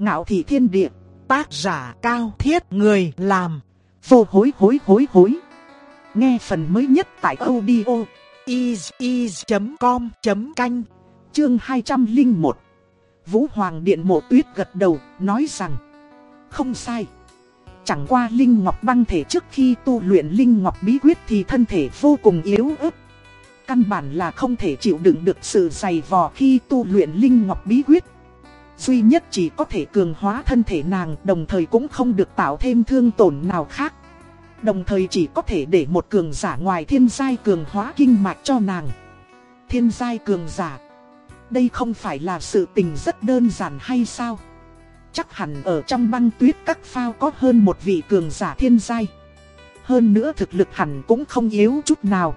Ngạo thị thiên địa, tác giả cao thiết người làm, vô hối hối hối hối. Nghe phần mới nhất tại audio is.com.canh, chương 201. Vũ Hoàng Điện Mộ Tuyết gật đầu, nói rằng Không sai. Chẳng qua Linh Ngọc băng thể trước khi tu luyện Linh Ngọc bí quyết thì thân thể vô cùng yếu ớt. Căn bản là không thể chịu đựng được sự dày vò khi tu luyện Linh Ngọc bí quyết. Duy nhất chỉ có thể cường hóa thân thể nàng, đồng thời cũng không được tạo thêm thương tổn nào khác. Đồng thời chỉ có thể để một cường giả ngoài thiên giai cường hóa kinh mạch cho nàng. Thiên giai cường giả. Đây không phải là sự tình rất đơn giản hay sao? Chắc hẳn ở trong băng tuyết các phao có hơn một vị cường giả thiên giai. Hơn nữa thực lực hẳn cũng không yếu chút nào.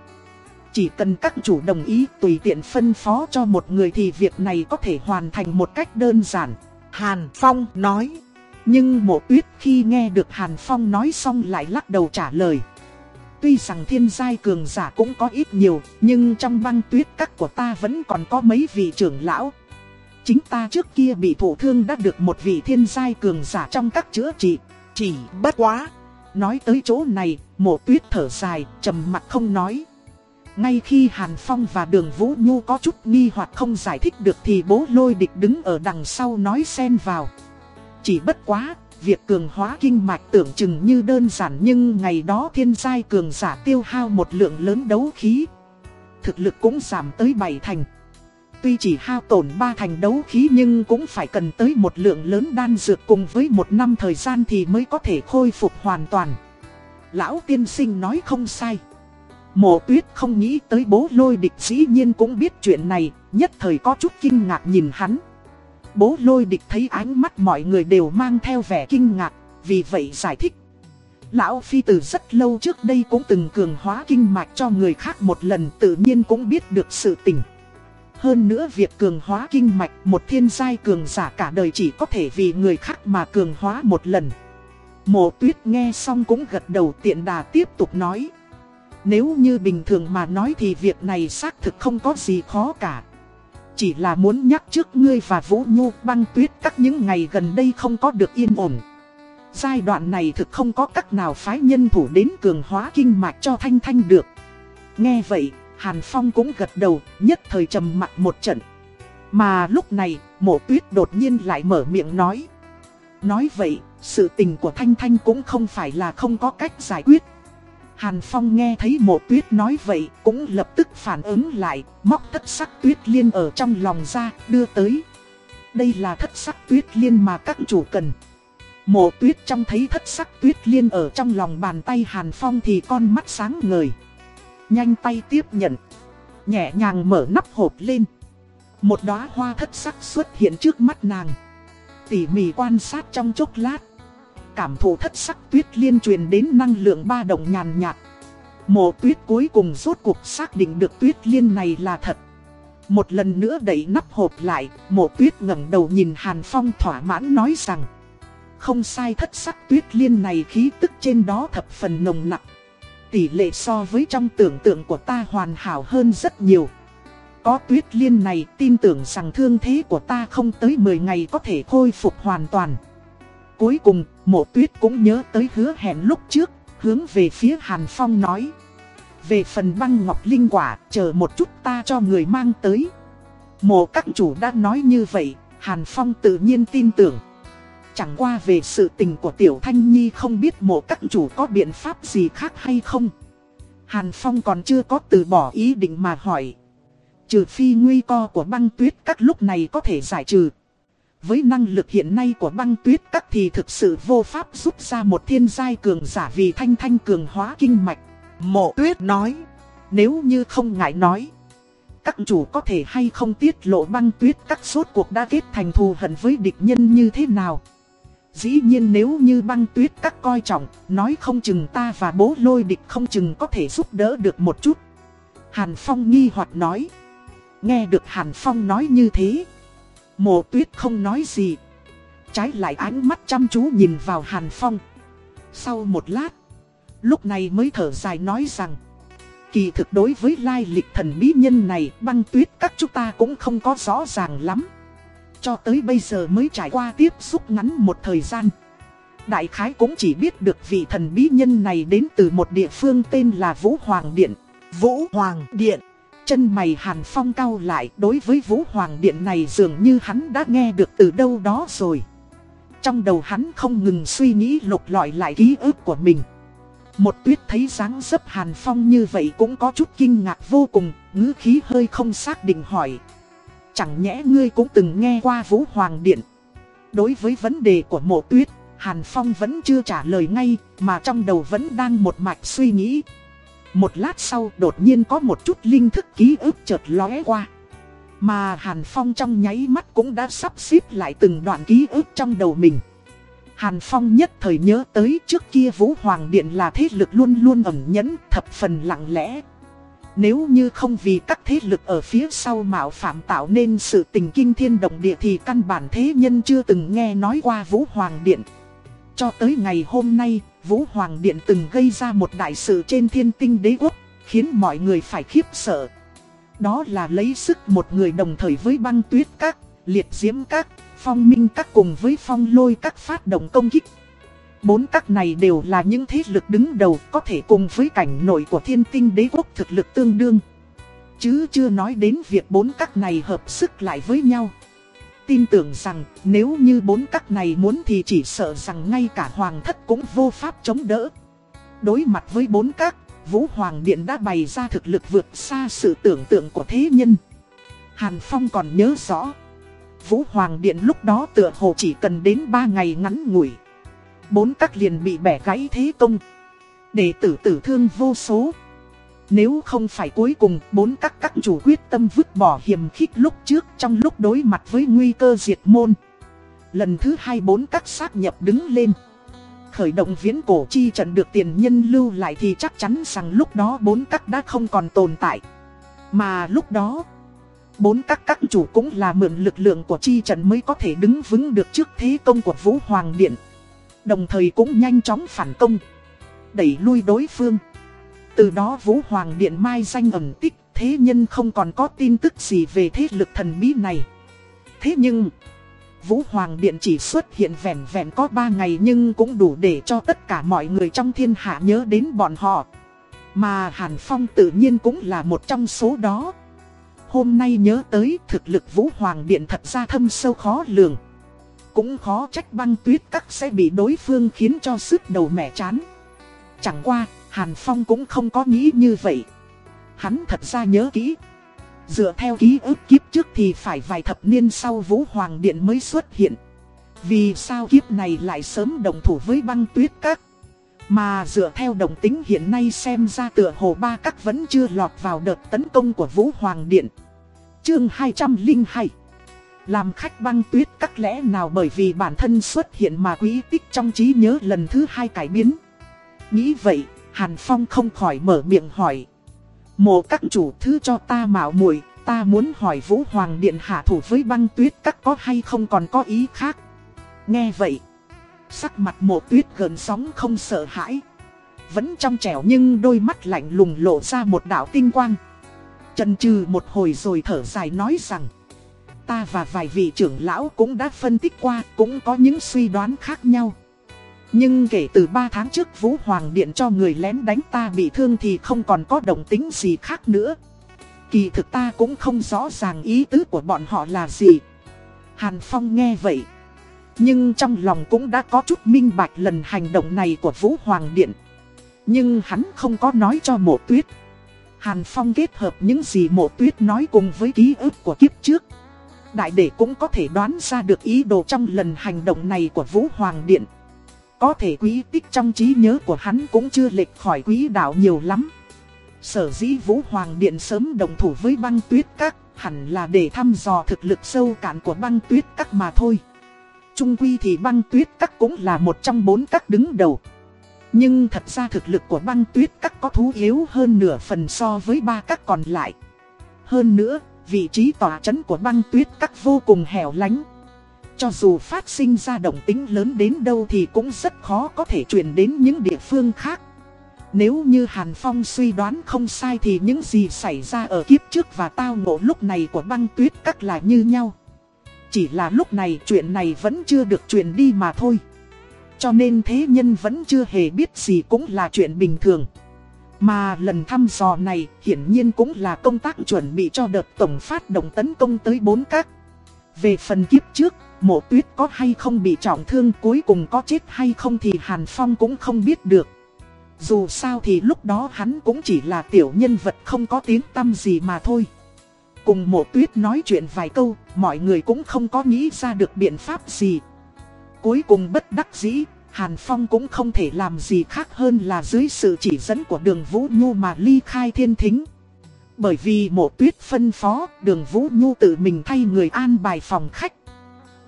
Chỉ cần các chủ đồng ý tùy tiện phân phó cho một người thì việc này có thể hoàn thành một cách đơn giản. Hàn Phong nói. Nhưng mộ tuyết khi nghe được Hàn Phong nói xong lại lắc đầu trả lời. Tuy rằng thiên giai cường giả cũng có ít nhiều, nhưng trong băng tuyết các của ta vẫn còn có mấy vị trưởng lão. Chính ta trước kia bị thổ thương đã được một vị thiên giai cường giả trong các chữa trị, chỉ bất quá. Nói tới chỗ này, mộ tuyết thở dài, trầm mặt không nói. Ngay khi Hàn Phong và Đường Vũ Nhu có chút nghi hoặc không giải thích được thì bố lôi địch đứng ở đằng sau nói xen vào. Chỉ bất quá, việc cường hóa kinh mạch tưởng chừng như đơn giản nhưng ngày đó thiên giai cường giả tiêu hao một lượng lớn đấu khí. Thực lực cũng giảm tới 7 thành. Tuy chỉ hao tổn 3 thành đấu khí nhưng cũng phải cần tới một lượng lớn đan dược cùng với một năm thời gian thì mới có thể khôi phục hoàn toàn. Lão tiên sinh nói không sai. Mộ tuyết không nghĩ tới bố lôi địch dĩ nhiên cũng biết chuyện này, nhất thời có chút kinh ngạc nhìn hắn. Bố lôi địch thấy ánh mắt mọi người đều mang theo vẻ kinh ngạc, vì vậy giải thích. Lão Phi từ rất lâu trước đây cũng từng cường hóa kinh mạch cho người khác một lần tự nhiên cũng biết được sự tình. Hơn nữa việc cường hóa kinh mạch một thiên giai cường giả cả đời chỉ có thể vì người khác mà cường hóa một lần. Mộ tuyết nghe xong cũng gật đầu tiện đà tiếp tục nói. Nếu như bình thường mà nói thì việc này xác thực không có gì khó cả. Chỉ là muốn nhắc trước ngươi và Vũ Nhu băng tuyết các những ngày gần đây không có được yên ổn. Giai đoạn này thực không có cách nào phái nhân thủ đến cường hóa kinh mạch cho Thanh Thanh được. Nghe vậy, Hàn Phong cũng gật đầu, nhất thời trầm mặt một trận. Mà lúc này, mộ tuyết đột nhiên lại mở miệng nói. Nói vậy, sự tình của Thanh Thanh cũng không phải là không có cách giải quyết. Hàn Phong nghe thấy mộ tuyết nói vậy cũng lập tức phản ứng lại, móc thất sắc tuyết liên ở trong lòng ra, đưa tới. Đây là thất sắc tuyết liên mà các chủ cần. Mộ tuyết trong thấy thất sắc tuyết liên ở trong lòng bàn tay Hàn Phong thì con mắt sáng ngời. Nhanh tay tiếp nhận. Nhẹ nhàng mở nắp hộp lên. Một đóa hoa thất sắc xuất hiện trước mắt nàng. Tỉ mỉ quan sát trong chốc lát. Cảm thụ thất sắc tuyết liên truyền đến năng lượng ba động nhàn nhạt. Mộ tuyết cuối cùng rốt cuộc xác định được tuyết liên này là thật. Một lần nữa đẩy nắp hộp lại, mộ tuyết ngẩng đầu nhìn Hàn Phong thỏa mãn nói rằng Không sai thất sắc tuyết liên này khí tức trên đó thập phần nồng nặng Tỷ lệ so với trong tưởng tượng của ta hoàn hảo hơn rất nhiều Có tuyết liên này tin tưởng rằng thương thế của ta không tới 10 ngày có thể khôi phục hoàn toàn Cuối cùng, mộ tuyết cũng nhớ tới hứa hẹn lúc trước, hướng về phía Hàn Phong nói. Về phần băng ngọc linh quả, chờ một chút ta cho người mang tới. Mộ các chủ đã nói như vậy, Hàn Phong tự nhiên tin tưởng. Chẳng qua về sự tình của Tiểu Thanh Nhi không biết mộ các chủ có biện pháp gì khác hay không. Hàn Phong còn chưa có từ bỏ ý định mà hỏi. Trừ phi nguy co của băng tuyết các lúc này có thể giải trừ. Với năng lực hiện nay của băng tuyết các thì thực sự vô pháp giúp ra một thiên giai cường giả vì thanh thanh cường hóa kinh mạch. Mộ tuyết nói, nếu như không ngại nói, các chủ có thể hay không tiết lộ băng tuyết các suốt cuộc đã kết thành thù hận với địch nhân như thế nào. Dĩ nhiên nếu như băng tuyết các coi trọng, nói không chừng ta và bố lôi địch không chừng có thể giúp đỡ được một chút. Hàn Phong nghi hoặc nói. Nghe được Hàn Phong nói như thế, Mộ tuyết không nói gì. Trái lại ánh mắt chăm chú nhìn vào Hàn Phong. Sau một lát, lúc này mới thở dài nói rằng. Kỳ thực đối với lai lịch thần bí nhân này băng tuyết các chúng ta cũng không có rõ ràng lắm. cho tới bây giờ mới trải qua tiếp xúc ngắn một thời gian. Đại khái cũng chỉ biết được vị thần bí nhân này đến từ một địa phương tên là Vũ Hoàng Điện. Vũ Hoàng Điện. Chân mày Hàn Phong cau lại đối với Vũ Hoàng Điện này dường như hắn đã nghe được từ đâu đó rồi. Trong đầu hắn không ngừng suy nghĩ lục lọi lại ký ức của mình. Một tuyết thấy dáng dấp Hàn Phong như vậy cũng có chút kinh ngạc vô cùng, ngữ khí hơi không xác định hỏi. Chẳng nhẽ ngươi cũng từng nghe qua Vũ Hoàng Điện. Đối với vấn đề của mộ tuyết, Hàn Phong vẫn chưa trả lời ngay, mà trong đầu vẫn đang một mạch suy nghĩ. Một lát sau đột nhiên có một chút linh thức ký ức chợt lóe qua. Mà Hàn Phong trong nháy mắt cũng đã sắp xếp lại từng đoạn ký ức trong đầu mình. Hàn Phong nhất thời nhớ tới trước kia Vũ Hoàng Điện là thế lực luôn luôn ẩn nhẫn, thập phần lặng lẽ. Nếu như không vì các thế lực ở phía sau mạo phạm tạo nên sự tình kinh thiên động địa thì căn bản thế nhân chưa từng nghe nói qua Vũ Hoàng Điện. Cho tới ngày hôm nay, Vũ Hoàng Điện từng gây ra một đại sự trên thiên tinh đế quốc, khiến mọi người phải khiếp sợ. Đó là lấy sức một người đồng thời với băng tuyết các, liệt diễm các, phong minh các cùng với phong lôi các phát động công kích. Bốn các này đều là những thế lực đứng đầu có thể cùng với cảnh nội của thiên tinh đế quốc thực lực tương đương. Chứ chưa nói đến việc bốn các này hợp sức lại với nhau. Tin tưởng rằng nếu như bốn các này muốn thì chỉ sợ rằng ngay cả hoàng thất cũng vô pháp chống đỡ. Đối mặt với bốn các, Vũ Hoàng Điện đã bày ra thực lực vượt xa sự tưởng tượng của thế nhân. Hàn Phong còn nhớ rõ. Vũ Hoàng Điện lúc đó tựa hồ chỉ cần đến 3 ngày ngắn ngủi. Bốn các liền bị bẻ gãy thế công. Đệ tử tử thương vô số. Nếu không phải cuối cùng bốn các các chủ quyết tâm vứt bỏ hiểm khích lúc trước trong lúc đối mặt với nguy cơ diệt môn. Lần thứ hai bốn các sát nhập đứng lên. Khởi động viễn cổ chi trận được tiền nhân lưu lại thì chắc chắn rằng lúc đó bốn các đã không còn tồn tại. Mà lúc đó, bốn các các chủ cũng là mượn lực lượng của chi trận mới có thể đứng vững được trước thế công của Vũ Hoàng Điện. Đồng thời cũng nhanh chóng phản công, đẩy lui đối phương. Từ đó Vũ Hoàng Điện mai danh ẩn tích, thế nhân không còn có tin tức gì về thế lực thần bí này. Thế nhưng, Vũ Hoàng Điện chỉ xuất hiện vẹn vẹn có 3 ngày nhưng cũng đủ để cho tất cả mọi người trong thiên hạ nhớ đến bọn họ. Mà Hàn Phong tự nhiên cũng là một trong số đó. Hôm nay nhớ tới thực lực Vũ Hoàng Điện thật ra thâm sâu khó lường. Cũng khó trách băng tuyết các sẽ bị đối phương khiến cho sức đầu mẻ chán. Chẳng qua, Hàn Phong cũng không có nghĩ như vậy. Hắn thật ra nhớ kỹ. Dựa theo ký ức kiếp trước thì phải vài thập niên sau Vũ Hoàng Điện mới xuất hiện. Vì sao kiếp này lại sớm đồng thủ với băng tuyết các? Mà dựa theo đồng tính hiện nay xem ra tựa hồ ba các vẫn chưa lọt vào đợt tấn công của Vũ Hoàng Điện. Chương 202 Làm khách băng tuyết các lẽ nào bởi vì bản thân xuất hiện mà quý tích trong trí nhớ lần thứ hai cải biến. Nghĩ vậy, Hàn Phong không khỏi mở miệng hỏi. Mộ các chủ thứ cho ta mạo muội ta muốn hỏi Vũ Hoàng Điện hạ thủ với băng tuyết các có hay không còn có ý khác. Nghe vậy, sắc mặt mộ tuyết gần sóng không sợ hãi. Vẫn trong trẻo nhưng đôi mắt lạnh lùng lộ ra một đạo tinh quang. Trần chừ một hồi rồi thở dài nói rằng Ta và vài vị trưởng lão cũng đã phân tích qua cũng có những suy đoán khác nhau nhưng kể từ 3 tháng trước Vũ Hoàng Điện cho người lén đánh ta bị thương thì không còn có động tính gì khác nữa. Kỳ thực ta cũng không rõ ràng ý tứ của bọn họ là gì. Hàn Phong nghe vậy. Nhưng trong lòng cũng đã có chút minh bạch lần hành động này của Vũ Hoàng Điện. Nhưng hắn không có nói cho mộ tuyết. Hàn Phong kết hợp những gì mộ tuyết nói cùng với ký ức của kiếp trước. Đại đệ cũng có thể đoán ra được ý đồ trong lần hành động này của Vũ Hoàng Điện. Có thể quý tích trong trí nhớ của hắn cũng chưa lệch khỏi quý đạo nhiều lắm. Sở dĩ Vũ Hoàng Điện sớm đồng thủ với băng tuyết các, hẳn là để thăm dò thực lực sâu cạn của băng tuyết các mà thôi. Trung quy thì băng tuyết các cũng là một trong bốn các đứng đầu. Nhưng thật ra thực lực của băng tuyết các có thú yếu hơn nửa phần so với ba các còn lại. Hơn nữa, vị trí tòa chấn của băng tuyết các vô cùng hẻo lánh. Cho dù phát sinh ra động tính lớn đến đâu thì cũng rất khó có thể truyền đến những địa phương khác. Nếu như Hàn Phong suy đoán không sai thì những gì xảy ra ở kiếp trước và tao ngộ lúc này của băng tuyết các là như nhau. Chỉ là lúc này chuyện này vẫn chưa được truyền đi mà thôi. Cho nên thế nhân vẫn chưa hề biết gì cũng là chuyện bình thường. Mà lần thăm dò này hiển nhiên cũng là công tác chuẩn bị cho đợt tổng phát động tấn công tới bốn các. Về phần kiếp trước, mộ tuyết có hay không bị trọng thương cuối cùng có chết hay không thì Hàn Phong cũng không biết được. Dù sao thì lúc đó hắn cũng chỉ là tiểu nhân vật không có tiếng tâm gì mà thôi. Cùng mộ tuyết nói chuyện vài câu, mọi người cũng không có nghĩ ra được biện pháp gì. Cuối cùng bất đắc dĩ, Hàn Phong cũng không thể làm gì khác hơn là dưới sự chỉ dẫn của đường Vũ Nhu mà ly khai thiên thính. Bởi vì mộ tuyết phân phó, đường Vũ Nhu tự mình thay người an bài phòng khách.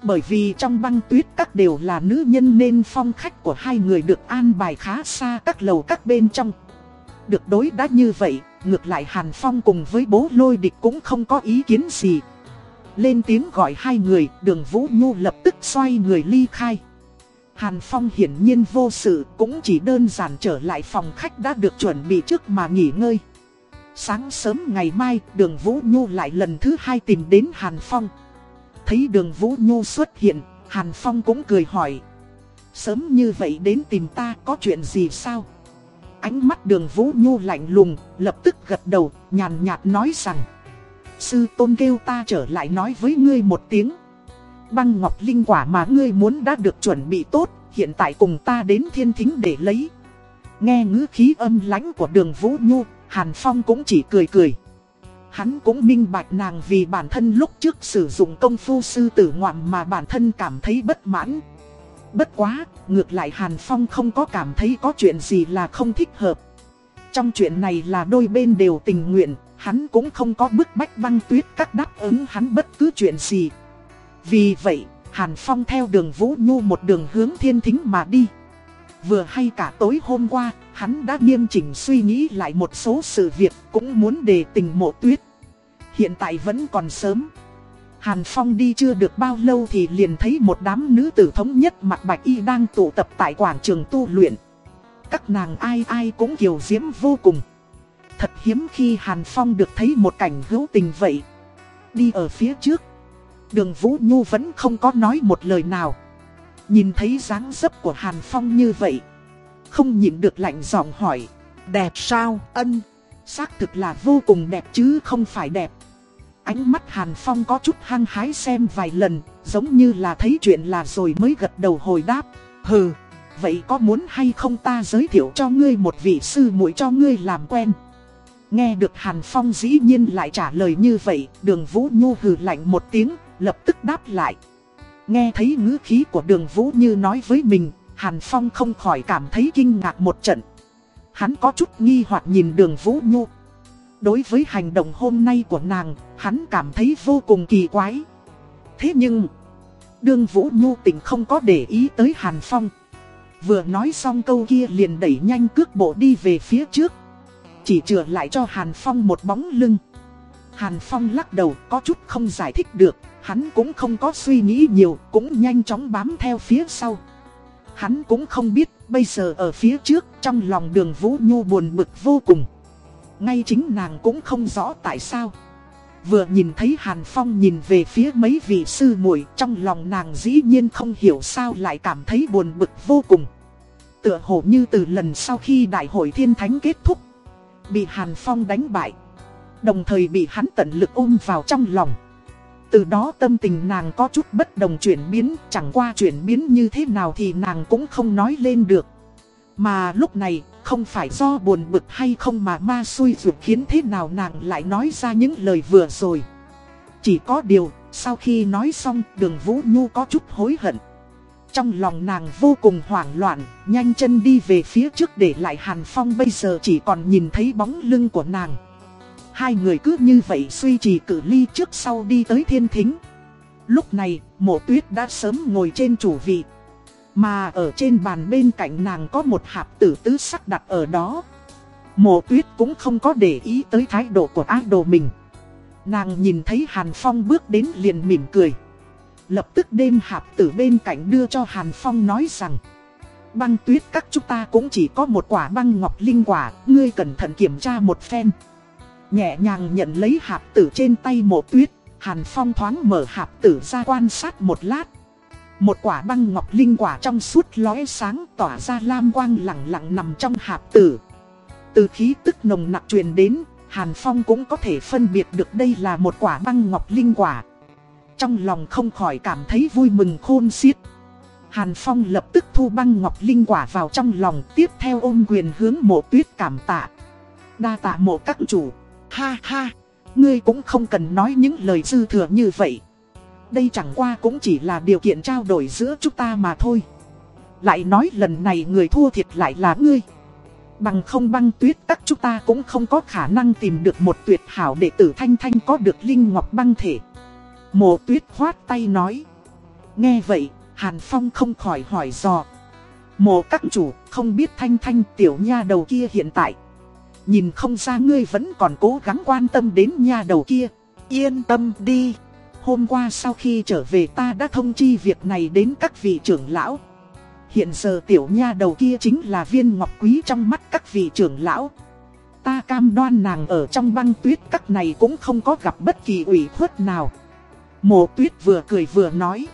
Bởi vì trong băng tuyết các đều là nữ nhân nên phong khách của hai người được an bài khá xa các lầu các bên trong. Được đối đã như vậy, ngược lại Hàn Phong cùng với bố lôi địch cũng không có ý kiến gì. Lên tiếng gọi hai người, đường Vũ Nhu lập tức xoay người ly khai. Hàn Phong hiển nhiên vô sự, cũng chỉ đơn giản trở lại phòng khách đã được chuẩn bị trước mà nghỉ ngơi. Sáng sớm ngày mai, đường Vũ Nhu lại lần thứ hai tìm đến Hàn Phong. Thấy đường Vũ Nhu xuất hiện, Hàn Phong cũng cười hỏi. Sớm như vậy đến tìm ta có chuyện gì sao? Ánh mắt đường Vũ Nhu lạnh lùng, lập tức gật đầu, nhàn nhạt nói rằng. Sư tôn kêu ta trở lại nói với ngươi một tiếng. Băng ngọc linh quả mà ngươi muốn đã được chuẩn bị tốt, hiện tại cùng ta đến thiên thính để lấy. Nghe ngữ khí âm lãnh của đường Vũ Nhu, Hàn Phong cũng chỉ cười cười. Hắn cũng minh bạch nàng vì bản thân lúc trước sử dụng công phu sư tử ngoạm mà bản thân cảm thấy bất mãn. Bất quá, ngược lại Hàn Phong không có cảm thấy có chuyện gì là không thích hợp. Trong chuyện này là đôi bên đều tình nguyện, hắn cũng không có bức bách băng tuyết các đáp ứng hắn bất cứ chuyện gì. Vì vậy, Hàn Phong theo đường Vũ Nhu một đường hướng thiên thính mà đi. Vừa hay cả tối hôm qua, hắn đã nghiêm chỉnh suy nghĩ lại một số sự việc cũng muốn đề tình mộ tuyết. Hiện tại vẫn còn sớm. Hàn Phong đi chưa được bao lâu thì liền thấy một đám nữ tử thống nhất mặt bạch y đang tụ tập tại quảng trường tu luyện. Các nàng ai ai cũng kiều diễm vô cùng. Thật hiếm khi Hàn Phong được thấy một cảnh hữu tình vậy. Đi ở phía trước. Đường Vũ Nhu vẫn không có nói một lời nào. Nhìn thấy dáng dấp của Hàn Phong như vậy. Không nhịn được lạnh giọng hỏi. Đẹp sao ân? Xác thực là vô cùng đẹp chứ không phải đẹp. Ánh mắt Hàn Phong có chút hăng hái xem vài lần, giống như là thấy chuyện là rồi mới gật đầu hồi đáp. Hừ, vậy có muốn hay không ta giới thiệu cho ngươi một vị sư muội cho ngươi làm quen? Nghe được Hàn Phong dĩ nhiên lại trả lời như vậy, đường Vũ Nhu hừ lạnh một tiếng, lập tức đáp lại. Nghe thấy ngữ khí của đường Vũ Như nói với mình, Hàn Phong không khỏi cảm thấy kinh ngạc một trận. Hắn có chút nghi hoặc nhìn đường Vũ Nhu. Đối với hành động hôm nay của nàng, hắn cảm thấy vô cùng kỳ quái. Thế nhưng, đường Vũ Nhu tỉnh không có để ý tới Hàn Phong. Vừa nói xong câu kia liền đẩy nhanh cước bộ đi về phía trước. Chỉ chừa lại cho Hàn Phong một bóng lưng. Hàn Phong lắc đầu có chút không giải thích được, hắn cũng không có suy nghĩ nhiều, cũng nhanh chóng bám theo phía sau. Hắn cũng không biết, bây giờ ở phía trước, trong lòng đường Vũ Nhu buồn bực vô cùng. Ngay chính nàng cũng không rõ tại sao. Vừa nhìn thấy Hàn Phong nhìn về phía mấy vị sư muội trong lòng nàng dĩ nhiên không hiểu sao lại cảm thấy buồn bực vô cùng. Tựa hồ như từ lần sau khi đại hội thiên thánh kết thúc, bị Hàn Phong đánh bại. Đồng thời bị hắn tận lực ôm vào trong lòng. Từ đó tâm tình nàng có chút bất đồng chuyển biến, chẳng qua chuyển biến như thế nào thì nàng cũng không nói lên được. Mà lúc này, không phải do buồn bực hay không mà ma xui ruột khiến thế nào nàng lại nói ra những lời vừa rồi. Chỉ có điều, sau khi nói xong, đường Vũ Nhu có chút hối hận. Trong lòng nàng vô cùng hoảng loạn, nhanh chân đi về phía trước để lại Hàn Phong bây giờ chỉ còn nhìn thấy bóng lưng của nàng. Hai người cứ như vậy suy trì cử ly trước sau đi tới thiên thính. Lúc này, mộ tuyết đã sớm ngồi trên chủ vị. Mà ở trên bàn bên cạnh nàng có một hạp tử tứ sắc đặt ở đó. Mộ tuyết cũng không có để ý tới thái độ của ác đồ mình. Nàng nhìn thấy Hàn Phong bước đến liền mỉm cười. Lập tức đem hạp tử bên cạnh đưa cho Hàn Phong nói rằng Băng tuyết các chúng ta cũng chỉ có một quả băng ngọc linh quả Ngươi cẩn thận kiểm tra một phen Nhẹ nhàng nhận lấy hạp tử trên tay mộ tuyết Hàn Phong thoáng mở hạp tử ra quan sát một lát. Một quả băng ngọc linh quả trong suốt lóe sáng tỏa ra lam quang lặng lặng nằm trong hạp tử. Từ khí tức nồng nặc truyền đến, Hàn Phong cũng có thể phân biệt được đây là một quả băng ngọc linh quả. Trong lòng không khỏi cảm thấy vui mừng khôn xiết. Hàn Phong lập tức thu băng ngọc linh quả vào trong lòng tiếp theo ôm quyền hướng mộ tuyết cảm tạ. Đa tạ mộ các chủ. Ha ha, ngươi cũng không cần nói những lời dư thừa như vậy. Đây chẳng qua cũng chỉ là điều kiện trao đổi giữa chúng ta mà thôi. Lại nói lần này người thua thiệt lại là ngươi. Bằng không băng tuyết các chúng ta cũng không có khả năng tìm được một tuyệt hảo đệ tử Thanh Thanh có được Linh Ngọc băng thể. Mộ tuyết khoát tay nói. Nghe vậy, Hàn Phong không khỏi hỏi dò. Mộ các chủ, không biết Thanh Thanh tiểu nha đầu kia hiện tại. Nhìn không ra ngươi vẫn còn cố gắng quan tâm đến nha đầu kia. Yên tâm đi. Hôm qua sau khi trở về ta đã thông chi việc này đến các vị trưởng lão. Hiện giờ tiểu nha đầu kia chính là viên ngọc quý trong mắt các vị trưởng lão. Ta cam đoan nàng ở trong băng tuyết các này cũng không có gặp bất kỳ ủy khuất nào. Mộ tuyết vừa cười vừa nói.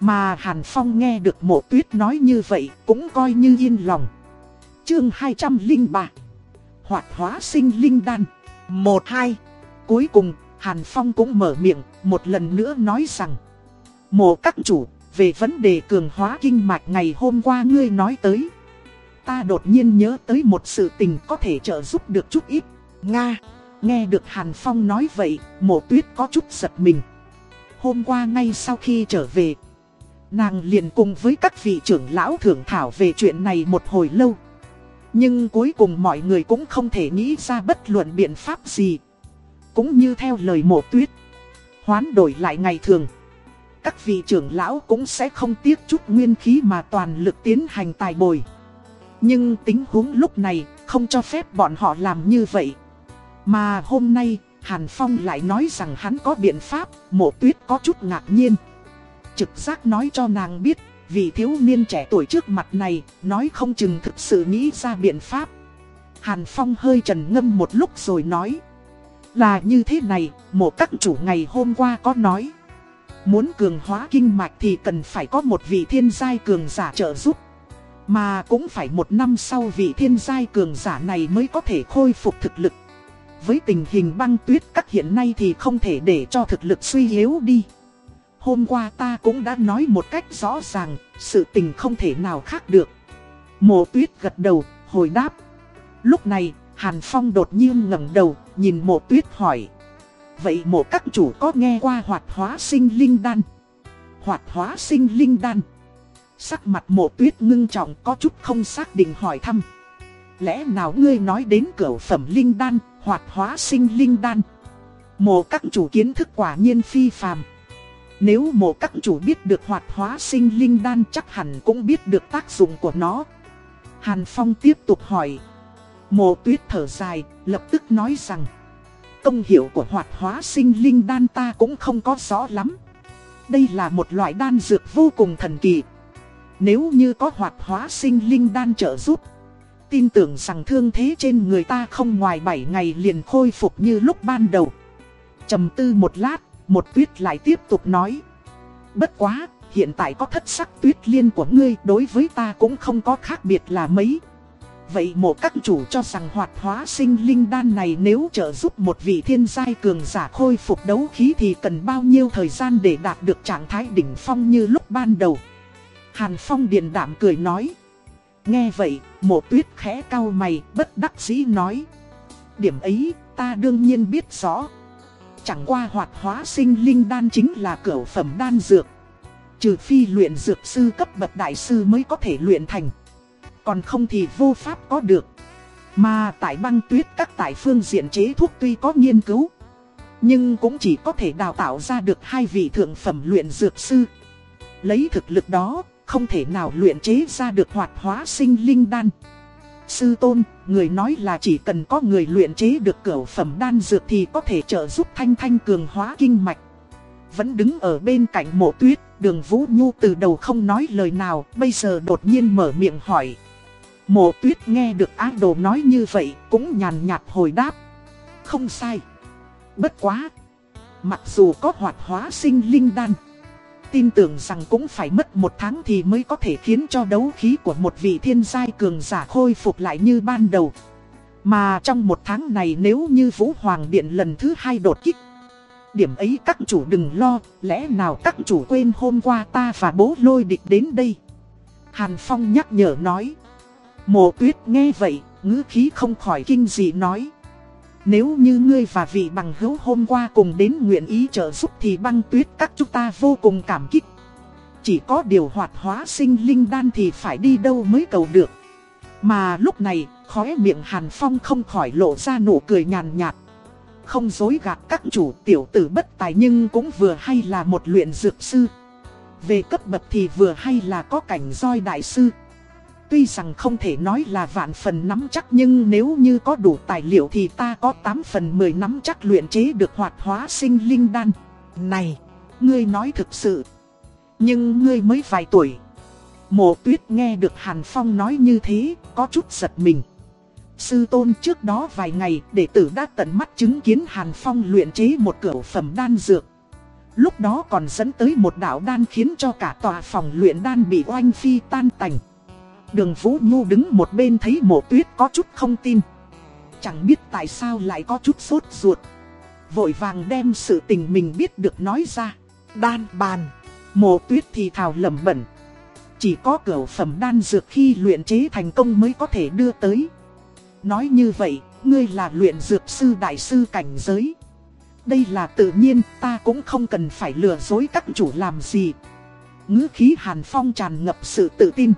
Mà Hàn Phong nghe được mộ tuyết nói như vậy cũng coi như yên lòng. Chương 203 Hoạt hóa sinh linh đan. 1-2 Cuối cùng, Hàn Phong cũng mở miệng, một lần nữa nói rằng, Mộ các chủ, về vấn đề cường hóa kinh mạch ngày hôm qua ngươi nói tới, Ta đột nhiên nhớ tới một sự tình có thể trợ giúp được chút ít. Nga, Nghe được Hàn Phong nói vậy, mộ tuyết có chút giật mình. Hôm qua ngay sau khi trở về, Nàng liền cùng với các vị trưởng lão thưởng thảo về chuyện này một hồi lâu. Nhưng cuối cùng mọi người cũng không thể nghĩ ra bất luận biện pháp gì. Cũng như theo lời mộ tuyết, Hoán đổi lại ngày thường. Các vị trưởng lão cũng sẽ không tiếc chút nguyên khí mà toàn lực tiến hành tài bồi. Nhưng tính huống lúc này không cho phép bọn họ làm như vậy. Mà hôm nay, Hàn Phong lại nói rằng hắn có biện pháp, Mộ tuyết có chút ngạc nhiên. Trực giác nói cho nàng biết vì thiếu niên trẻ tuổi trước mặt này Nói không chừng thực sự nghĩ ra biện pháp Hàn Phong hơi trần ngâm một lúc rồi nói là như thế này, một các chủ ngày hôm qua có nói. Muốn cường hóa kinh mạch thì cần phải có một vị thiên giai cường giả trợ giúp. Mà cũng phải một năm sau vị thiên giai cường giả này mới có thể khôi phục thực lực. Với tình hình băng tuyết các hiện nay thì không thể để cho thực lực suy yếu đi. Hôm qua ta cũng đã nói một cách rõ ràng, sự tình không thể nào khác được. Mộ tuyết gật đầu, hồi đáp. Lúc này, Hàn Phong đột nhiên ngẩng đầu, nhìn mộ tuyết hỏi. Vậy mộ các chủ có nghe qua hoạt hóa sinh linh đan? Hoạt hóa sinh linh đan. Sắc mặt mộ tuyết ngưng trọng có chút không xác định hỏi thăm. Lẽ nào ngươi nói đến cửa phẩm linh đan, hoạt hóa sinh linh đan? Mộ các chủ kiến thức quả nhiên phi phàm. Nếu mộ các chủ biết được hoạt hóa sinh linh đan chắc hẳn cũng biết được tác dụng của nó. Hàn Phong tiếp tục hỏi. Mộ tuyết thở dài, lập tức nói rằng Công hiệu của hoạt hóa sinh linh đan ta cũng không có rõ lắm Đây là một loại đan dược vô cùng thần kỳ Nếu như có hoạt hóa sinh linh đan trợ giúp Tin tưởng rằng thương thế trên người ta không ngoài 7 ngày liền khôi phục như lúc ban đầu trầm tư một lát, một tuyết lại tiếp tục nói Bất quá, hiện tại có thất sắc tuyết liên của ngươi đối với ta cũng không có khác biệt là mấy Vậy mộ các chủ cho rằng hoạt hóa sinh linh đan này nếu trợ giúp một vị thiên giai cường giả khôi phục đấu khí thì cần bao nhiêu thời gian để đạt được trạng thái đỉnh phong như lúc ban đầu. Hàn Phong điền đảm cười nói. Nghe vậy, mộ tuyết khẽ cau mày, bất đắc dĩ nói. Điểm ấy, ta đương nhiên biết rõ. Chẳng qua hoạt hóa sinh linh đan chính là cửa phẩm đan dược. Trừ phi luyện dược sư cấp bậc đại sư mới có thể luyện thành. Còn không thì vô pháp có được Mà tại băng tuyết các tại phương diện chế thuốc tuy có nghiên cứu, Nhưng cũng chỉ có thể đào tạo ra được hai vị thượng phẩm luyện dược sư Lấy thực lực đó, không thể nào luyện chế ra được hoạt hóa sinh linh đan Sư tôn, người nói là chỉ cần có người luyện chế được cửu phẩm đan dược thì có thể trợ giúp thanh thanh cường hóa kinh mạch Vẫn đứng ở bên cạnh mộ tuyết, đường Vũ Nhu từ đầu không nói lời nào, bây giờ đột nhiên mở miệng hỏi Mộ tuyết nghe được ác đồ nói như vậy cũng nhàn nhạt hồi đáp. Không sai. Bất quá. Mặc dù có hoạt hóa sinh linh đan Tin tưởng rằng cũng phải mất một tháng thì mới có thể khiến cho đấu khí của một vị thiên giai cường giả khôi phục lại như ban đầu. Mà trong một tháng này nếu như Vũ Hoàng Điện lần thứ hai đột kích Điểm ấy các chủ đừng lo, lẽ nào các chủ quên hôm qua ta và bố lôi địch đến đây? Hàn Phong nhắc nhở nói. Mộ tuyết nghe vậy, ngữ khí không khỏi kinh dị nói nếu như ngươi và vị bằng hữu hôm qua cùng đến nguyện ý trợ giúp thì băng tuyết các chúng ta vô cùng cảm kích. Chỉ có điều hoạt hóa sinh linh đan thì phải đi đâu mới cầu được. Mà lúc này, khóe miệng Hàn Phong không khỏi lộ ra nụ cười nhàn nhạt. Không dối gạt các chủ tiểu tử bất tài nhưng cũng vừa hay là một luyện dược sư. Về cấp bậc thì vừa hay là có cảnh roi đại sư. Tuy rằng không thể nói là vạn phần nắm chắc nhưng nếu như có đủ tài liệu thì ta có 8 phần 10 nắm chắc luyện chế được hoạt hóa sinh linh đan. Này, ngươi nói thực sự. Nhưng ngươi mới vài tuổi. Mộ tuyết nghe được Hàn Phong nói như thế, có chút giật mình. Sư tôn trước đó vài ngày, đệ tử đã tận mắt chứng kiến Hàn Phong luyện chế một cửa phẩm đan dược. Lúc đó còn dẫn tới một đạo đan khiến cho cả tòa phòng luyện đan bị oanh phi tan tành. Đường Vũ Nhu đứng một bên thấy mộ tuyết có chút không tin. Chẳng biết tại sao lại có chút sốt ruột. Vội vàng đem sự tình mình biết được nói ra. Đan bàn. Mộ tuyết thì thào lẩm bẩn. Chỉ có cửa phẩm đan dược khi luyện chế thành công mới có thể đưa tới. Nói như vậy, ngươi là luyện dược sư đại sư cảnh giới. Đây là tự nhiên, ta cũng không cần phải lừa dối các chủ làm gì. ngữ khí Hàn Phong tràn ngập sự tự tin.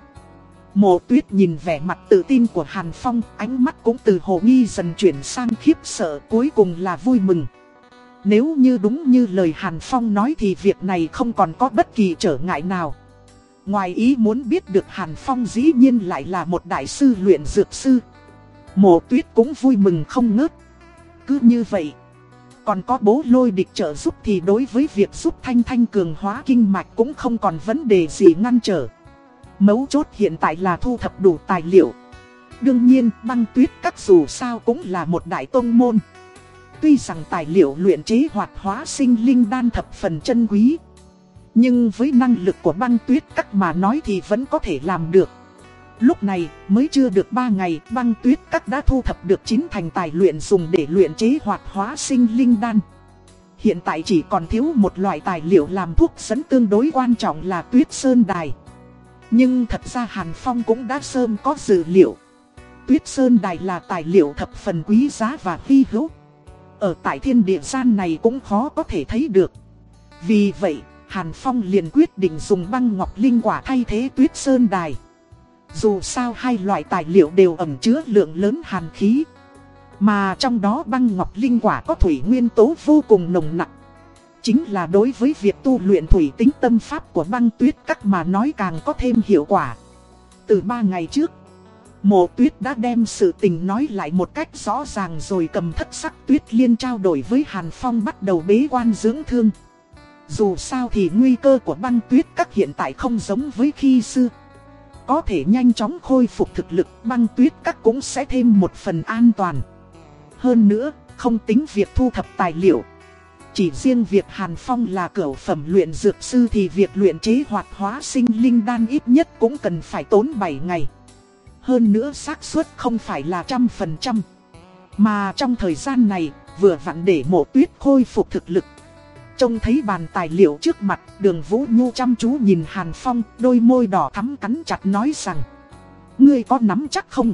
Mộ tuyết nhìn vẻ mặt tự tin của Hàn Phong, ánh mắt cũng từ hồ nghi dần chuyển sang khiếp sợ cuối cùng là vui mừng. Nếu như đúng như lời Hàn Phong nói thì việc này không còn có bất kỳ trở ngại nào. Ngoài ý muốn biết được Hàn Phong dĩ nhiên lại là một đại sư luyện dược sư. Mộ tuyết cũng vui mừng không ngớt. Cứ như vậy, còn có bố lôi địch trợ giúp thì đối với việc giúp Thanh Thanh cường hóa kinh mạch cũng không còn vấn đề gì ngăn trở. Mấu chốt hiện tại là thu thập đủ tài liệu. Đương nhiên, băng tuyết các dù sao cũng là một đại tông môn. Tuy rằng tài liệu luyện chế hoạt hóa sinh linh đan thập phần chân quý. Nhưng với năng lực của băng tuyết các mà nói thì vẫn có thể làm được. Lúc này, mới chưa được 3 ngày, băng tuyết các đã thu thập được 9 thành tài luyện dùng để luyện chế hoạt hóa sinh linh đan. Hiện tại chỉ còn thiếu một loại tài liệu làm thuốc dẫn tương đối quan trọng là tuyết sơn đài. Nhưng thật ra Hàn Phong cũng đã sớm có dữ liệu. Tuyết Sơn Đài là tài liệu thập phần quý giá và hy hữu. Ở tại thiên địa gian này cũng khó có thể thấy được. Vì vậy, Hàn Phong liền quyết định dùng băng ngọc linh quả thay thế Tuyết Sơn Đài. Dù sao hai loại tài liệu đều ẩn chứa lượng lớn hàn khí. Mà trong đó băng ngọc linh quả có thủy nguyên tố vô cùng nồng nặng. Chính là đối với việc tu luyện thủy tính tâm pháp của băng tuyết các mà nói càng có thêm hiệu quả. Từ ba ngày trước, mộ tuyết đã đem sự tình nói lại một cách rõ ràng rồi cầm thất sắc tuyết liên trao đổi với Hàn Phong bắt đầu bế quan dưỡng thương. Dù sao thì nguy cơ của băng tuyết các hiện tại không giống với khi xưa. Có thể nhanh chóng khôi phục thực lực băng tuyết các cũng sẽ thêm một phần an toàn. Hơn nữa, không tính việc thu thập tài liệu. Chỉ riêng việc Hàn Phong là cửu phẩm luyện dược sư thì việc luyện chế hoạt hóa sinh linh đan ít nhất cũng cần phải tốn 7 ngày. Hơn nữa xác suất không phải là trăm phần trăm. Mà trong thời gian này, vừa vặn để mộ tuyết khôi phục thực lực. Trông thấy bàn tài liệu trước mặt, đường Vũ Nhu chăm chú nhìn Hàn Phong, đôi môi đỏ thắm cắn chặt nói rằng Ngươi có nắm chắc không?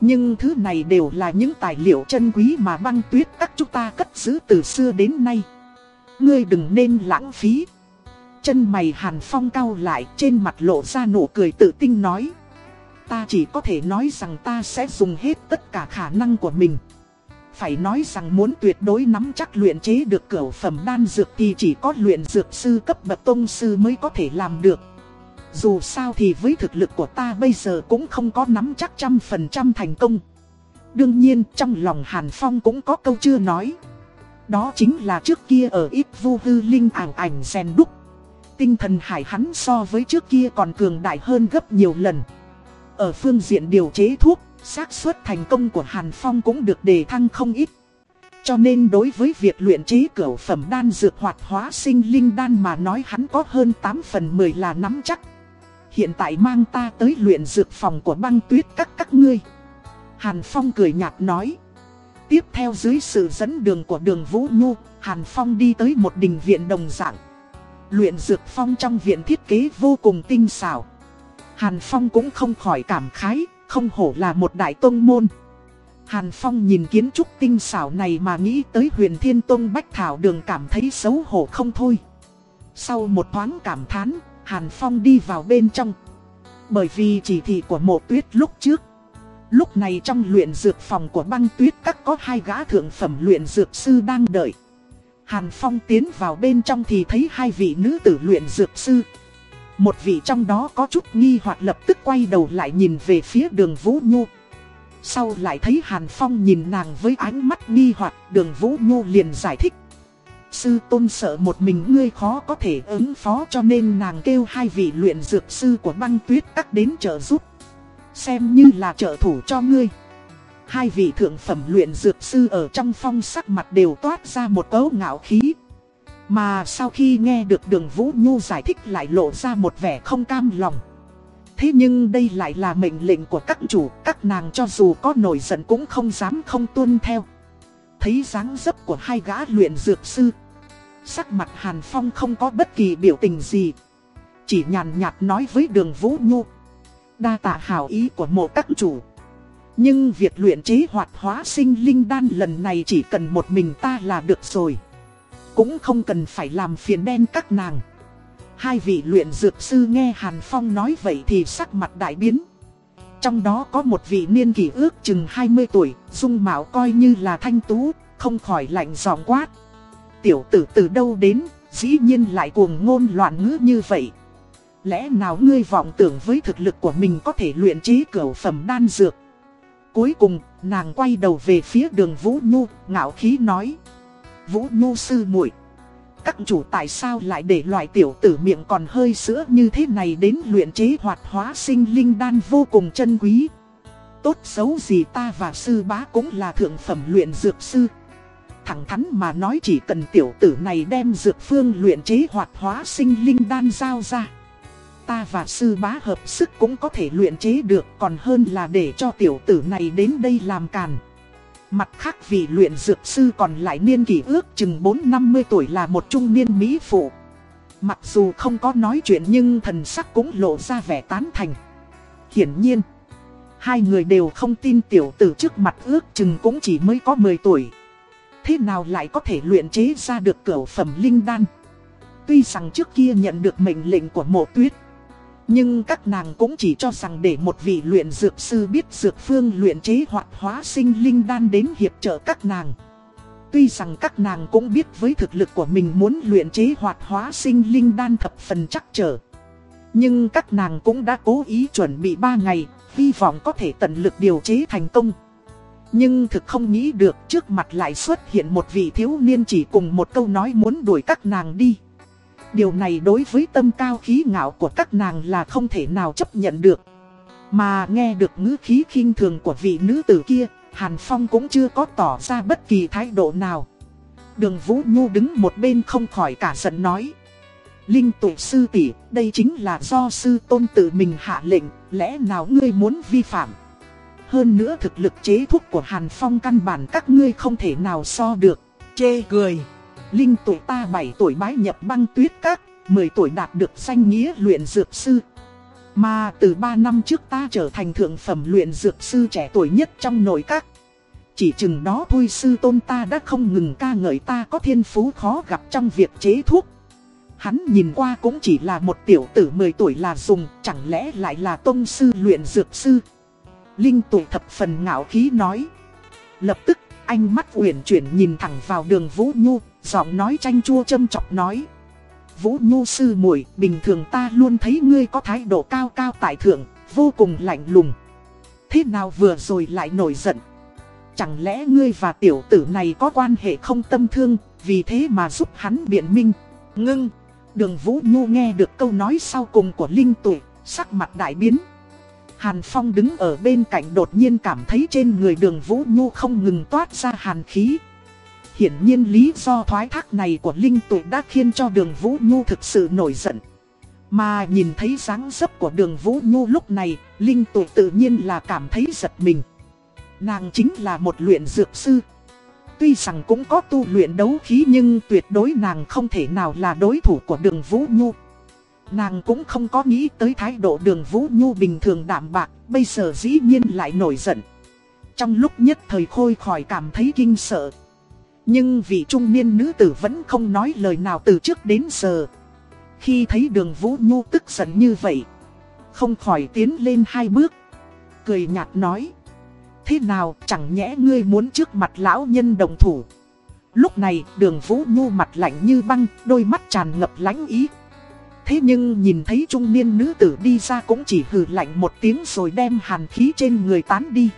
Nhưng thứ này đều là những tài liệu chân quý mà băng tuyết các chúng ta cất giữ từ xưa đến nay. Ngươi đừng nên lãng phí. Chân mày Hàn Phong cao lại, trên mặt lộ ra nụ cười tự tin nói. Ta chỉ có thể nói rằng ta sẽ dùng hết tất cả khả năng của mình. Phải nói rằng muốn tuyệt đối nắm chắc luyện chế được cửu phẩm đan dược thì chỉ có luyện dược sư cấp bậc tông sư mới có thể làm được. Dù sao thì với thực lực của ta bây giờ cũng không có nắm chắc trăm phần trăm thành công. Đương nhiên trong lòng Hàn Phong cũng có câu chưa nói. Đó chính là trước kia ở ít vu hư linh ảo ảnh rèn đúc. Tinh thần hải hắn so với trước kia còn cường đại hơn gấp nhiều lần. Ở phương diện điều chế thuốc, xác suất thành công của Hàn Phong cũng được đề thăng không ít. Cho nên đối với việc luyện chế cửu phẩm đan dược hoạt hóa sinh linh đan mà nói hắn có hơn 8 phần 10 là nắm chắc. Hiện tại mang ta tới luyện dược phòng của băng tuyết các các ngươi. Hàn Phong cười nhạt nói. Tiếp theo dưới sự dẫn đường của đường Vũ Nhu, Hàn Phong đi tới một đình viện đồng dạng. Luyện dược phong trong viện thiết kế vô cùng tinh xảo. Hàn Phong cũng không khỏi cảm khái, không hổ là một đại tông môn. Hàn Phong nhìn kiến trúc tinh xảo này mà nghĩ tới huyền thiên tông bách thảo đường cảm thấy xấu hổ không thôi. Sau một thoáng cảm thán, Hàn Phong đi vào bên trong. Bởi vì chỉ thị của mộ tuyết lúc trước. Lúc này trong luyện dược phòng của băng tuyết các có hai gã thượng phẩm luyện dược sư đang đợi. Hàn Phong tiến vào bên trong thì thấy hai vị nữ tử luyện dược sư. Một vị trong đó có chút nghi hoặc lập tức quay đầu lại nhìn về phía đường Vũ Nhu. Sau lại thấy Hàn Phong nhìn nàng với ánh mắt nghi hoặc, đường Vũ Nhu liền giải thích. Sư tôn sợ một mình ngươi khó có thể ứng phó cho nên nàng kêu hai vị luyện dược sư của băng tuyết các đến trợ giúp. Xem như là trợ thủ cho ngươi. Hai vị thượng phẩm luyện dược sư ở trong phong sắc mặt đều toát ra một cấu ngạo khí. Mà sau khi nghe được đường Vũ Nhu giải thích lại lộ ra một vẻ không cam lòng. Thế nhưng đây lại là mệnh lệnh của các chủ, các nàng cho dù có nổi giận cũng không dám không tuân theo. Thấy dáng dấp của hai gã luyện dược sư. Sắc mặt Hàn Phong không có bất kỳ biểu tình gì. Chỉ nhàn nhạt nói với đường Vũ Nhu. Đa tạ hảo ý của mộ các chủ. Nhưng việc luyện chế hoạt hóa sinh linh đan lần này chỉ cần một mình ta là được rồi. Cũng không cần phải làm phiền đen các nàng. Hai vị luyện dược sư nghe Hàn Phong nói vậy thì sắc mặt đại biến. Trong đó có một vị niên kỷ ước chừng 20 tuổi, dung mạo coi như là thanh tú, không khỏi lạnh giọng quát. Tiểu tử từ đâu đến, dĩ nhiên lại cuồng ngôn loạn ngữ như vậy. Lẽ nào ngươi vọng tưởng với thực lực của mình có thể luyện chế cửu phẩm đan dược? Cuối cùng, nàng quay đầu về phía đường Vũ Nhu, ngạo khí nói. Vũ Nhu sư muội Các chủ tại sao lại để loại tiểu tử miệng còn hơi sữa như thế này đến luyện chế hoạt hóa sinh linh đan vô cùng chân quý. Tốt xấu gì ta và sư bá cũng là thượng phẩm luyện dược sư. Thẳng thắn mà nói chỉ cần tiểu tử này đem dược phương luyện chế hoạt hóa sinh linh đan giao ra ta và sư bá hợp sức cũng có thể luyện chế được còn hơn là để cho tiểu tử này đến đây làm càn. Mặt khác vì luyện dược sư còn lại niên kỷ ước chừng 4-50 tuổi là một trung niên mỹ phụ. Mặc dù không có nói chuyện nhưng thần sắc cũng lộ ra vẻ tán thành. Hiển nhiên, hai người đều không tin tiểu tử trước mặt ước chừng cũng chỉ mới có 10 tuổi. Thế nào lại có thể luyện chế ra được cửu phẩm linh đan? Tuy rằng trước kia nhận được mệnh lệnh của mộ tuyết nhưng các nàng cũng chỉ cho rằng để một vị luyện dược sư biết dược phương luyện chế hoạt hóa sinh linh đan đến hiệp trợ các nàng. Tuy rằng các nàng cũng biết với thực lực của mình muốn luyện chế hoạt hóa sinh linh đan thập phần chắc trở. Nhưng các nàng cũng đã cố ý chuẩn bị 3 ngày, hy vọng có thể tận lực điều chế thành công. Nhưng thực không nghĩ được trước mặt lại xuất hiện một vị thiếu niên chỉ cùng một câu nói muốn đuổi các nàng đi. Điều này đối với tâm cao khí ngạo của các nàng là không thể nào chấp nhận được. Mà nghe được ngữ khí khinh thường của vị nữ tử kia, Hàn Phong cũng chưa có tỏ ra bất kỳ thái độ nào. Đường Vũ Nhu đứng một bên không khỏi cả giận nói. Linh tụ sư tỷ, đây chính là do sư tôn tự mình hạ lệnh, lẽ nào ngươi muốn vi phạm? Hơn nữa thực lực chế thuốc của Hàn Phong căn bản các ngươi không thể nào so được. Chê cười. Linh tuổi ta 7 tuổi bái nhập băng tuyết các, 10 tuổi đạt được danh nghĩa luyện dược sư. Mà từ 3 năm trước ta trở thành thượng phẩm luyện dược sư trẻ tuổi nhất trong nội các. Chỉ chừng đó thôi sư tôn ta đã không ngừng ca ngợi ta có thiên phú khó gặp trong việc chế thuốc. Hắn nhìn qua cũng chỉ là một tiểu tử 10 tuổi là dùng, chẳng lẽ lại là tôn sư luyện dược sư. Linh tuổi thập phần ngạo khí nói. Lập tức, anh mắt uyển chuyển nhìn thẳng vào đường Vũ Nhu, Giọng nói chanh chua châm chọc nói Vũ Nhu sư muội bình thường ta luôn thấy ngươi có thái độ cao cao tại thượng, vô cùng lạnh lùng. Thế nào vừa rồi lại nổi giận? Chẳng lẽ ngươi và tiểu tử này có quan hệ không tâm thương, vì thế mà giúp hắn biện minh? Ngưng, đường Vũ Nhu nghe được câu nói sau cùng của Linh Tuổi, sắc mặt đại biến. Hàn Phong đứng ở bên cạnh đột nhiên cảm thấy trên người đường Vũ Nhu không ngừng toát ra hàn khí. Hiển nhiên lý do thoái thác này của Linh Tụ đã khiến cho đường Vũ Nhu thực sự nổi giận. Mà nhìn thấy dáng dấp của đường Vũ Nhu lúc này, Linh Tụ tự nhiên là cảm thấy giật mình. Nàng chính là một luyện dược sư. Tuy rằng cũng có tu luyện đấu khí nhưng tuyệt đối nàng không thể nào là đối thủ của đường Vũ Nhu. Nàng cũng không có nghĩ tới thái độ đường Vũ Nhu bình thường đạm bạc, bây giờ dĩ nhiên lại nổi giận. Trong lúc nhất thời khôi khỏi cảm thấy kinh sợ. Nhưng vị trung niên nữ tử vẫn không nói lời nào từ trước đến giờ. Khi thấy đường Vũ Nhu tức giận như vậy, không khỏi tiến lên hai bước. Cười nhạt nói. Thế nào chẳng nhẽ ngươi muốn trước mặt lão nhân đồng thủ. Lúc này đường Vũ Nhu mặt lạnh như băng, đôi mắt tràn ngập lãnh ý. Thế nhưng nhìn thấy trung niên nữ tử đi ra cũng chỉ hừ lạnh một tiếng rồi đem hàn khí trên người tán đi.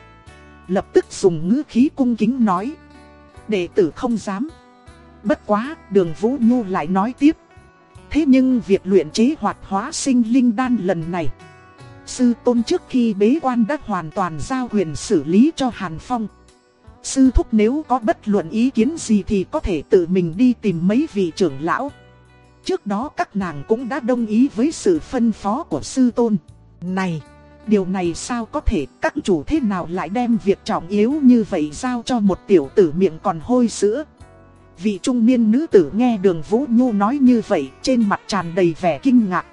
Lập tức dùng ngữ khí cung kính nói. Đệ tử không dám. Bất quá, đường Vũ Nhu lại nói tiếp. Thế nhưng việc luyện chế hoạt hóa sinh linh đan lần này. Sư tôn trước khi bế quan đã hoàn toàn giao quyền xử lý cho Hàn Phong. Sư thúc nếu có bất luận ý kiến gì thì có thể tự mình đi tìm mấy vị trưởng lão. Trước đó các nàng cũng đã đồng ý với sự phân phó của sư tôn. Này, điều này sao có thể các chủ thế nào lại đem việc trọng yếu như vậy giao cho một tiểu tử miệng còn hôi sữa. Vị trung niên nữ tử nghe đường Vũ Nhu nói như vậy trên mặt tràn đầy vẻ kinh ngạc.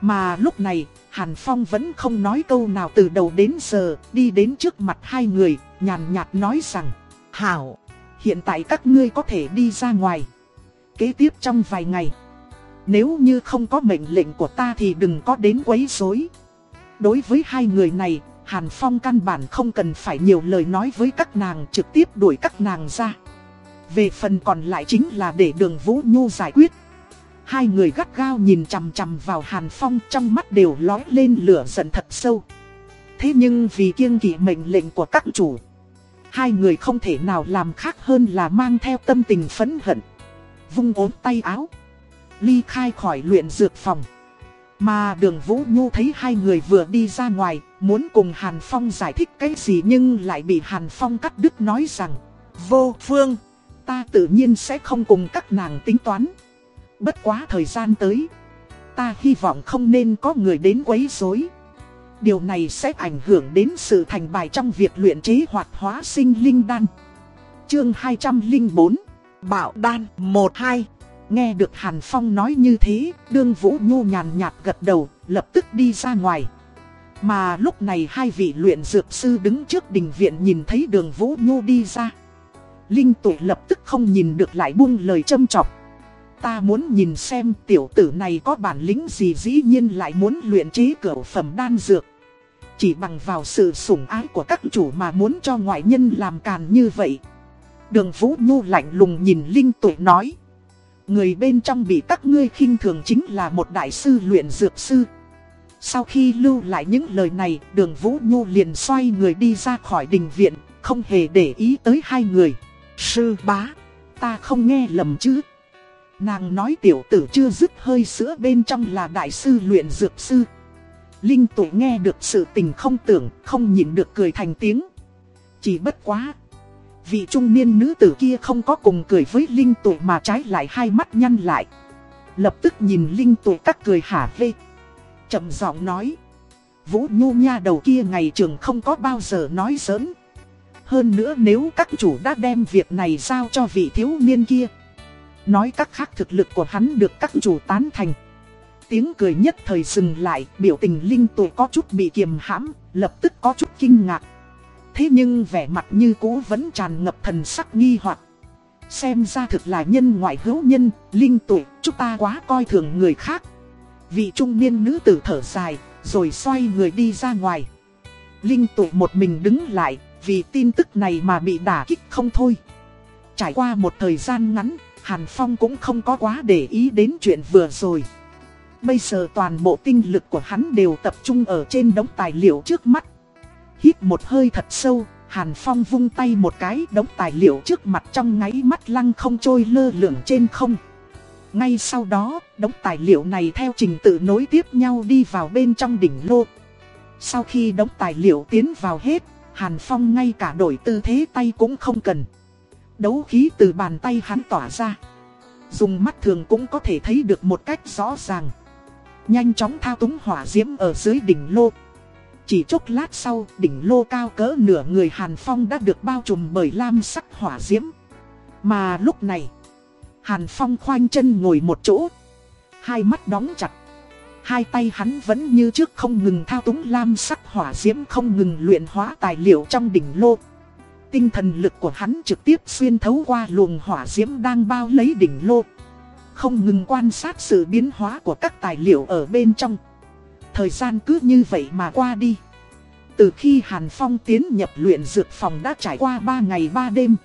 Mà lúc này, Hàn Phong vẫn không nói câu nào từ đầu đến giờ, đi đến trước mặt hai người, nhàn nhạt nói rằng Hảo, hiện tại các ngươi có thể đi ra ngoài. Kế tiếp trong vài ngày nếu như không có mệnh lệnh của ta thì đừng có đến quấy rối. Đối với hai người này, Hàn Phong căn bản không cần phải nhiều lời nói với các nàng trực tiếp đuổi các nàng ra. Về phần còn lại chính là để đường Vũ Nhu giải quyết. Hai người gắt gao nhìn chằm chằm vào Hàn Phong trong mắt đều lói lên lửa giận thật sâu. Thế nhưng vì kiêng kỵ mệnh lệnh của các chủ, hai người không thể nào làm khác hơn là mang theo tâm tình phẫn hận. Vung ốm tay áo ly khai khỏi luyện dược phòng. Mà đường Vũ Nhu thấy hai người vừa đi ra ngoài, muốn cùng Hàn Phong giải thích cái gì nhưng lại bị Hàn Phong cắt đứt nói rằng Vô phương, ta tự nhiên sẽ không cùng các nàng tính toán. Bất quá thời gian tới, ta hy vọng không nên có người đến quấy rối. Điều này sẽ ảnh hưởng đến sự thành bài trong việc luyện chế hoạt hóa sinh linh đan. Chương 204 Bảo đan 1-2 Nghe được Hàn Phong nói như thế, đương Vũ Nhu nhàn nhạt gật đầu, lập tức đi ra ngoài. Mà lúc này hai vị luyện dược sư đứng trước đình viện nhìn thấy đường Vũ Nhu đi ra. Linh tụ lập tức không nhìn được lại buông lời châm chọc. Ta muốn nhìn xem tiểu tử này có bản lĩnh gì dĩ nhiên lại muốn luyện chế cửa phẩm đan dược. Chỉ bằng vào sự sủng ái của các chủ mà muốn cho ngoại nhân làm càn như vậy. Đường Vũ Nhu lạnh lùng nhìn Linh tụ nói. Người bên trong bị các ngươi khinh thường chính là một đại sư luyện dược sư. Sau khi lưu lại những lời này, đường Vũ Nhu liền xoay người đi ra khỏi đình viện, không hề để ý tới hai người. Sư bá, ta không nghe lầm chứ. Nàng nói tiểu tử chưa dứt hơi sữa bên trong là đại sư luyện dược sư. Linh tụ nghe được sự tình không tưởng, không nhịn được cười thành tiếng. Chỉ bất quá. Vị trung niên nữ tử kia không có cùng cười với Linh tụ mà trái lại hai mắt nhăn lại. Lập tức nhìn Linh tụ các cười hả vê chậm giọng nói. Vũ Nhu nha đầu kia ngày trường không có bao giờ nói giỡn. Hơn nữa nếu các chủ đã đem việc này giao cho vị thiếu niên kia. Nói các khác thực lực của hắn được các chủ tán thành. Tiếng cười nhất thời dừng lại, biểu tình linh tụ có chút bị kiềm hãm, lập tức có chút kinh ngạc. Thế nhưng vẻ mặt như cũ vẫn tràn ngập thần sắc nghi hoặc Xem ra thực là nhân ngoại hữu nhân, linh tuổi, chúng ta quá coi thường người khác. Vị trung niên nữ tử thở dài, rồi xoay người đi ra ngoài. Linh tụ một mình đứng lại, vì tin tức này mà bị đả kích không thôi. Trải qua một thời gian ngắn, Hàn Phong cũng không có quá để ý đến chuyện vừa rồi. Bây giờ toàn bộ tinh lực của hắn đều tập trung ở trên đống tài liệu trước mắt. Hít một hơi thật sâu, Hàn Phong vung tay một cái đống tài liệu trước mặt trong ngáy mắt lăng không trôi lơ lửng trên không. Ngay sau đó, đống tài liệu này theo trình tự nối tiếp nhau đi vào bên trong đỉnh lô. Sau khi đống tài liệu tiến vào hết, Hàn Phong ngay cả đổi tư thế tay cũng không cần. Đấu khí từ bàn tay hắn tỏa ra. Dùng mắt thường cũng có thể thấy được một cách rõ ràng. Nhanh chóng thao túng hỏa diễm ở dưới đỉnh lô. Chỉ chốc lát sau, đỉnh lô cao cỡ nửa người Hàn Phong đã được bao trùm bởi lam sắc hỏa diễm. Mà lúc này, Hàn Phong khoanh chân ngồi một chỗ, hai mắt đóng chặt. Hai tay hắn vẫn như trước không ngừng thao túng lam sắc hỏa diễm không ngừng luyện hóa tài liệu trong đỉnh lô. Tinh thần lực của hắn trực tiếp xuyên thấu qua luồng hỏa diễm đang bao lấy đỉnh lô. Không ngừng quan sát sự biến hóa của các tài liệu ở bên trong. Thời gian cứ như vậy mà qua đi. Từ khi Hàn Phong tiến nhập luyện dược phòng đã trải qua 3 ngày 3 đêm.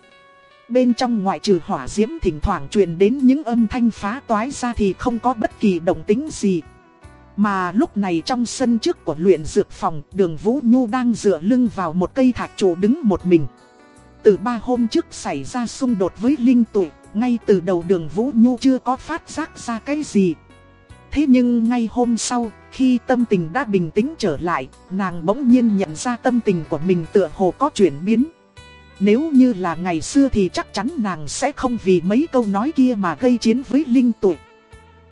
Bên trong ngoại trừ hỏa diễm thỉnh thoảng truyền đến những âm thanh phá toái ra thì không có bất kỳ động tính gì. Mà lúc này trong sân trước của luyện dược phòng, đường Vũ Nhu đang dựa lưng vào một cây thạch trụ đứng một mình. Từ ba hôm trước xảy ra xung đột với Linh Tụi, ngay từ đầu đường Vũ Nhu chưa có phát giác ra cái gì. Thế nhưng ngay hôm sau, khi tâm tình đã bình tĩnh trở lại, nàng bỗng nhiên nhận ra tâm tình của mình tựa hồ có chuyển biến. Nếu như là ngày xưa thì chắc chắn nàng sẽ không vì mấy câu nói kia mà gây chiến với Linh Tụi.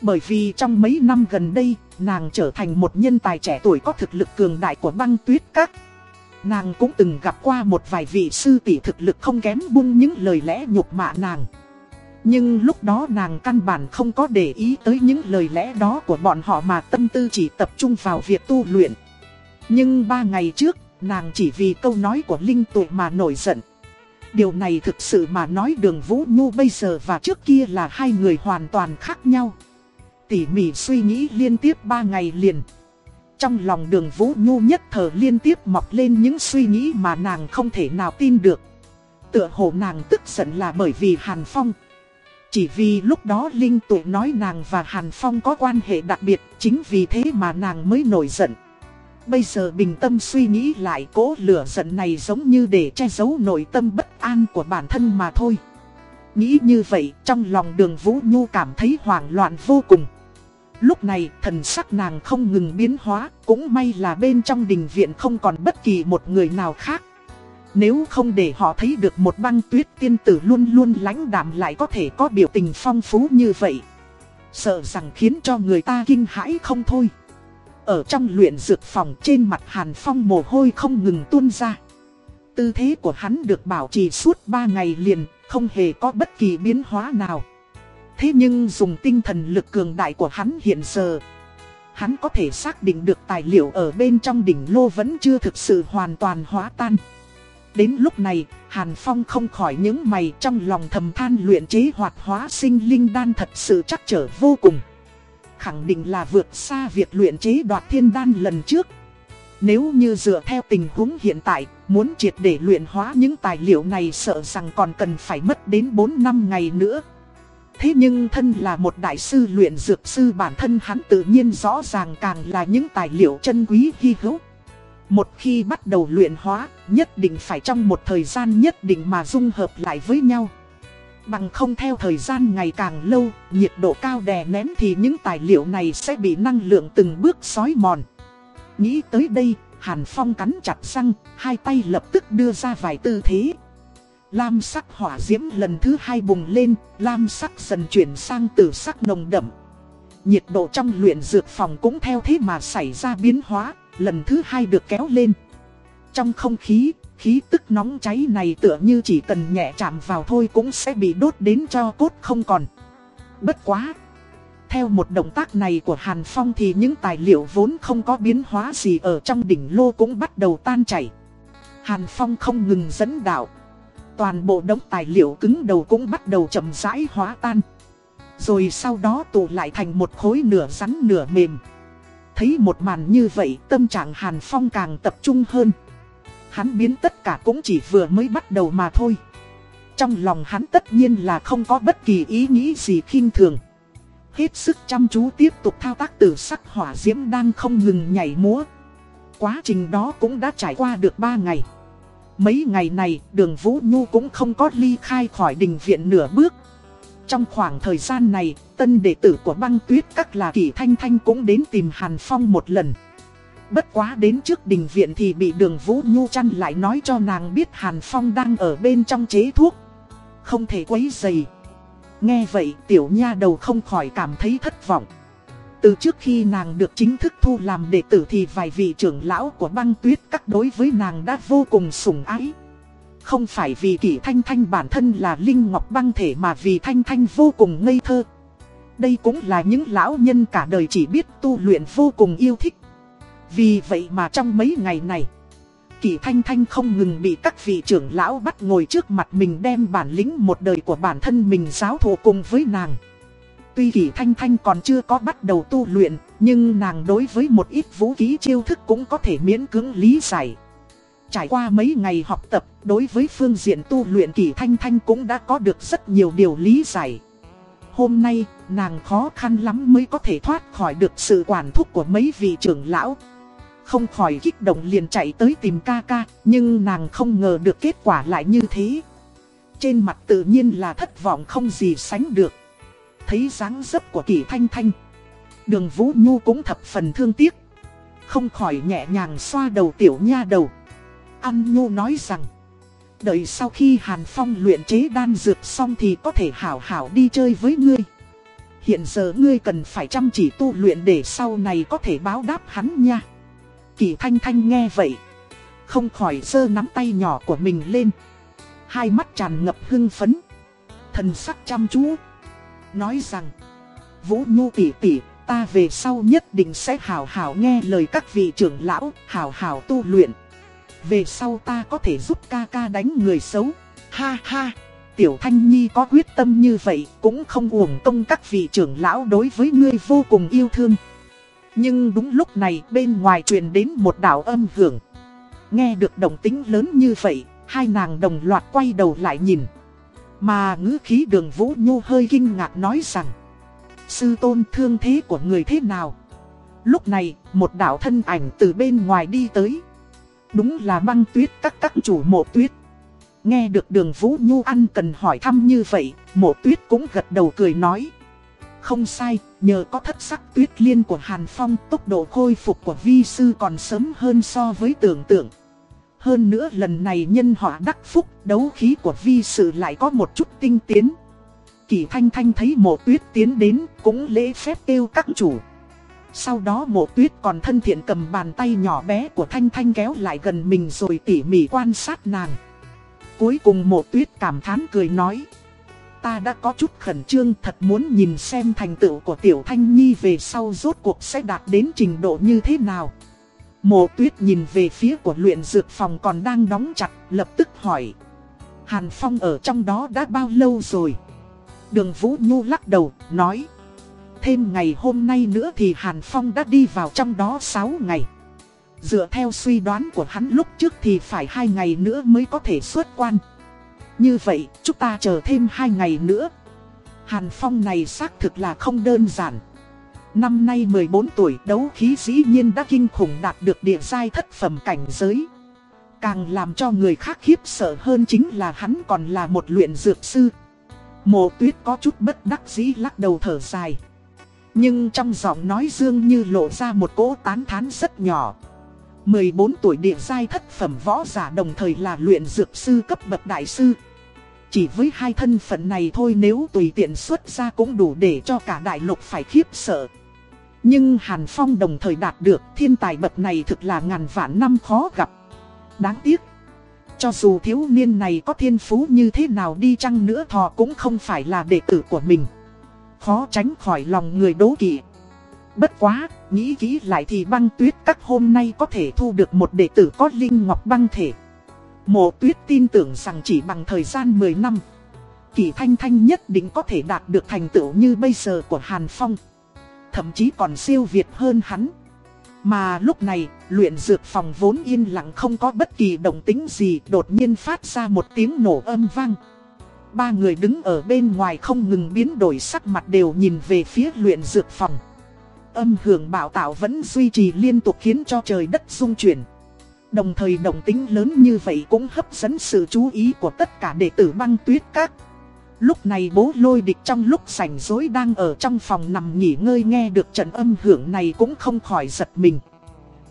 Bởi vì trong mấy năm gần đây, nàng trở thành một nhân tài trẻ tuổi có thực lực cường đại của băng tuyết các. Nàng cũng từng gặp qua một vài vị sư tỷ thực lực không kém bung những lời lẽ nhục mạ nàng. Nhưng lúc đó nàng căn bản không có để ý tới những lời lẽ đó của bọn họ mà tâm tư chỉ tập trung vào việc tu luyện. Nhưng ba ngày trước, nàng chỉ vì câu nói của Linh tuệ mà nổi giận. Điều này thực sự mà nói đường Vũ Nhu bây giờ và trước kia là hai người hoàn toàn khác nhau. Tỉ mỉ suy nghĩ liên tiếp ba ngày liền. Trong lòng đường Vũ Nhu nhất thở liên tiếp mọc lên những suy nghĩ mà nàng không thể nào tin được. Tựa hồ nàng tức giận là bởi vì Hàn Phong. Chỉ vì lúc đó Linh tụ nói nàng và Hàn Phong có quan hệ đặc biệt, chính vì thế mà nàng mới nổi giận. Bây giờ bình tâm suy nghĩ lại cố lửa giận này giống như để che giấu nội tâm bất an của bản thân mà thôi. Nghĩ như vậy, trong lòng đường Vũ Nhu cảm thấy hoảng loạn vô cùng. Lúc này, thần sắc nàng không ngừng biến hóa, cũng may là bên trong đình viện không còn bất kỳ một người nào khác. Nếu không để họ thấy được một băng tuyết tiên tử luôn luôn lãnh đạm lại có thể có biểu tình phong phú như vậy. Sợ rằng khiến cho người ta kinh hãi không thôi. Ở trong luyện dược phòng trên mặt Hàn Phong mồ hôi không ngừng tuôn ra. Tư thế của hắn được bảo trì suốt 3 ngày liền, không hề có bất kỳ biến hóa nào. Thế nhưng dùng tinh thần lực cường đại của hắn hiện giờ, hắn có thể xác định được tài liệu ở bên trong đỉnh lô vẫn chưa thực sự hoàn toàn hóa tan. Đến lúc này, Hàn Phong không khỏi những mày trong lòng thầm than luyện chế hoạt hóa sinh linh đan thật sự chắc trở vô cùng. Khẳng định là vượt xa việc luyện chế đoạt thiên đan lần trước. Nếu như dựa theo tình huống hiện tại, muốn triệt để luyện hóa những tài liệu này sợ rằng còn cần phải mất đến 4 năm ngày nữa. Thế nhưng thân là một đại sư luyện dược sư bản thân hắn tự nhiên rõ ràng càng là những tài liệu chân quý hy hữu. Một khi bắt đầu luyện hóa, nhất định phải trong một thời gian nhất định mà dung hợp lại với nhau. Bằng không theo thời gian ngày càng lâu, nhiệt độ cao đè nén thì những tài liệu này sẽ bị năng lượng từng bước xói mòn. Nghĩ tới đây, Hàn Phong cắn chặt răng, hai tay lập tức đưa ra vài tư thế. Lam sắc hỏa diễm lần thứ hai bùng lên, lam sắc dần chuyển sang tử sắc nồng đậm. Nhiệt độ trong luyện dược phòng cũng theo thế mà xảy ra biến hóa, lần thứ hai được kéo lên. Trong không khí, khí tức nóng cháy này tựa như chỉ cần nhẹ chạm vào thôi cũng sẽ bị đốt đến cho cốt không còn. Bất quá! Theo một động tác này của Hàn Phong thì những tài liệu vốn không có biến hóa gì ở trong đỉnh lô cũng bắt đầu tan chảy. Hàn Phong không ngừng dẫn đạo. Toàn bộ đống tài liệu cứng đầu cũng bắt đầu chậm rãi hóa tan. Rồi sau đó tụ lại thành một khối nửa rắn nửa mềm. Thấy một màn như vậy tâm trạng Hàn Phong càng tập trung hơn. Hắn biến tất cả cũng chỉ vừa mới bắt đầu mà thôi. Trong lòng hắn tất nhiên là không có bất kỳ ý nghĩ gì khinh thường. Hết sức chăm chú tiếp tục thao tác từ sắc hỏa diễm đang không ngừng nhảy múa. Quá trình đó cũng đã trải qua được 3 ngày. Mấy ngày này, đường Vũ Nhu cũng không có ly khai khỏi đình viện nửa bước. Trong khoảng thời gian này, tân đệ tử của băng tuyết các là Kỳ Thanh Thanh cũng đến tìm Hàn Phong một lần. Bất quá đến trước đình viện thì bị đường Vũ Nhu chăn lại nói cho nàng biết Hàn Phong đang ở bên trong chế thuốc. không thể quấy dày. Nghe vậy tiểu nha đầu không khỏi cảm thấy thất vọng. Từ trước khi nàng được chính thức thu làm đệ tử thì vài vị trưởng lão của băng tuyết các đối với nàng đã vô cùng sủng ái. Không phải vì kỷ thanh thanh bản thân là linh ngọc băng thể mà vì thanh thanh vô cùng ngây thơ. Đây cũng là những lão nhân cả đời chỉ biết tu luyện vô cùng yêu thích. Vì vậy mà trong mấy ngày này, Kỷ Thanh Thanh không ngừng bị các vị trưởng lão bắt ngồi trước mặt mình đem bản lĩnh một đời của bản thân mình giáo thụ cùng với nàng. Tuy Kỷ Thanh Thanh còn chưa có bắt đầu tu luyện, nhưng nàng đối với một ít vũ khí chiêu thức cũng có thể miễn cưỡng lý giải. Trải qua mấy ngày học tập, đối với phương diện tu luyện kỳ Thanh Thanh cũng đã có được rất nhiều điều lý giải. Hôm nay, nàng khó khăn lắm mới có thể thoát khỏi được sự quản thúc của mấy vị trưởng lão. Không khỏi kích động liền chạy tới tìm ca ca, nhưng nàng không ngờ được kết quả lại như thế. Trên mặt tự nhiên là thất vọng không gì sánh được. Thấy dáng dấp của kỳ thanh thanh. Đường Vũ Nhu cũng thập phần thương tiếc. Không khỏi nhẹ nhàng xoa đầu tiểu nha đầu. An Nhu nói rằng. Đợi sau khi Hàn Phong luyện chế đan dược xong thì có thể hảo hảo đi chơi với ngươi. Hiện giờ ngươi cần phải chăm chỉ tu luyện để sau này có thể báo đáp hắn nha. Kỳ Thanh Thanh nghe vậy. Không khỏi giơ nắm tay nhỏ của mình lên. Hai mắt tràn ngập hưng phấn. Thần sắc chăm chú. Nói rằng. Vũ Nhu tỷ tỷ, ta về sau nhất định sẽ hảo hảo nghe lời các vị trưởng lão, hảo hảo tu luyện. Về sau ta có thể giúp ca ca đánh người xấu. Ha ha, Tiểu Thanh Nhi có quyết tâm như vậy cũng không uổng công các vị trưởng lão đối với ngươi vô cùng yêu thương. Nhưng đúng lúc này bên ngoài truyền đến một đạo âm hưởng. Nghe được đồng tính lớn như vậy, hai nàng đồng loạt quay đầu lại nhìn. Mà ngữ khí đường Vũ Nhu hơi kinh ngạc nói rằng Sư tôn thương thế của người thế nào? Lúc này, một đạo thân ảnh từ bên ngoài đi tới. Đúng là băng tuyết các các chủ mộ tuyết. Nghe được đường Vũ Nhu ăn cần hỏi thăm như vậy, mộ tuyết cũng gật đầu cười nói. Không sai, nhờ có thất sắc tuyết liên của Hàn Phong tốc độ khôi phục của vi sư còn sớm hơn so với tưởng tượng. Hơn nữa lần này nhân họa đắc phúc, đấu khí của vi sư lại có một chút tinh tiến. Kỳ Thanh Thanh thấy mộ tuyết tiến đến, cũng lễ phép kêu các chủ. Sau đó mộ tuyết còn thân thiện cầm bàn tay nhỏ bé của Thanh Thanh kéo lại gần mình rồi tỉ mỉ quan sát nàng. Cuối cùng mộ tuyết cảm thán cười nói. Ta đã có chút khẩn trương thật muốn nhìn xem thành tựu của Tiểu Thanh Nhi về sau rốt cuộc sẽ đạt đến trình độ như thế nào. Mộ tuyết nhìn về phía của luyện dược phòng còn đang đóng chặt, lập tức hỏi. Hàn Phong ở trong đó đã bao lâu rồi? Đường Vũ Nhu lắc đầu, nói. Thêm ngày hôm nay nữa thì Hàn Phong đã đi vào trong đó 6 ngày. Dựa theo suy đoán của hắn lúc trước thì phải 2 ngày nữa mới có thể xuất quan. Như vậy, chúng ta chờ thêm 2 ngày nữa. Hàn Phong này xác thực là không đơn giản. Năm nay 14 tuổi đấu khí dĩ nhiên đã kinh khủng đạt được địa giai thất phẩm cảnh giới. Càng làm cho người khác khiếp sợ hơn chính là hắn còn là một luyện dược sư. Mộ tuyết có chút bất đắc dĩ lắc đầu thở dài. Nhưng trong giọng nói dương như lộ ra một cỗ tán thán rất nhỏ. 14 tuổi địa giai thất phẩm võ giả đồng thời là luyện dược sư cấp bậc đại sư. Chỉ với hai thân phận này thôi nếu tùy tiện xuất ra cũng đủ để cho cả đại lục phải khiếp sợ. Nhưng Hàn Phong đồng thời đạt được thiên tài bậc này thực là ngàn vạn năm khó gặp. Đáng tiếc. Cho dù thiếu niên này có thiên phú như thế nào đi chăng nữa thọ cũng không phải là đệ tử của mình. Khó tránh khỏi lòng người đố kỵ. Bất quá, nghĩ kỹ lại thì băng tuyết các hôm nay có thể thu được một đệ tử có linh ngọc băng thể. Mộ tuyết tin tưởng rằng chỉ bằng thời gian 10 năm, Kỳ Thanh Thanh nhất định có thể đạt được thành tựu như bây giờ của Hàn Phong. Thậm chí còn siêu việt hơn hắn. Mà lúc này, luyện dược phòng vốn yên lặng không có bất kỳ động tính gì đột nhiên phát ra một tiếng nổ âm vang. Ba người đứng ở bên ngoài không ngừng biến đổi sắc mặt đều nhìn về phía luyện dược phòng. Âm hưởng bảo tạo vẫn duy trì liên tục khiến cho trời đất rung chuyển. Đồng thời đồng tính lớn như vậy cũng hấp dẫn sự chú ý của tất cả đệ tử băng tuyết các. Lúc này bố lôi địch trong lúc sảnh dối đang ở trong phòng nằm nghỉ ngơi nghe được trận âm hưởng này cũng không khỏi giật mình.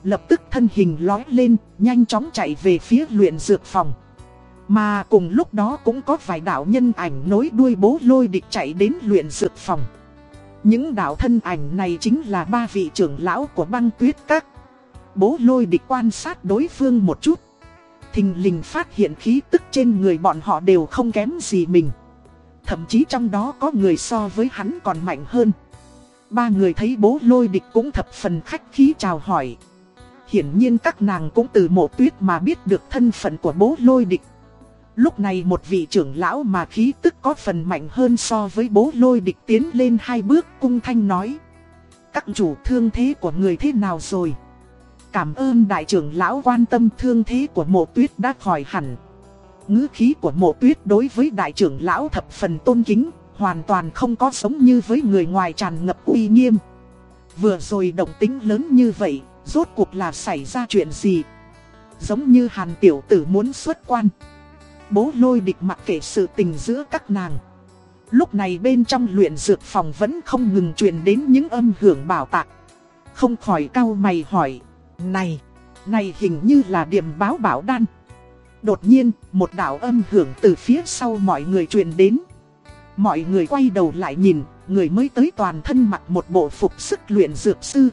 Lập tức thân hình lói lên, nhanh chóng chạy về phía luyện dược phòng. Mà cùng lúc đó cũng có vài đạo nhân ảnh nối đuôi bố lôi địch chạy đến luyện dược phòng. Những đạo thân ảnh này chính là ba vị trưởng lão của băng tuyết các. Bố lôi địch quan sát đối phương một chút. Thình lình phát hiện khí tức trên người bọn họ đều không kém gì mình. Thậm chí trong đó có người so với hắn còn mạnh hơn. Ba người thấy bố lôi địch cũng thập phần khách khí chào hỏi. Hiển nhiên các nàng cũng từ mộ tuyết mà biết được thân phận của bố lôi địch. Lúc này một vị trưởng lão mà khí tức có phần mạnh hơn so với bố lôi địch tiến lên hai bước cung thanh nói. Các chủ thương thế của người thế nào rồi? Cảm ơn đại trưởng lão quan tâm thương thế của mộ tuyết đã khỏi hẳn. ngữ khí của mộ tuyết đối với đại trưởng lão thập phần tôn kính, hoàn toàn không có sống như với người ngoài tràn ngập uy nghiêm. Vừa rồi động tính lớn như vậy, rốt cuộc là xảy ra chuyện gì? Giống như hàn tiểu tử muốn xuất quan. Bố lôi địch mặc kệ sự tình giữa các nàng. Lúc này bên trong luyện dược phòng vẫn không ngừng truyền đến những âm hưởng bảo tạc. Không khỏi cau mày hỏi. Này, này hình như là điểm báo bảo đan. Đột nhiên, một đạo âm hưởng từ phía sau mọi người truyền đến. Mọi người quay đầu lại nhìn, người mới tới toàn thân mặc một bộ phục sức luyện dược sư.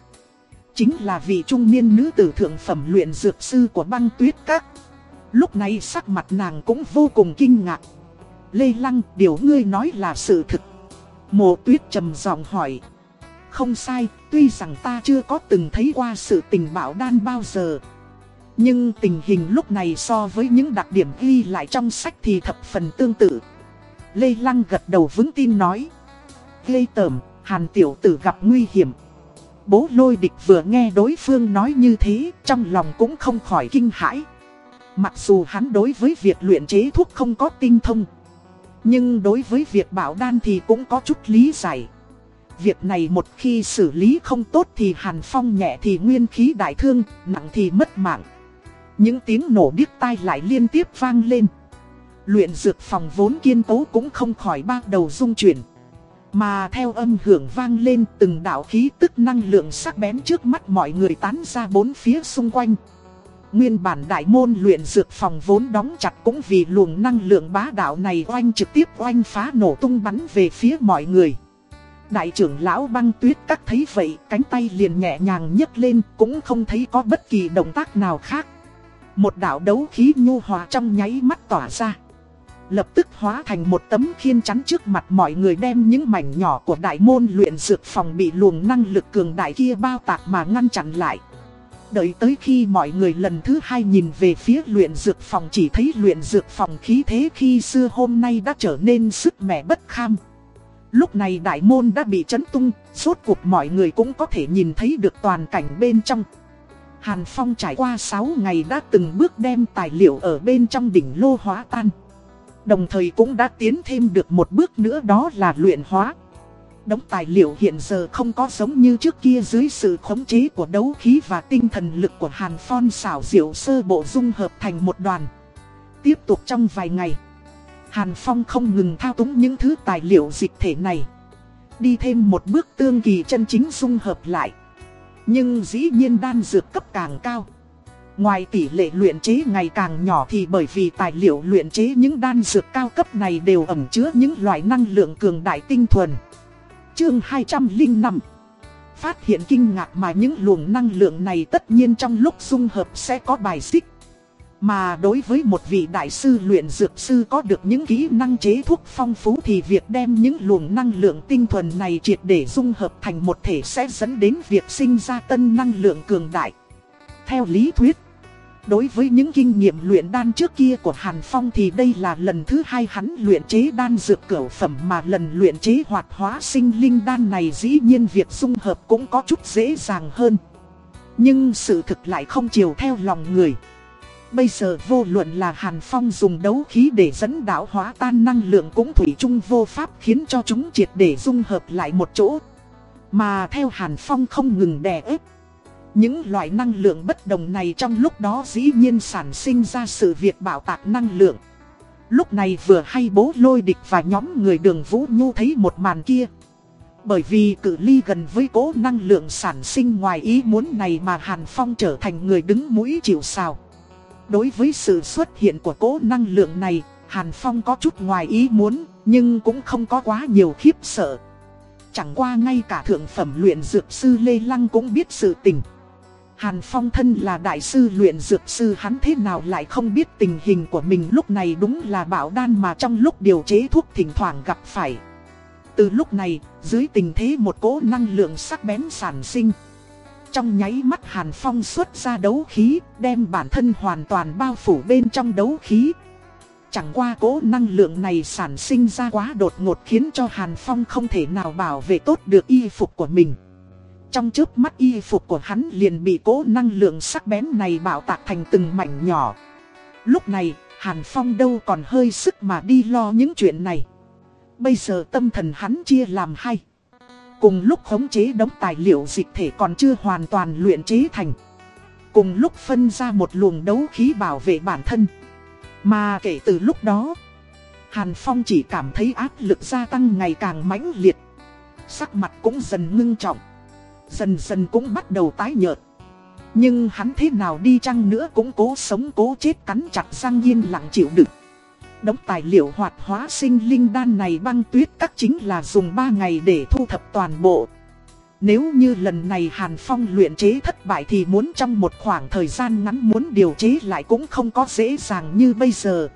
Chính là vị trung niên nữ tử thượng phẩm luyện dược sư của băng tuyết các. Lúc này sắc mặt nàng cũng vô cùng kinh ngạc. Lê Lăng, điều ngươi nói là sự thực. Mộ tuyết trầm giọng hỏi. Không sai, tuy rằng ta chưa có từng thấy qua sự tình bảo đan bao giờ. Nhưng tình hình lúc này so với những đặc điểm ghi lại trong sách thì thập phần tương tự. Lê Lăng gật đầu vững tin nói. Lê tởm, hàn tiểu tử gặp nguy hiểm. Bố lôi địch vừa nghe đối phương nói như thế, trong lòng cũng không khỏi kinh hãi. Mặc dù hắn đối với việc luyện chế thuốc không có tinh thông Nhưng đối với việc bảo đan thì cũng có chút lý giải. Việc này một khi xử lý không tốt thì hàn phong nhẹ thì nguyên khí đại thương, nặng thì mất mạng. Những tiếng nổ điếc tai lại liên tiếp vang lên. Luyện dược phòng vốn kiên tố cũng không khỏi ba đầu rung chuyển. Mà theo âm hưởng vang lên từng đạo khí tức năng lượng sắc bén trước mắt mọi người tán ra bốn phía xung quanh. Nguyên bản đại môn luyện dược phòng vốn đóng chặt cũng vì luồng năng lượng bá đạo này oanh trực tiếp oanh phá nổ tung bắn về phía mọi người. Đại trưởng lão băng tuyết các thấy vậy, cánh tay liền nhẹ nhàng nhấc lên, cũng không thấy có bất kỳ động tác nào khác. Một đạo đấu khí nhu hòa trong nháy mắt tỏa ra. Lập tức hóa thành một tấm khiên chắn trước mặt mọi người đem những mảnh nhỏ của đại môn luyện dược phòng bị luồng năng lực cường đại kia bao tạc mà ngăn chặn lại. Đợi tới khi mọi người lần thứ hai nhìn về phía luyện dược phòng chỉ thấy luyện dược phòng khí thế khi xưa hôm nay đã trở nên sức mẻ bất kham. Lúc này đại môn đã bị chấn tung, suốt cuộc mọi người cũng có thể nhìn thấy được toàn cảnh bên trong. Hàn Phong trải qua 6 ngày đã từng bước đem tài liệu ở bên trong đỉnh lô hóa tan. Đồng thời cũng đã tiến thêm được một bước nữa đó là luyện hóa. Đống tài liệu hiện giờ không có giống như trước kia dưới sự khống chế của đấu khí và tinh thần lực của Hàn Phong xảo diệu sơ bộ dung hợp thành một đoàn. Tiếp tục trong vài ngày, Hàn Phong không ngừng thao túng những thứ tài liệu dịch thể này. Đi thêm một bước tương kỳ chân chính dung hợp lại. Nhưng dĩ nhiên đan dược cấp càng cao. Ngoài tỷ lệ luyện chế ngày càng nhỏ thì bởi vì tài liệu luyện chế những đan dược cao cấp này đều ẩn chứa những loại năng lượng cường đại tinh thuần. Chương 205 Phát hiện kinh ngạc mà những luồng năng lượng này tất nhiên trong lúc dung hợp sẽ có bài xích. Mà đối với một vị đại sư luyện dược sư có được những kỹ năng chế thuốc phong phú thì việc đem những luồng năng lượng tinh thuần này triệt để dung hợp thành một thể sẽ dẫn đến việc sinh ra tân năng lượng cường đại. Theo lý thuyết, Đối với những kinh nghiệm luyện đan trước kia của Hàn Phong thì đây là lần thứ hai hắn luyện chế đan dược cửu phẩm mà lần luyện chế hoạt hóa sinh linh đan này dĩ nhiên việc dung hợp cũng có chút dễ dàng hơn. Nhưng sự thực lại không chiều theo lòng người. Bây giờ vô luận là Hàn Phong dùng đấu khí để dẫn đảo hóa tan năng lượng cũng thủy chung vô pháp khiến cho chúng triệt để dung hợp lại một chỗ. Mà theo Hàn Phong không ngừng đè ép những loại năng lượng bất đồng này trong lúc đó dĩ nhiên sản sinh ra sự việc bảo tạc năng lượng. Lúc này vừa hay bố lôi địch và nhóm người đường Vũ Nhu thấy một màn kia. Bởi vì cự ly gần với cố năng lượng sản sinh ngoài ý muốn này mà Hàn Phong trở thành người đứng mũi chịu sào. Đối với sự xuất hiện của cố năng lượng này, Hàn Phong có chút ngoài ý muốn, nhưng cũng không có quá nhiều khiếp sợ. Chẳng qua ngay cả thượng phẩm luyện dược sư Lê Lăng cũng biết sự tình. Hàn Phong thân là đại sư luyện dược sư hắn thế nào lại không biết tình hình của mình lúc này đúng là bảo đan mà trong lúc điều chế thuốc thỉnh thoảng gặp phải. Từ lúc này, dưới tình thế một cỗ năng lượng sắc bén sản sinh. Trong nháy mắt Hàn Phong xuất ra đấu khí, đem bản thân hoàn toàn bao phủ bên trong đấu khí. Chẳng qua cỗ năng lượng này sản sinh ra quá đột ngột khiến cho Hàn Phong không thể nào bảo vệ tốt được y phục của mình. Trong trước mắt y phục của hắn liền bị cỗ năng lượng sắc bén này bảo tạc thành từng mảnh nhỏ. Lúc này, Hàn Phong đâu còn hơi sức mà đi lo những chuyện này. Bây giờ tâm thần hắn chia làm hai. Cùng lúc khống chế đống tài liệu dịch thể còn chưa hoàn toàn luyện chế thành. Cùng lúc phân ra một luồng đấu khí bảo vệ bản thân. Mà kể từ lúc đó, Hàn Phong chỉ cảm thấy áp lực gia tăng ngày càng mãnh liệt. Sắc mặt cũng dần ngưng trọng. Dần dần cũng bắt đầu tái nhợt. Nhưng hắn thế nào đi chăng nữa cũng cố sống cố chết cắn chặt răng yên lặng chịu đựng. Đống tài liệu hoạt hóa sinh linh đan này băng tuyết các chính là dùng 3 ngày để thu thập toàn bộ. Nếu như lần này Hàn Phong luyện chế thất bại thì muốn trong một khoảng thời gian ngắn muốn điều chế lại cũng không có dễ dàng như bây giờ.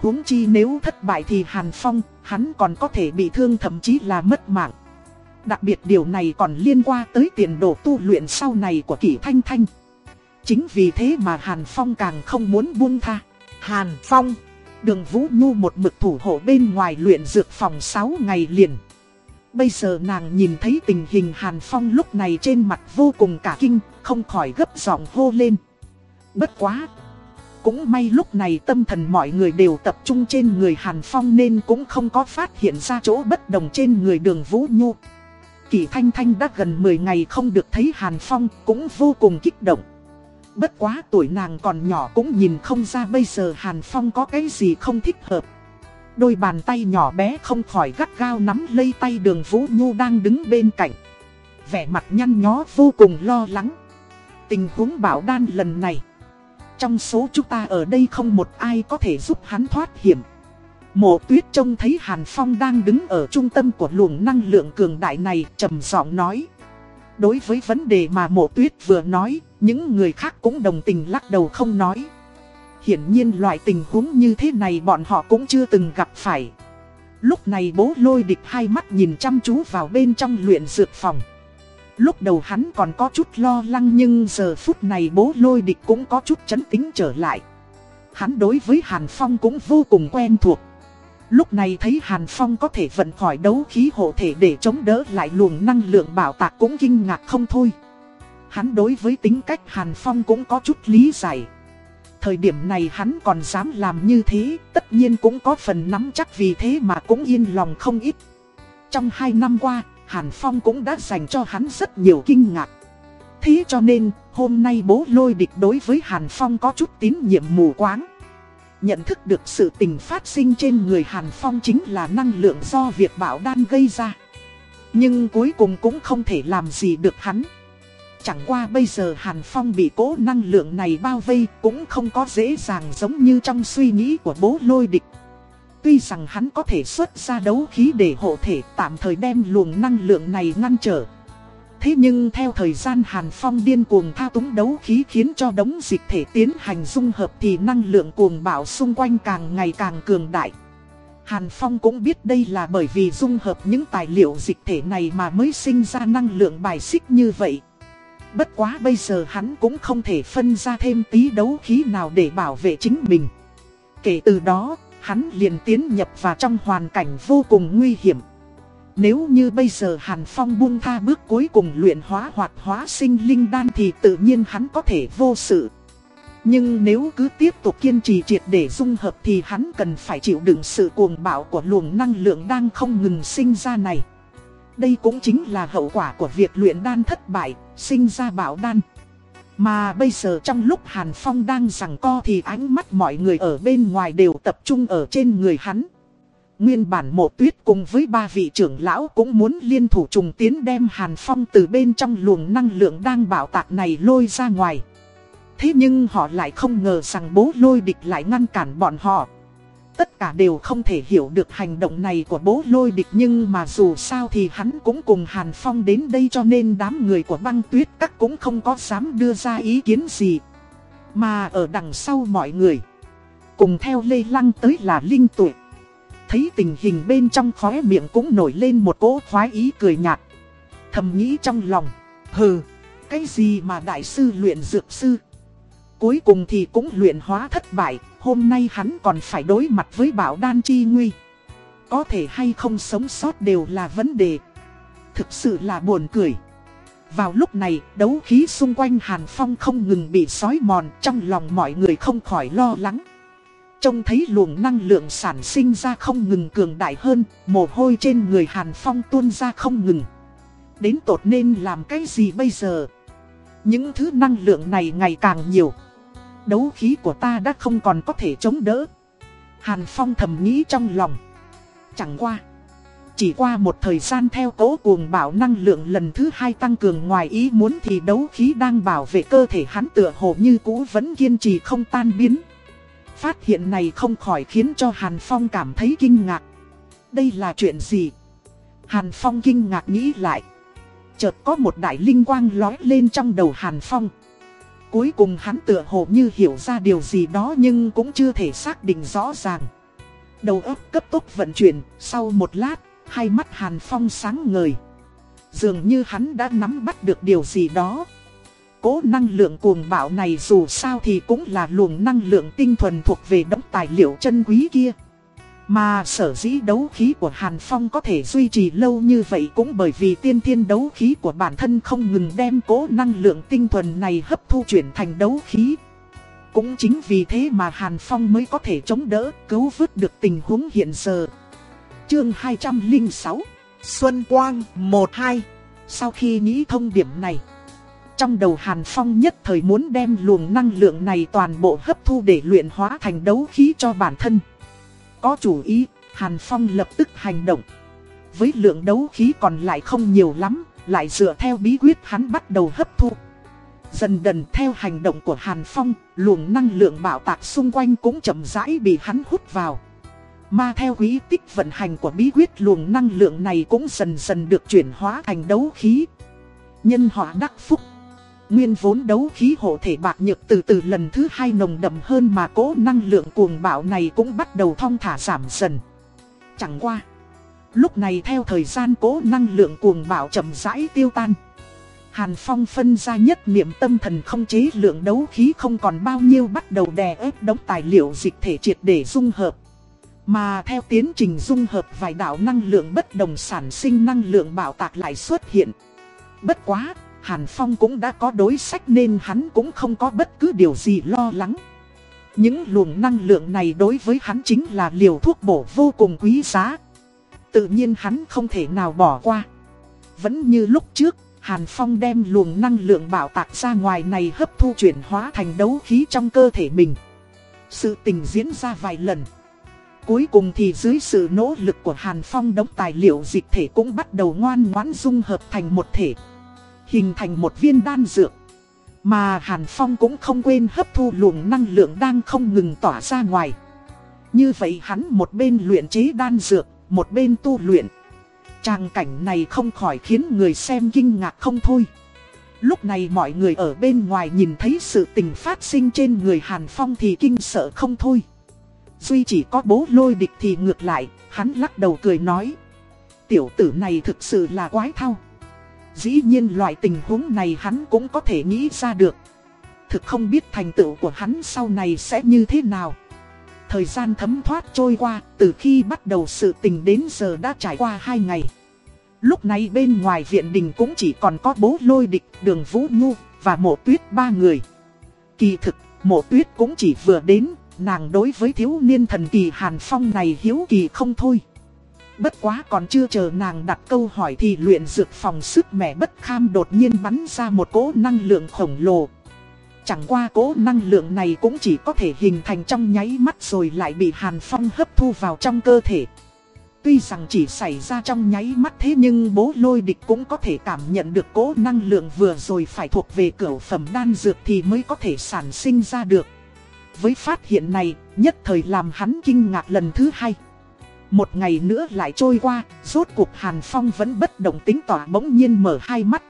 huống chi nếu thất bại thì Hàn Phong, hắn còn có thể bị thương thậm chí là mất mạng. Đặc biệt điều này còn liên quan tới tiền đồ tu luyện sau này của kỷ Thanh Thanh. Chính vì thế mà Hàn Phong càng không muốn buông tha. Hàn Phong Đường Vũ Nhu một mực thủ hộ bên ngoài luyện dược phòng 6 ngày liền. Bây giờ nàng nhìn thấy tình hình Hàn Phong lúc này trên mặt vô cùng cả kinh, không khỏi gấp giọng hô lên. Bất quá! Cũng may lúc này tâm thần mọi người đều tập trung trên người Hàn Phong nên cũng không có phát hiện ra chỗ bất đồng trên người đường Vũ Nhu. Kỳ Thanh Thanh đã gần 10 ngày không được thấy Hàn Phong cũng vô cùng kích động. Bất quá tuổi nàng còn nhỏ cũng nhìn không ra bây giờ Hàn Phong có cái gì không thích hợp. Đôi bàn tay nhỏ bé không khỏi gắt gao nắm lấy tay đường Vũ Nhu đang đứng bên cạnh. Vẻ mặt nhăn nhó vô cùng lo lắng. Tình huống bảo đan lần này. Trong số chúng ta ở đây không một ai có thể giúp hắn thoát hiểm. Mộ tuyết trông thấy Hàn Phong đang đứng ở trung tâm của luồng năng lượng cường đại này trầm giọng nói. Đối với vấn đề mà mộ tuyết vừa nói, những người khác cũng đồng tình lắc đầu không nói. Hiển nhiên loại tình huống như thế này bọn họ cũng chưa từng gặp phải. Lúc này bố lôi địch hai mắt nhìn chăm chú vào bên trong luyện dược phòng. Lúc đầu hắn còn có chút lo lắng nhưng giờ phút này bố lôi địch cũng có chút chấn tính trở lại. Hắn đối với Hàn Phong cũng vô cùng quen thuộc. Lúc này thấy Hàn Phong có thể vận khỏi đấu khí hộ thể để chống đỡ lại luồng năng lượng bảo tạc cũng kinh ngạc không thôi. Hắn đối với tính cách Hàn Phong cũng có chút lý giải. Thời điểm này hắn còn dám làm như thế, tất nhiên cũng có phần nắm chắc vì thế mà cũng yên lòng không ít. Trong hai năm qua, Hàn Phong cũng đã dành cho hắn rất nhiều kinh ngạc. Thế cho nên, hôm nay bố lôi địch đối với Hàn Phong có chút tín nhiệm mù quáng. Nhận thức được sự tình phát sinh trên người Hàn Phong chính là năng lượng do việc bảo đan gây ra. Nhưng cuối cùng cũng không thể làm gì được hắn. Chẳng qua bây giờ Hàn Phong bị cố năng lượng này bao vây cũng không có dễ dàng giống như trong suy nghĩ của bố lôi địch. Tuy rằng hắn có thể xuất ra đấu khí để hộ thể, tạm thời đem luồng năng lượng này ngăn trở. Thế nhưng theo thời gian Hàn Phong điên cuồng thao túng đấu khí khiến cho đống dịch thể tiến hành dung hợp thì năng lượng cuồng bạo xung quanh càng ngày càng cường đại. Hàn Phong cũng biết đây là bởi vì dung hợp những tài liệu dịch thể này mà mới sinh ra năng lượng bài xích như vậy. Bất quá bây giờ hắn cũng không thể phân ra thêm tí đấu khí nào để bảo vệ chính mình. Kể từ đó, hắn liền tiến nhập vào trong hoàn cảnh vô cùng nguy hiểm. Nếu như bây giờ Hàn Phong buông tha bước cuối cùng luyện hóa hoặc hóa sinh linh đan thì tự nhiên hắn có thể vô sự. Nhưng nếu cứ tiếp tục kiên trì triệt để dung hợp thì hắn cần phải chịu đựng sự cuồng bạo của luồng năng lượng đang không ngừng sinh ra này. Đây cũng chính là hậu quả của việc luyện đan thất bại, sinh ra bảo đan. Mà bây giờ trong lúc Hàn Phong đang rằng co thì ánh mắt mọi người ở bên ngoài đều tập trung ở trên người hắn. Nguyên bản mộ tuyết cùng với ba vị trưởng lão cũng muốn liên thủ trùng tiến đem Hàn Phong từ bên trong luồng năng lượng đang bảo tạc này lôi ra ngoài. Thế nhưng họ lại không ngờ rằng bố lôi địch lại ngăn cản bọn họ. Tất cả đều không thể hiểu được hành động này của bố lôi địch nhưng mà dù sao thì hắn cũng cùng Hàn Phong đến đây cho nên đám người của băng tuyết các cũng không có dám đưa ra ý kiến gì. Mà ở đằng sau mọi người, cùng theo Lê Lăng tới là Linh Tuệ. Thấy tình hình bên trong khóe miệng cũng nổi lên một cỗ khoái ý cười nhạt. Thầm nghĩ trong lòng, hừ, cái gì mà đại sư luyện dược sư. Cuối cùng thì cũng luyện hóa thất bại, hôm nay hắn còn phải đối mặt với bảo đan chi nguy. Có thể hay không sống sót đều là vấn đề. Thực sự là buồn cười. Vào lúc này, đấu khí xung quanh Hàn Phong không ngừng bị sói mòn, trong lòng mọi người không khỏi lo lắng. Trông thấy luồng năng lượng sản sinh ra không ngừng cường đại hơn, mồ hôi trên người Hàn Phong tuôn ra không ngừng. Đến tột nên làm cái gì bây giờ? Những thứ năng lượng này ngày càng nhiều. Đấu khí của ta đã không còn có thể chống đỡ. Hàn Phong thầm nghĩ trong lòng. Chẳng qua. Chỉ qua một thời gian theo cố cuồng bảo năng lượng lần thứ hai tăng cường ngoài ý muốn thì đấu khí đang bảo vệ cơ thể hắn tựa hồ như cũ vẫn kiên trì không tan biến. Phát hiện này không khỏi khiến cho Hàn Phong cảm thấy kinh ngạc. Đây là chuyện gì? Hàn Phong kinh ngạc nghĩ lại. Chợt có một đại linh quang lói lên trong đầu Hàn Phong. Cuối cùng hắn tựa hồ như hiểu ra điều gì đó nhưng cũng chưa thể xác định rõ ràng. Đầu óc cấp tốc vận chuyển, sau một lát, hai mắt Hàn Phong sáng ngời. Dường như hắn đã nắm bắt được điều gì đó. Cố năng lượng cuồng bạo này dù sao thì cũng là luồng năng lượng tinh thuần thuộc về đống tài liệu chân quý kia. Mà sở dĩ đấu khí của Hàn Phong có thể duy trì lâu như vậy cũng bởi vì tiên thiên đấu khí của bản thân không ngừng đem cố năng lượng tinh thuần này hấp thu chuyển thành đấu khí. Cũng chính vì thế mà Hàn Phong mới có thể chống đỡ, cứu vớt được tình huống hiện giờ. Chương 206 Xuân Quang 1-2 Sau khi nghĩ thông điểm này, trong đầu Hàn Phong nhất thời muốn đem luồng năng lượng này toàn bộ hấp thu để luyện hóa thành đấu khí cho bản thân. Có chủ ý, Hàn Phong lập tức hành động. Với lượng đấu khí còn lại không nhiều lắm, lại dựa theo bí quyết hắn bắt đầu hấp thu. Dần dần theo hành động của Hàn Phong, luồng năng lượng bạo tạc xung quanh cũng chậm rãi bị hắn hút vào. Mà theo quý tích vận hành của bí quyết luồng năng lượng này cũng dần dần được chuyển hóa thành đấu khí. Nhân họa đắc phúc. Nguyên vốn đấu khí hộ thể bạc nhược từ từ lần thứ hai nồng đậm hơn mà cố năng lượng cuồng bạo này cũng bắt đầu thong thả giảm dần. Chẳng qua. Lúc này theo thời gian cố năng lượng cuồng bạo chậm rãi tiêu tan. Hàn Phong phân ra nhất niệm tâm thần không chế lượng đấu khí không còn bao nhiêu bắt đầu đè ép đống tài liệu dịch thể triệt để dung hợp. Mà theo tiến trình dung hợp vài đạo năng lượng bất đồng sản sinh năng lượng bạo tạc lại xuất hiện. Bất quá, Hàn Phong cũng đã có đối sách nên hắn cũng không có bất cứ điều gì lo lắng. Những luồng năng lượng này đối với hắn chính là liều thuốc bổ vô cùng quý giá. Tự nhiên hắn không thể nào bỏ qua. Vẫn như lúc trước, Hàn Phong đem luồng năng lượng bảo tạc ra ngoài này hấp thu chuyển hóa thành đấu khí trong cơ thể mình. Sự tình diễn ra vài lần. Cuối cùng thì dưới sự nỗ lực của Hàn Phong đống tài liệu dịch thể cũng bắt đầu ngoan ngoãn dung hợp thành một thể. Hình thành một viên đan dược. Mà Hàn Phong cũng không quên hấp thu luồng năng lượng đang không ngừng tỏa ra ngoài. Như vậy hắn một bên luyện chế đan dược, một bên tu luyện. Tràng cảnh này không khỏi khiến người xem kinh ngạc không thôi. Lúc này mọi người ở bên ngoài nhìn thấy sự tình phát sinh trên người Hàn Phong thì kinh sợ không thôi. Duy chỉ có bố lôi địch thì ngược lại, hắn lắc đầu cười nói. Tiểu tử này thực sự là quái thao. Dĩ nhiên loại tình huống này hắn cũng có thể nghĩ ra được. Thực không biết thành tựu của hắn sau này sẽ như thế nào. Thời gian thấm thoát trôi qua, từ khi bắt đầu sự tình đến giờ đã trải qua 2 ngày. Lúc này bên ngoài viện đình cũng chỉ còn có bố lôi địch, đường Vũ Nhu và mộ tuyết ba người. Kỳ thực, mộ tuyết cũng chỉ vừa đến, nàng đối với thiếu niên thần kỳ Hàn Phong này hiếu kỳ không thôi. Bất quá còn chưa chờ nàng đặt câu hỏi thì luyện dược phòng sức mẻ bất kham đột nhiên bắn ra một cỗ năng lượng khổng lồ. Chẳng qua cỗ năng lượng này cũng chỉ có thể hình thành trong nháy mắt rồi lại bị Hàn Phong hấp thu vào trong cơ thể. Tuy rằng chỉ xảy ra trong nháy mắt thế nhưng bố lôi địch cũng có thể cảm nhận được cỗ năng lượng vừa rồi phải thuộc về cửa phẩm đan dược thì mới có thể sản sinh ra được. Với phát hiện này, nhất thời làm hắn kinh ngạc lần thứ hai. Một ngày nữa lại trôi qua, rốt cuộc Hàn Phong vẫn bất động tính tỏa bỗng nhiên mở hai mắt.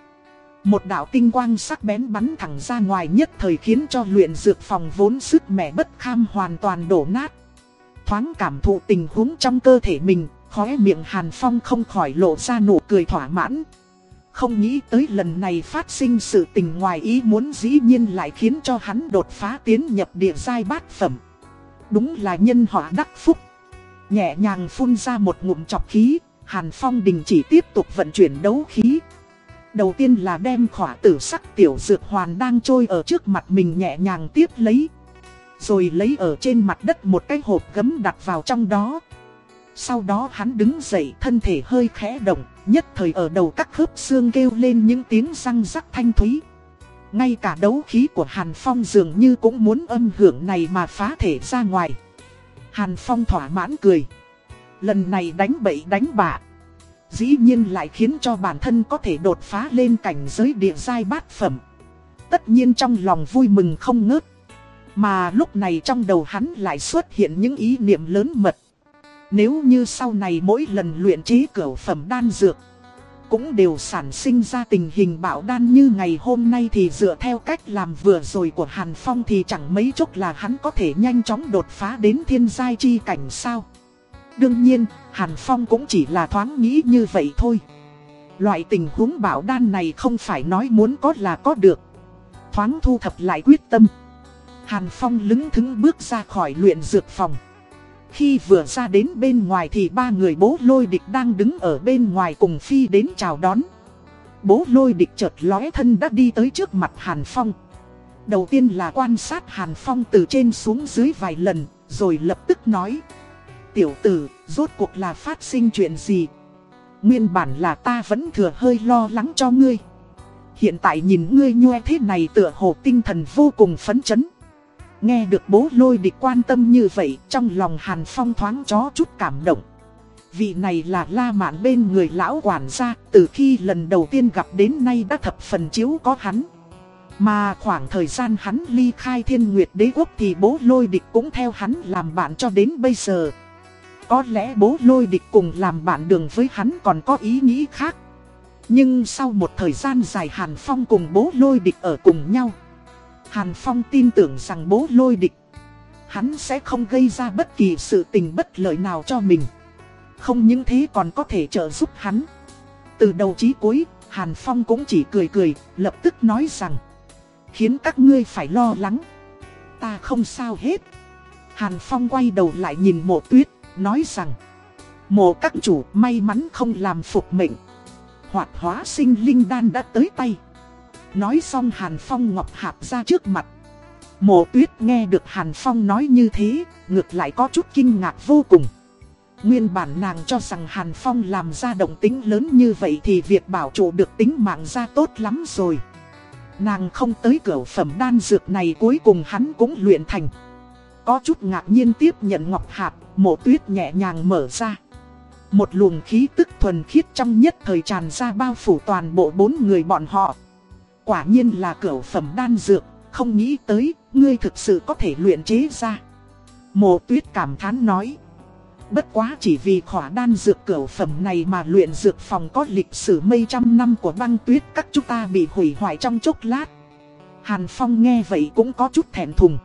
Một đạo tinh quang sắc bén bắn thẳng ra ngoài nhất thời khiến cho luyện dược phòng vốn sức mẻ bất kham hoàn toàn đổ nát. Thoáng cảm thụ tình huống trong cơ thể mình, khóe miệng Hàn Phong không khỏi lộ ra nụ cười thỏa mãn. Không nghĩ tới lần này phát sinh sự tình ngoài ý muốn dĩ nhiên lại khiến cho hắn đột phá tiến nhập địa giai bát phẩm. Đúng là nhân họa đắc phúc. Nhẹ nhàng phun ra một ngụm chọc khí, Hàn Phong đình chỉ tiếp tục vận chuyển đấu khí. Đầu tiên là đem khỏa tử sắc tiểu dược hoàn đang trôi ở trước mặt mình nhẹ nhàng tiếp lấy. Rồi lấy ở trên mặt đất một cái hộp gấm đặt vào trong đó. Sau đó hắn đứng dậy thân thể hơi khẽ động, nhất thời ở đầu các khớp xương kêu lên những tiếng răng rắc thanh thúy. Ngay cả đấu khí của Hàn Phong dường như cũng muốn âm hưởng này mà phá thể ra ngoài. Hàn Phong thỏa mãn cười. Lần này đánh bậy đánh bạ. Dĩ nhiên lại khiến cho bản thân có thể đột phá lên cảnh giới địa giai bát phẩm. Tất nhiên trong lòng vui mừng không ngớt. Mà lúc này trong đầu hắn lại xuất hiện những ý niệm lớn mật. Nếu như sau này mỗi lần luyện chế cửa phẩm đan dược cũng đều sản sinh ra tình hình bạo đan như ngày hôm nay thì dựa theo cách làm vừa rồi của Hàn Phong thì chẳng mấy chốc là hắn có thể nhanh chóng đột phá đến thiên giai chi cảnh sao? Đương nhiên, Hàn Phong cũng chỉ là thoáng nghĩ như vậy thôi. Loại tình huống bảo đan này không phải nói muốn có là có được. Thoáng thu thập lại quyết tâm. Hàn Phong lững thững bước ra khỏi luyện dược phòng khi vừa ra đến bên ngoài thì ba người bố lôi địch đang đứng ở bên ngoài cùng Phi đến chào đón. Bố lôi địch chợt lóe thân đã đi tới trước mặt Hàn Phong. Đầu tiên là quan sát Hàn Phong từ trên xuống dưới vài lần, rồi lập tức nói. Tiểu tử, rốt cuộc là phát sinh chuyện gì? Nguyên bản là ta vẫn thừa hơi lo lắng cho ngươi. Hiện tại nhìn ngươi nhoe thế này tựa hồ tinh thần vô cùng phấn chấn. Nghe được bố lôi địch quan tâm như vậy, trong lòng Hàn Phong thoáng chó chút cảm động. Vị này là la mạn bên người lão quản gia, từ khi lần đầu tiên gặp đến nay đã thập phần chiếu có hắn. Mà khoảng thời gian hắn ly khai thiên nguyệt đế quốc thì bố lôi địch cũng theo hắn làm bạn cho đến bây giờ. Có lẽ bố lôi địch cùng làm bạn đường với hắn còn có ý nghĩ khác. Nhưng sau một thời gian dài Hàn Phong cùng bố lôi địch ở cùng nhau. Hàn Phong tin tưởng rằng bố lôi địch. Hắn sẽ không gây ra bất kỳ sự tình bất lợi nào cho mình. Không những thế còn có thể trợ giúp hắn. Từ đầu chí cuối, Hàn Phong cũng chỉ cười cười, Lập tức nói rằng, Khiến các ngươi phải lo lắng. Ta không sao hết. Hàn Phong quay đầu lại nhìn mộ tuyết, Nói rằng, Mộ các chủ, may mắn không làm phục mệnh. Hoạt hóa sinh linh đan đã tới tay. Nói xong Hàn Phong ngọc hạp ra trước mặt. Mộ tuyết nghe được Hàn Phong nói như thế, ngược lại có chút kinh ngạc vô cùng. Nguyên bản nàng cho rằng Hàn Phong làm ra động tính lớn như vậy thì việc bảo trụ được tính mạng ra tốt lắm rồi. Nàng không tới cửa phẩm đan dược này cuối cùng hắn cũng luyện thành. Có chút ngạc nhiên tiếp nhận ngọc hạt, mộ tuyết nhẹ nhàng mở ra. Một luồng khí tức thuần khiết trong nhất thời tràn ra bao phủ toàn bộ bốn người bọn họ. Quả nhiên là cửu phẩm đan dược, không nghĩ tới, ngươi thực sự có thể luyện chế ra. Mộ tuyết cảm thán nói. Bất quá chỉ vì khỏa đan dược cửu phẩm này mà luyện dược phòng có lịch sử mây trăm năm của băng tuyết các chúng ta bị hủy hoại trong chốc lát. Hàn Phong nghe vậy cũng có chút thẹn thùng.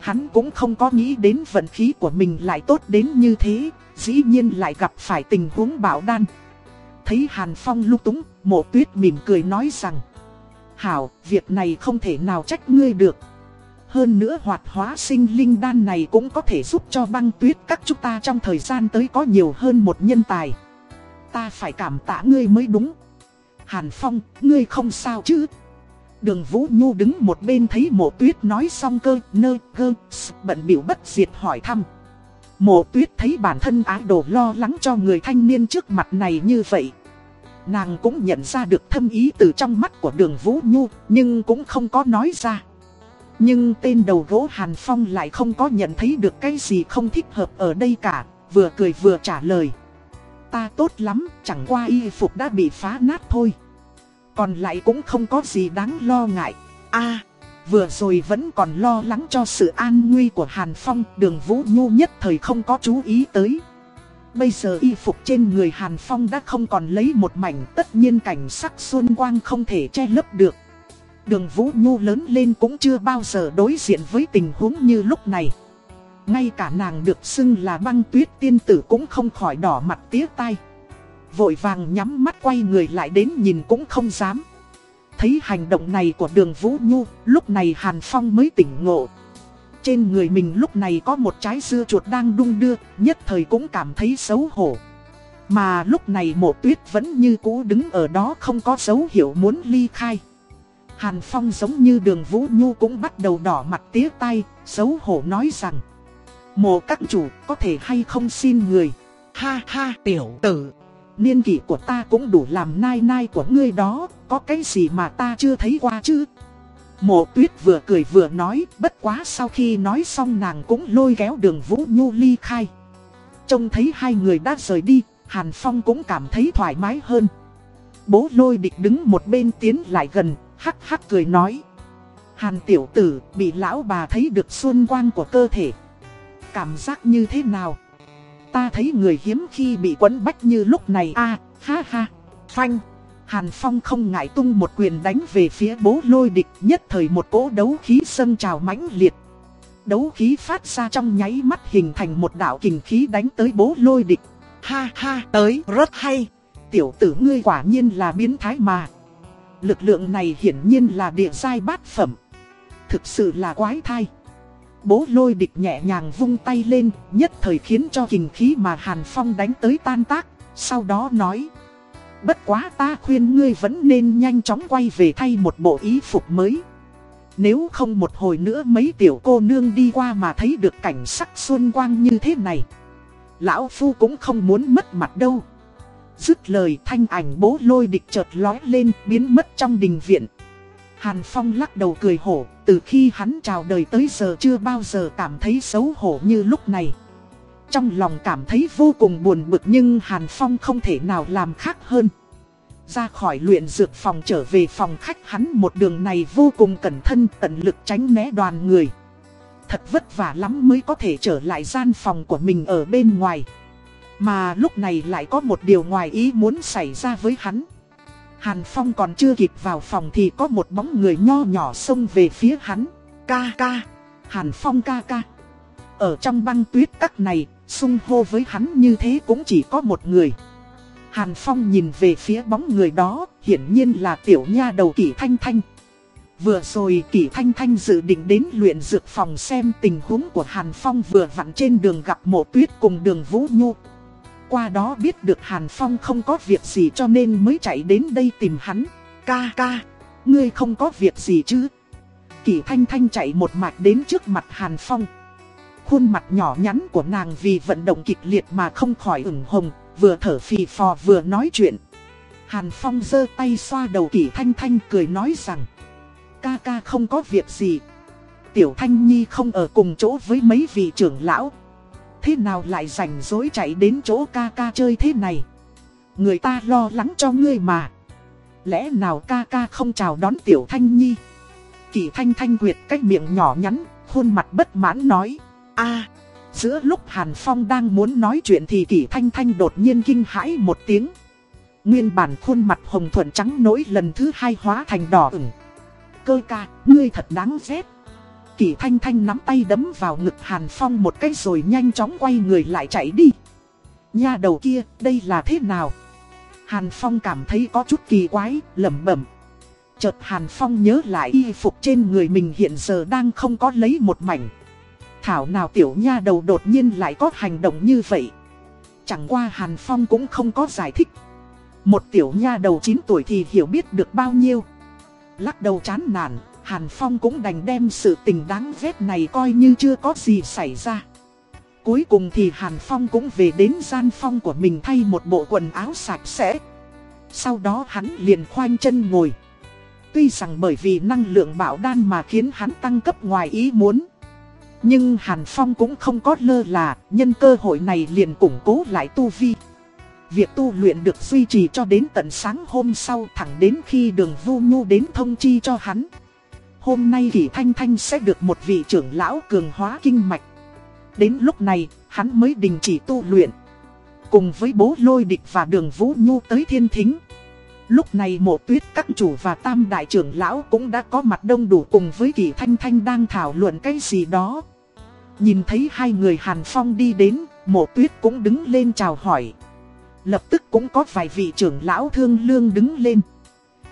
Hắn cũng không có nghĩ đến vận khí của mình lại tốt đến như thế, dĩ nhiên lại gặp phải tình huống bảo đan. Thấy Hàn Phong lúc túng, mộ tuyết mỉm cười nói rằng Hảo, việc này không thể nào trách ngươi được. Hơn nữa hoạt hóa sinh linh đan này cũng có thể giúp cho băng tuyết các chúng ta trong thời gian tới có nhiều hơn một nhân tài. Ta phải cảm tạ ngươi mới đúng. Hàn Phong, ngươi không sao chứ? Đường Vũ Nhu đứng một bên thấy mộ tuyết nói xong cơ, nơ, gơ, bận biểu bất diệt hỏi thăm. Mộ tuyết thấy bản thân ái đồ lo lắng cho người thanh niên trước mặt này như vậy. Nàng cũng nhận ra được thâm ý từ trong mắt của đường Vũ Nhu, nhưng cũng không có nói ra. Nhưng tên đầu gỗ Hàn Phong lại không có nhận thấy được cái gì không thích hợp ở đây cả, vừa cười vừa trả lời. ta tốt lắm, chẳng qua y phục đã bị phá nát thôi. Còn lại cũng không có gì đáng lo ngại. a vừa rồi vẫn còn lo lắng cho sự an nguy của Hàn Phong, đường Vũ Nhu nhất thời không có chú ý tới. Bây giờ y phục trên người Hàn Phong đã không còn lấy một mảnh tất nhiên cảnh sắc xuân quang không thể che lấp được. Đường Vũ Nhu lớn lên cũng chưa bao giờ đối diện với tình huống như lúc này. Ngay cả nàng được xưng là băng tuyết tiên tử cũng không khỏi đỏ mặt tía tai. Vội vàng nhắm mắt quay người lại đến nhìn cũng không dám. Thấy hành động này của đường Vũ Nhu, lúc này Hàn Phong mới tỉnh ngộ. Trên người mình lúc này có một trái dưa chuột đang đung đưa, nhất thời cũng cảm thấy xấu hổ. Mà lúc này mộ tuyết vẫn như cũ đứng ở đó không có dấu hiệu muốn ly khai. Hàn Phong giống như đường Vũ Nhu cũng bắt đầu đỏ mặt tía tay, xấu hổ nói rằng Mộ các chủ có thể hay không xin người Ha ha tiểu tử Niên kỷ của ta cũng đủ làm nai nai của ngươi đó Có cái gì mà ta chưa thấy qua chứ Mộ tuyết vừa cười vừa nói Bất quá sau khi nói xong nàng cũng lôi kéo đường Vũ Nhu ly khai Trông thấy hai người đã rời đi Hàn Phong cũng cảm thấy thoải mái hơn Bố lôi địch đứng một bên tiến lại gần Hắc hắc cười nói Hàn tiểu tử bị lão bà thấy được xuân quang của cơ thể Cảm giác như thế nào? Ta thấy người hiếm khi bị quấn bách như lúc này a ha ha, phanh. Hàn Phong không ngại tung một quyền đánh về phía bố lôi địch nhất thời một cỗ đấu khí sân trào mãnh liệt. Đấu khí phát ra trong nháy mắt hình thành một đạo kình khí đánh tới bố lôi địch. Ha ha, tới rất hay. Tiểu tử ngươi quả nhiên là biến thái mà. Lực lượng này hiển nhiên là địa giai bát phẩm. Thực sự là quái thai. Bố lôi địch nhẹ nhàng vung tay lên, nhất thời khiến cho kình khí mà Hàn Phong đánh tới tan tác, sau đó nói. Bất quá ta khuyên ngươi vẫn nên nhanh chóng quay về thay một bộ y phục mới. Nếu không một hồi nữa mấy tiểu cô nương đi qua mà thấy được cảnh sắc xuân quang như thế này. Lão Phu cũng không muốn mất mặt đâu. Dứt lời thanh ảnh bố lôi địch chợt lói lên biến mất trong đình viện. Hàn Phong lắc đầu cười hổ, từ khi hắn chào đời tới giờ chưa bao giờ cảm thấy xấu hổ như lúc này. Trong lòng cảm thấy vô cùng buồn bực nhưng Hàn Phong không thể nào làm khác hơn. Ra khỏi luyện dược phòng trở về phòng khách hắn một đường này vô cùng cẩn thân tận lực tránh né đoàn người. Thật vất vả lắm mới có thể trở lại gian phòng của mình ở bên ngoài. Mà lúc này lại có một điều ngoài ý muốn xảy ra với hắn. Hàn Phong còn chưa kịp vào phòng thì có một bóng người nho nhỏ xông về phía hắn. Ca ca, Hàn Phong ca ca. Ở trong băng tuyết các này, xung hô với hắn như thế cũng chỉ có một người. Hàn Phong nhìn về phía bóng người đó, hiển nhiên là tiểu nha đầu kỷ thanh thanh. Vừa rồi kỷ thanh thanh dự định đến luyện dược phòng xem tình huống của Hàn Phong vừa vặn trên đường gặp mộ tuyết cùng đường Vũ Nhu qua đó biết được Hàn Phong không có việc gì cho nên mới chạy đến đây tìm hắn. Ca ca, ngươi không có việc gì chứ? Kỷ Thanh Thanh chạy một mạch đến trước mặt Hàn Phong. Khuôn mặt nhỏ nhắn của nàng vì vận động kịch liệt mà không khỏi ửng hồng, vừa thở phì phò vừa nói chuyện. Hàn Phong giơ tay xoa đầu Kỳ Thanh Thanh cười nói rằng Ca ca không có việc gì. Tiểu Thanh Nhi không ở cùng chỗ với mấy vị trưởng lão. Thế nào lại rảnh rỗi chạy đến chỗ ca ca chơi thế này? Người ta lo lắng cho ngươi mà. Lẽ nào ca ca không chào đón tiểu thanh nhi? Kỳ thanh thanh quyệt cách miệng nhỏ nhắn Khuôn mặt bất mãn nói a giữa lúc Hàn Phong đang muốn nói chuyện thì Kỷ thanh thanh đột nhiên kinh hãi một tiếng Nguyên bản khuôn mặt hồng thuận trắng nỗi lần thứ hai hóa thành đỏ ửng Cơ ca, ngươi thật đáng ghét Kỷ Thanh Thanh nắm tay đấm vào ngực Hàn Phong một cái rồi nhanh chóng quay người lại chạy đi. Nha đầu kia, đây là thế nào? Hàn Phong cảm thấy có chút kỳ quái, lẩm bẩm. Chợt Hàn Phong nhớ lại y phục trên người mình hiện giờ đang không có lấy một mảnh. Thảo nào tiểu nha đầu đột nhiên lại có hành động như vậy. Chẳng qua Hàn Phong cũng không có giải thích. Một tiểu nha đầu 9 tuổi thì hiểu biết được bao nhiêu. Lắc đầu chán nản, Hàn Phong cũng đành đem sự tình đáng ghét này coi như chưa có gì xảy ra. Cuối cùng thì Hàn Phong cũng về đến gian phong của mình thay một bộ quần áo sạch sẽ. Sau đó hắn liền khoanh chân ngồi. Tuy rằng bởi vì năng lượng bảo đan mà khiến hắn tăng cấp ngoài ý muốn. Nhưng Hàn Phong cũng không có lơ là, nhân cơ hội này liền củng cố lại tu vi. Việc tu luyện được duy trì cho đến tận sáng hôm sau thẳng đến khi đường Vu Nhu đến thông chi cho hắn. Hôm nay Kỷ Thanh Thanh sẽ được một vị trưởng lão cường hóa kinh mạch. Đến lúc này, hắn mới đình chỉ tu luyện. Cùng với bố lôi địch và đường Vũ Nhu tới thiên thính. Lúc này mộ tuyết các chủ và tam đại trưởng lão cũng đã có mặt đông đủ cùng với kỳ Thanh Thanh đang thảo luận cái gì đó. Nhìn thấy hai người Hàn Phong đi đến, mộ tuyết cũng đứng lên chào hỏi. Lập tức cũng có vài vị trưởng lão thương lương đứng lên.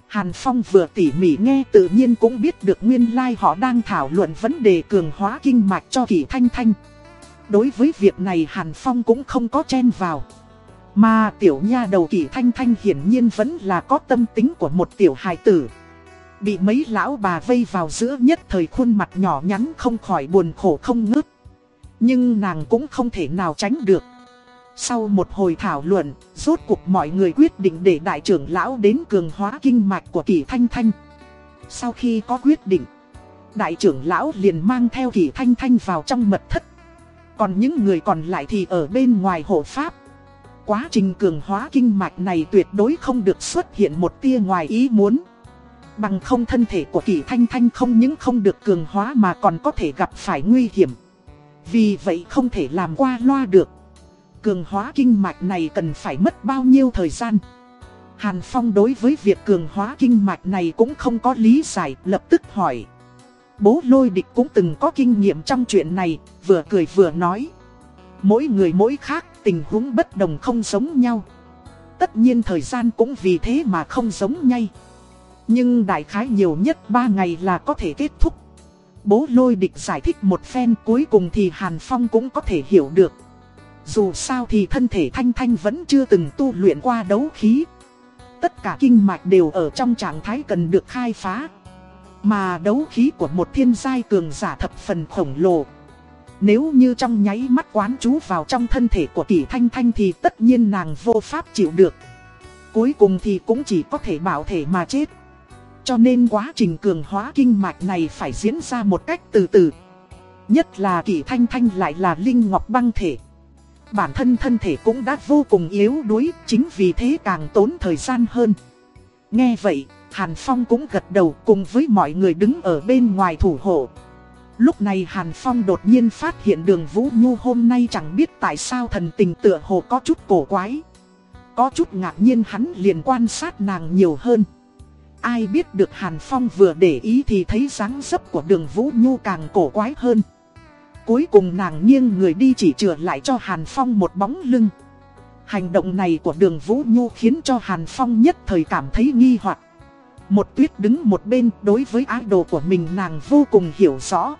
Hàn Phong vừa tỉ mỉ nghe tự nhiên cũng biết được nguyên lai like họ đang thảo luận vấn đề cường hóa kinh mạch cho kỳ Thanh Thanh. Đối với việc này Hàn Phong cũng không có chen vào. Mà tiểu nha đầu Kỷ Thanh Thanh hiển nhiên vẫn là có tâm tính của một tiểu hài tử. Bị mấy lão bà vây vào giữa nhất thời khuôn mặt nhỏ nhắn không khỏi buồn khổ không ngớt. Nhưng nàng cũng không thể nào tránh được. Sau một hồi thảo luận, rốt cuộc mọi người quyết định để đại trưởng lão đến cường hóa kinh mạch của Kỳ Thanh Thanh. Sau khi có quyết định, đại trưởng lão liền mang theo Kỳ Thanh Thanh vào trong mật thất. Còn những người còn lại thì ở bên ngoài hộ pháp. Quá trình cường hóa kinh mạch này tuyệt đối không được xuất hiện một tia ngoài ý muốn. Bằng không thân thể của Kỳ Thanh Thanh không những không được cường hóa mà còn có thể gặp phải nguy hiểm. Vì vậy không thể làm qua loa được. Cường hóa kinh mạch này cần phải mất bao nhiêu thời gian Hàn Phong đối với việc cường hóa kinh mạch này cũng không có lý giải, lập tức hỏi Bố lôi địch cũng từng có kinh nghiệm trong chuyện này, Vừa cười vừa nói Mỗi người mỗi khác tình huống bất đồng không giống nhau Tất nhiên thời gian cũng vì thế mà không giống nhau Nhưng đại khái nhiều nhất 3 ngày là có thể kết thúc Bố lôi địch giải thích một phen cuối cùng thì Hàn Phong cũng có thể hiểu được dù sao thì thân thể Thanh Thanh vẫn chưa từng tu luyện qua đấu khí. Tất cả kinh mạch đều ở trong trạng thái cần được khai phá. Mà đấu khí của một thiên giai cường giả thập phần khổng lồ. Nếu như trong nháy mắt quán chú vào trong thân thể của kỷ Thanh Thanh thì tất nhiên nàng vô pháp chịu được. Cuối cùng thì cũng chỉ có thể bảo thể mà chết. Cho nên quá trình cường hóa kinh mạch này phải diễn ra một cách từ từ. Nhất là kỷ Thanh Thanh lại là linh ngọc băng thể. Bản thân thân thể cũng đã vô cùng yếu đuối, chính vì thế càng tốn thời gian hơn. Nghe vậy, Hàn Phong cũng gật đầu cùng với mọi người đứng ở bên ngoài thủ hộ. Lúc này Hàn Phong đột nhiên phát hiện đường Vũ Nhu hôm nay chẳng biết tại sao thần tình tựa hồ có chút cổ quái. Có chút ngạc nhiên hắn liền quan sát nàng nhiều hơn. Ai biết được Hàn Phong vừa để ý thì thấy dáng dấp của đường Vũ Nhu càng cổ quái hơn. Cuối cùng nàng nghiêng người đi chỉ chừa lại cho Hàn Phong một bóng lưng. Hành động này của đường Vũ Nhu khiến cho Hàn Phong nhất thời cảm thấy nghi hoặc. Một tuyết đứng một bên đối với ái đồ của mình nàng vô cùng hiểu rõ.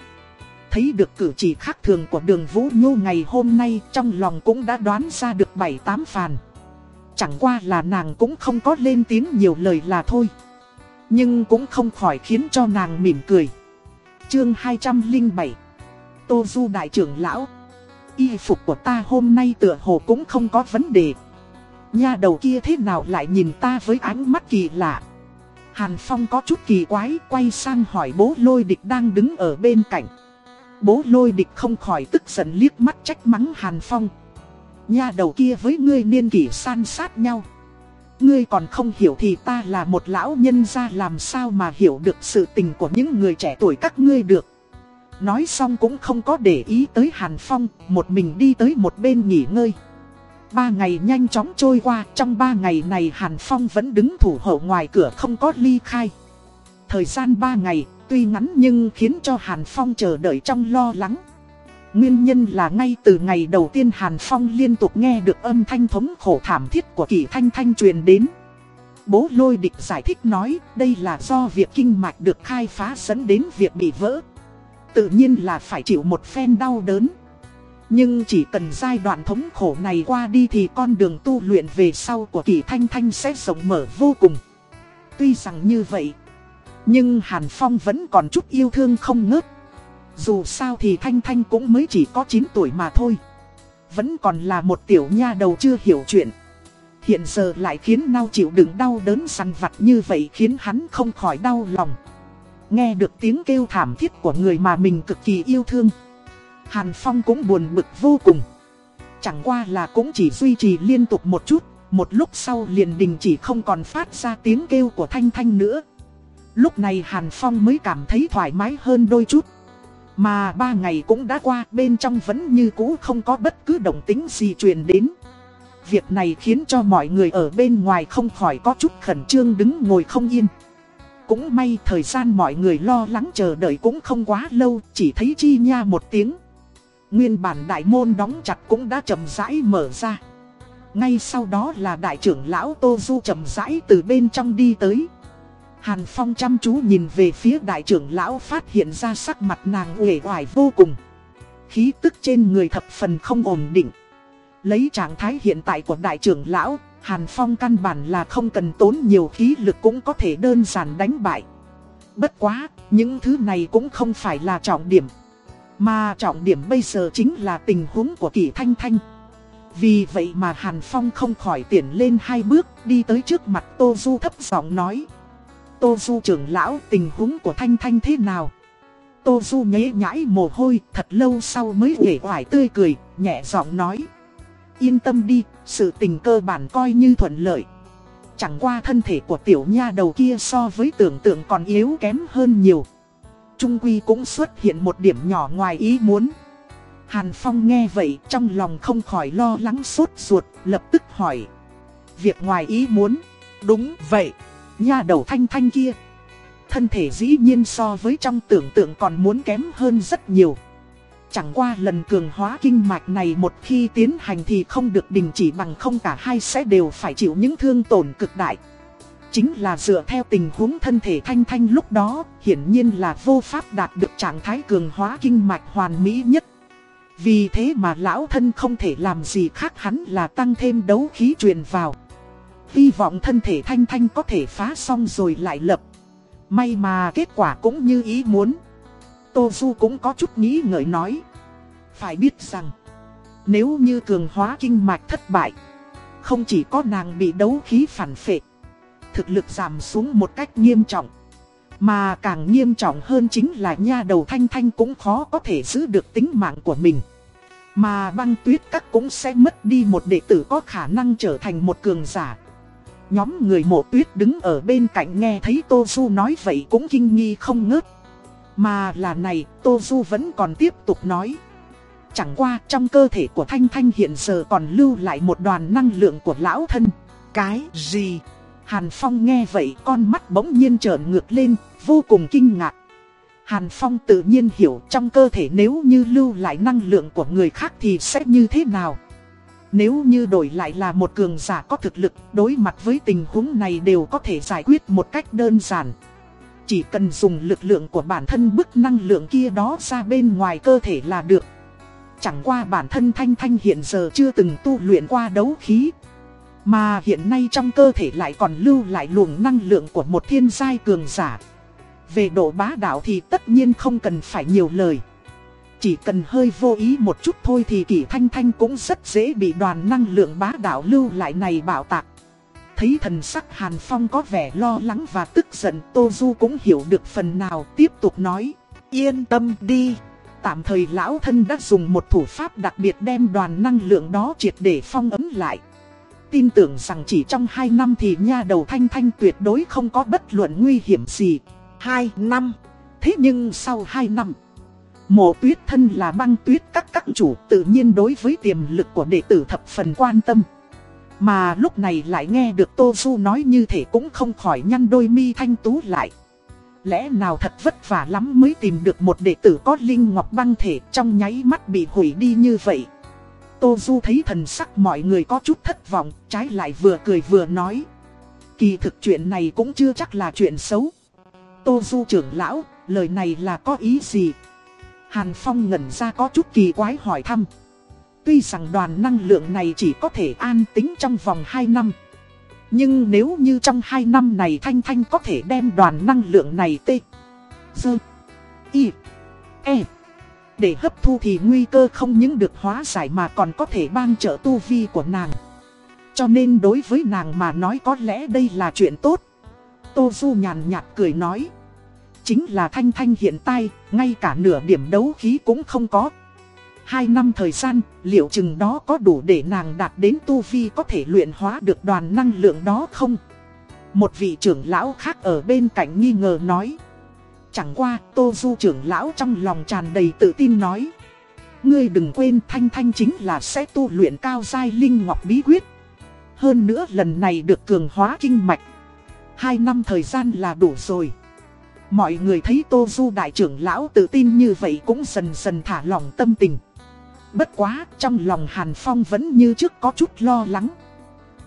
Thấy được cử chỉ khác thường của đường Vũ Nhu ngày hôm nay, trong lòng cũng đã đoán ra được bảy tám phàn. Chẳng qua là nàng cũng không có lên tiếng nhiều lời là thôi. Nhưng cũng không khỏi khiến cho nàng mỉm cười. Chương 207 Tô Du đại trưởng lão Y phục của ta hôm nay tựa hồ cũng không có vấn đề Nha đầu kia thế nào lại nhìn ta với ánh mắt kỳ lạ Hàn Phong có chút kỳ quái, quay sang hỏi bố lôi địch đang đứng ở bên cạnh Bố lôi địch không khỏi tức giận liếc mắt trách mắng Hàn Phong Nha đầu kia với ngươi niên kỷ san sát nhau Ngươi còn không hiểu thì ta là một lão nhân gia làm sao mà hiểu được sự tình của những người trẻ tuổi các ngươi được Nói xong cũng không có để ý tới Hàn Phong, một mình đi tới một bên nghỉ ngơi. Ba ngày nhanh chóng trôi qua, trong ba ngày này Hàn Phong vẫn đứng thủ hộ ngoài cửa không có ly khai. Thời gian ba ngày, tuy ngắn nhưng khiến cho Hàn Phong chờ đợi trong lo lắng. Nguyên nhân là ngay từ ngày đầu tiên Hàn Phong liên tục nghe được âm thanh thống khổ thảm thiết của kỳ thanh thanh truyền đến. Bố lôi địch giải thích nói, đây là do việc kinh mạch được khai phá dẫn đến việc bị vỡ. Tự nhiên là phải chịu một phen đau đớn Nhưng chỉ cần giai đoạn thống khổ này qua đi thì con đường tu luyện về sau của kỳ thanh thanh sẽ rộng mở vô cùng Tuy rằng như vậy nhưng Hàn Phong vẫn còn chút yêu thương không ngớt. Dù sao thì Thanh Thanh cũng mới chỉ có 9 tuổi mà thôi. Vẫn còn là một tiểu nha đầu chưa hiểu chuyện. Hiện giờ lại khiến nao chịu đựng đau đớn săn vặt như vậy khiến hắn không khỏi đau lòng. Nghe được tiếng kêu thảm thiết của người mà mình cực kỳ yêu thương. Hàn Phong cũng buồn bực vô cùng. Chẳng qua là cũng chỉ duy trì liên tục một chút, Một lúc sau liền đình chỉ không còn phát ra tiếng kêu của Thanh Thanh nữa. Lúc này Hàn Phong mới cảm thấy thoải mái hơn đôi chút. Mà ba ngày cũng đã qua bên trong vẫn như cũ không có bất cứ động tính gì truyền đến. Việc này khiến cho mọi người ở bên ngoài không khỏi có chút khẩn trương đứng ngồi không yên. Cũng may thời gian mọi người lo lắng chờ đợi cũng không quá lâu, chỉ thấy chi nha một tiếng. Nguyên bản đại môn đóng chặt cũng đã chậm rãi mở ra. Ngay sau đó là đại trưởng lão Tô Du chậm rãi từ bên trong đi tới. Hàn Phong chăm chú nhìn về phía đại trưởng lão phát hiện ra sắc mặt nàng uể oải vô cùng. Khí tức trên người thập phần không ổn định. Lấy trạng thái hiện tại của đại trưởng lão, Hàn Phong căn bản là không cần tốn nhiều khí lực cũng có thể đơn giản đánh bại. Bất quá, những thứ này cũng không phải là trọng điểm. Mà trọng điểm bây giờ chính là tình huống của Kỳ Thanh Thanh. Vì vậy mà Hàn Phong không khỏi tiện lên hai bước đi tới trước mặt Tô Du thấp giọng nói. Tô Du trưởng lão tình huống của Thanh Thanh thế nào? Tô Du nhế nhãi mồ hôi thật lâu sau mới ghể hoài tươi cười, nhẹ giọng nói. Yên tâm đi, sự tình cơ bản coi như thuận lợi. Chẳng qua thân thể của tiểu nha đầu kia so với tưởng tượng còn yếu kém hơn nhiều. Trung Quy cũng xuất hiện một điểm nhỏ ngoài ý muốn. Hàn Phong nghe vậy trong lòng không khỏi lo lắng sốt ruột, lập tức hỏi. Việc ngoài ý muốn, đúng vậy, nha đầu thanh thanh kia. Thân thể dĩ nhiên so với trong tưởng tượng còn muốn kém hơn rất nhiều. Chẳng qua lần cường hóa kinh mạch này một khi tiến hành thì không được đình chỉ bằng không cả hai sẽ đều phải chịu những thương tổn cực đại. Chính là dựa theo tình huống thân thể thanh thanh lúc đó, hiển nhiên là vô pháp đạt được trạng thái cường hóa kinh mạch hoàn mỹ nhất. Vì thế mà lão thân không thể làm gì khác hắn là tăng thêm đấu khí truyền vào. Hy vọng thân thể thanh thanh có thể phá xong rồi lại lập. May mà kết quả cũng như ý muốn. Tô Du cũng có chút nghĩ ngợi nói. Phải biết rằng, nếu như cường hóa kinh mạch thất bại, không chỉ có nàng bị đấu khí phản phệ, thực lực giảm xuống một cách nghiêm trọng. Mà càng nghiêm trọng hơn chính là nha đầu thanh thanh cũng khó có thể giữ được tính mạng của mình. Mà băng tuyết các cũng sẽ mất đi một đệ tử có khả năng trở thành một cường giả. Nhóm người mộ tuyết đứng ở bên cạnh nghe thấy Tô Du nói vậy cũng kinh nghi không ngớt. Mà là này, Tô Du vẫn còn tiếp tục nói. Chẳng qua trong cơ thể của Thanh Thanh hiện giờ còn lưu lại một đoàn năng lượng của lão thân. Cái gì? Hàn Phong nghe vậy con mắt bỗng nhiên trợn ngược lên, vô cùng kinh ngạc. Hàn Phong tự nhiên hiểu trong cơ thể nếu như lưu lại năng lượng của người khác thì sẽ như thế nào. Nếu như đổi lại là một cường giả có thực lực, đối mặt với tình huống này đều có thể giải quyết một cách đơn giản. Chỉ cần dùng lực lượng của bản thân bức năng lượng kia đó ra bên ngoài cơ thể là được. Chẳng qua bản thân Thanh Thanh hiện giờ chưa từng tu luyện qua đấu khí. Mà hiện nay trong cơ thể lại còn lưu lại luồng năng lượng của một thiên giai cường giả. Về độ bá đạo thì tất nhiên không cần phải nhiều lời. Chỉ cần hơi vô ý một chút thôi thì kỷ thanh thanh cũng rất dễ bị đoàn năng lượng bá đạo lưu lại này bảo tạc. Thấy thần sắc Hàn Phong có vẻ lo lắng và tức giận Tô Du cũng hiểu được phần nào tiếp tục nói. Yên tâm đi. Tạm thời lão thân đã dùng một thủ pháp đặc biệt đem đoàn năng lượng đó triệt để phong ấm lại. Tin tưởng rằng chỉ trong 2 năm thì nha đầu thanh thanh tuyệt đối không có bất luận nguy hiểm gì. 2 năm. Thế nhưng sau 2 năm, mộ tuyết thân là băng tuyết các các chủ tự nhiên đối với tiềm lực của đệ tử thập phần quan tâm. Mà lúc này lại nghe được Tô Du nói như thế cũng không khỏi nhăn đôi mi thanh tú lại. Lẽ nào thật vất vả lắm mới tìm được một đệ tử có linh ngọc băng thể trong nháy mắt bị hủy đi như vậy. Tô Du thấy thần sắc mọi người có chút thất vọng, trái lại vừa cười vừa nói. Kỳ thực chuyện này cũng chưa chắc là chuyện xấu. Tô Du trưởng lão, lời này là có ý gì? Hàn Phong ngẩn ra có chút kỳ quái hỏi thăm. Tuy rằng đoàn năng lượng này chỉ có thể an tính trong vòng 2 năm. Nhưng nếu như trong 2 năm này Thanh Thanh có thể đem đoàn năng lượng này tê, dơ, y, e, để hấp thu thì nguy cơ không những được hóa giải mà còn có thể ban trợ tu vi của nàng. Cho nên đối với nàng mà nói có lẽ đây là chuyện tốt. Tô Du nhàn nhạt cười nói. Chính là Thanh Thanh hiện tại, ngay cả nửa điểm đấu khí cũng không có. Hai năm thời gian, liệu chừng đó có đủ để nàng đạt đến tu vi có thể luyện hóa được đoàn năng lượng đó không? Một vị trưởng lão khác ở bên cạnh nghi ngờ nói. Chẳng qua, Tô Du trưởng lão trong lòng tràn đầy tự tin nói. Ngươi đừng quên Thanh Thanh chính là sẽ tu luyện cao giai linh ngọc bí quyết. Hơn nữa lần này được cường hóa kinh mạch. Hai năm thời gian là đủ rồi. Mọi người thấy Tô Du đại trưởng lão tự tin như vậy cũng dần dần thả lòng tâm tình. Bất quá, trong lòng Hàn Phong vẫn như trước có chút lo lắng.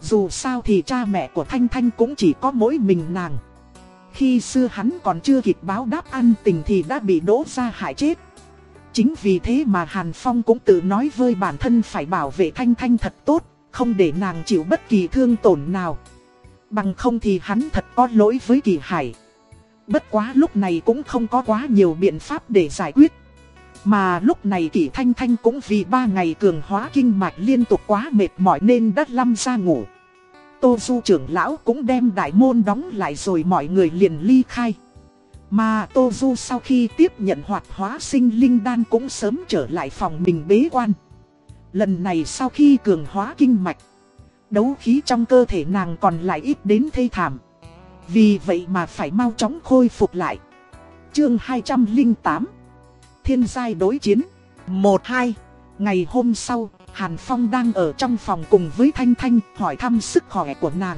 Dù sao thì cha mẹ của Thanh Thanh cũng chỉ có mỗi mình nàng. Khi xưa hắn còn chưa kịp báo đáp ăn tình thì đã bị đỗ ra hại chết. Chính vì thế mà Hàn Phong cũng tự nói với bản thân phải bảo vệ Thanh Thanh thật tốt, không để nàng chịu bất kỳ thương tổn nào. Bằng không thì hắn thật có lỗi với Kỳ Hải. Bất quá lúc này cũng không có quá nhiều biện pháp để giải quyết. Mà lúc này kỷ Thanh Thanh cũng vì ba ngày cường hóa kinh mạch liên tục quá mệt mỏi nên đã lâm ra ngủ. Tô Du trưởng lão cũng đem đại môn đóng lại rồi mọi người liền ly khai. Mà Tô Du sau khi tiếp nhận hoạt hóa sinh linh đan cũng sớm trở lại phòng mình bế quan. Lần này sau khi cường hóa kinh mạch, đấu khí trong cơ thể nàng còn lại ít đến thê thảm. Vì vậy mà phải mau chóng khôi phục lại. Chương 208 Thiên giai đối chiến 1-2 Ngày hôm sau, Hàn Phong đang ở trong phòng cùng với Thanh Thanh hỏi thăm sức khỏe của nàng.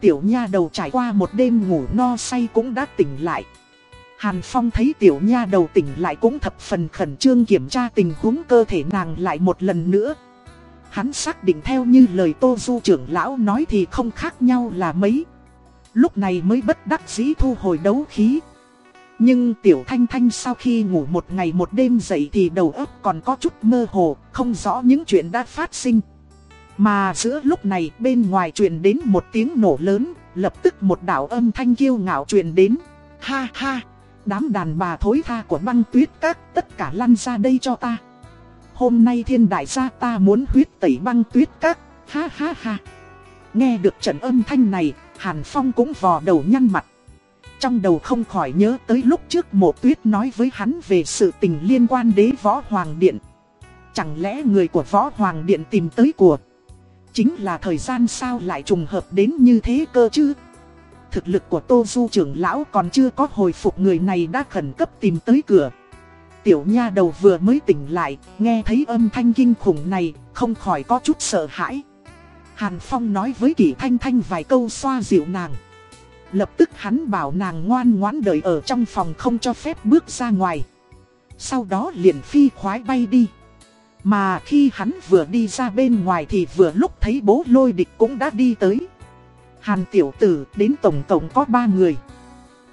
Tiểu nha đầu trải qua một đêm ngủ no say cũng đã tỉnh lại. Hàn Phong thấy tiểu nha đầu tỉnh lại cũng thập phần khẩn trương kiểm tra tình huống cơ thể nàng lại một lần nữa. Hắn xác định theo như lời Tô Du trưởng lão nói thì không khác nhau là mấy. Lúc này mới bất đắc dĩ thu hồi đấu khí. Nhưng Tiểu Thanh Thanh sau khi ngủ một ngày một đêm dậy thì đầu óc còn có chút mơ hồ, không rõ những chuyện đã phát sinh. Mà giữa lúc này bên ngoài truyền đến một tiếng nổ lớn, lập tức một đạo âm thanh kiêu ngạo truyền đến. Ha ha, đám đàn bà thối tha của băng tuyết các tất cả lăn ra đây cho ta. Hôm nay thiên đại gia ta muốn huyết tẩy băng tuyết các, ha ha ha. Nghe được trận âm thanh này, Hàn Phong cũng vò đầu nhăn mặt. Trong đầu không khỏi nhớ tới lúc trước mộ tuyết nói với hắn về sự tình liên quan đế võ hoàng điện. Chẳng lẽ người của võ hoàng điện tìm tới của Chính là thời gian sao lại trùng hợp đến như thế cơ chứ Thực lực của Tô Du trưởng lão còn chưa có hồi phục người này đã khẩn cấp tìm tới cửa Tiểu nha đầu vừa mới tỉnh lại, nghe thấy âm thanh kinh khủng này, không khỏi có chút sợ hãi Hàn Phong nói với Kỷ Thanh Thanh vài câu xoa dịu nàng Lập tức hắn bảo nàng ngoan ngoãn đợi ở trong phòng không cho phép bước ra ngoài. Sau đó liền phi khoái bay đi. Mà khi hắn vừa đi ra bên ngoài thì vừa lúc thấy bố lôi địch cũng đã đi tới. Hàn tiểu tử đến tổng tổng có ba người.